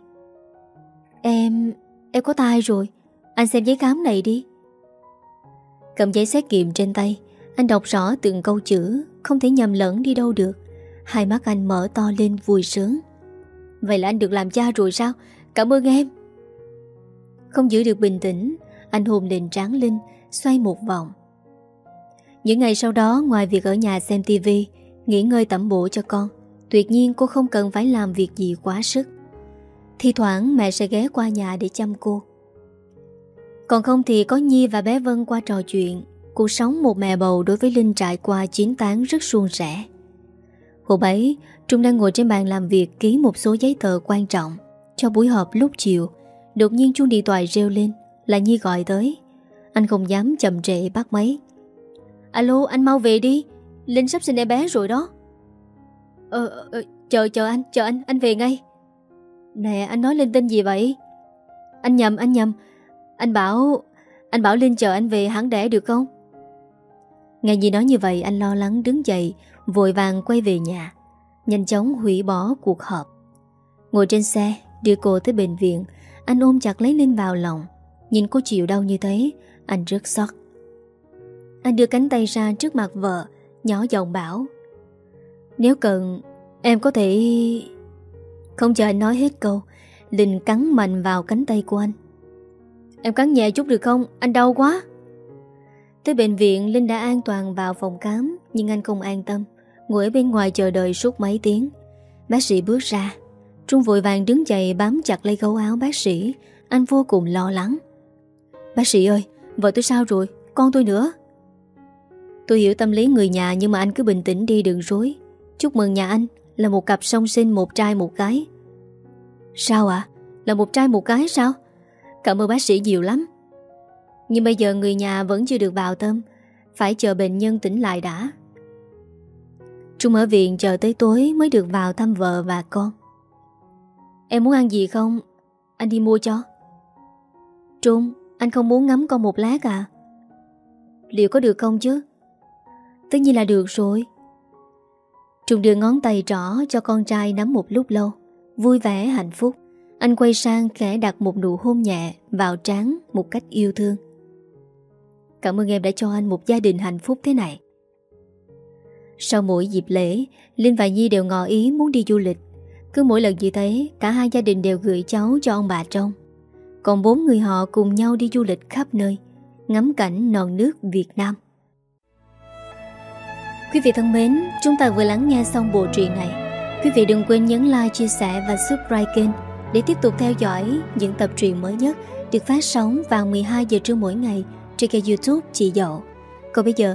Em... em có tai rồi. Anh xem giấy khám này đi. Cầm giấy xét nghiệm trên tay Anh đọc rõ từng câu chữ Không thể nhầm lẫn đi đâu được. Hai mắt anh mở to lên vui sướng. Vậy là anh được làm cha rồi sao? Cảm ơn em. Không giữ được bình tĩnh, Anh hôn lên tráng Linh, Xoay một vòng. Những ngày sau đó, ngoài việc ở nhà xem tivi Nghỉ ngơi tẩm bổ cho con, Tuyệt nhiên cô không cần phải làm việc gì quá sức. Thì thoảng mẹ sẽ ghé qua nhà để chăm cô. Còn không thì có Nhi và bé Vân qua trò chuyện. Cuộc sống một mẹ bầu đối với Linh trải qua chiến tán rất suôn sẻ. Hôm ấy Trung đang ngồi trên bàn làm việc ký một số giấy tờ quan trọng cho buổi họp lúc chiều. Đột nhiên chuông điện thoại reo lên, là Nhi gọi tới. Anh không dám chậm trễ bắt máy. Alo, anh mau về đi. Linh sắp sinh em bé rồi đó. Ờ, ờ, chờ, chờ anh, chờ anh, anh về ngay. Nè, anh nói Linh tên gì vậy? Anh nhầm, anh nhầm. Anh bảo, anh bảo Linh chờ anh về hắn đẻ được không? Nghe gì nói như vậy anh lo lắng đứng dậy Vội vàng quay về nhà, Nhanh chóng hủy bỏ cuộc họp. Ngồi trên xe, Đưa cô tới bệnh viện, Anh ôm chặt lấy Linh vào lòng. Nhìn cô chịu đau như thế, Anh rất xót. Anh đưa cánh tay ra trước mặt vợ, Nhỏ giọng bảo, Nếu cần, Em có thể Không chờ anh nói hết câu, Linh cắn mạnh vào cánh tay của anh. Em cắn nhẹ chút được không? Anh đau quá. Tới bệnh viện, Linh đã an toàn vào phòng khám, Nhưng anh không an tâm. Ngồi ở bên ngoài chờ đợi suốt mấy tiếng. Bác sĩ bước ra. Trung vội vàng đứng dậy bám chặt lấy gấu áo bác sĩ. Anh vô cùng lo lắng. Bác sĩ ơi, Vợ tôi sao rồi? Con tôi nữa. Tôi hiểu tâm lý người nhà Nhưng mà anh cứ bình tĩnh đi đừng rối. Chúc mừng nhà anh, Là một cặp song sinh, một trai, một gái. Sao ạ? À? Là một trai, một gái sao? Cảm ơn bác sĩ nhiều lắm. Nhưng bây giờ người nhà vẫn chưa được vào tâm. Phải chờ bệnh nhân tỉnh lại đã. Trung ở viện chờ tới tối mới được vào thăm vợ và con Em muốn ăn gì không? Anh đi mua cho Trung, anh không muốn ngắm con một lát à? Liệu có được không chứ? Tất nhiên là được rồi Trung đưa ngón tay trỏ cho con trai nắm một lúc lâu Vui vẻ hạnh phúc Anh quay sang khẽ đặt một nụ hôn nhẹ Vào trán một cách yêu thương Cảm ơn em đã cho anh một gia đình hạnh phúc thế này sau mỗi dịp lễ Linh và Nhi đều ngỏ ý muốn đi du lịch Cứ mỗi lần như thế Cả hai gia đình đều gửi cháu cho ông bà trông Còn bốn người họ cùng nhau đi du lịch khắp nơi Ngắm cảnh non nước Việt Nam Quý vị thân mến, chúng ta vừa lắng nghe xong bộ truyện này. Quý vị đừng quên nhấn like, chia sẻ và subscribe kênh để tiếp tục theo dõi những tập truyện mới nhất được phát sóng vào 12 giờ trưa mỗi ngày trên kênh youtube Chị Dậu. Còn bây giờ,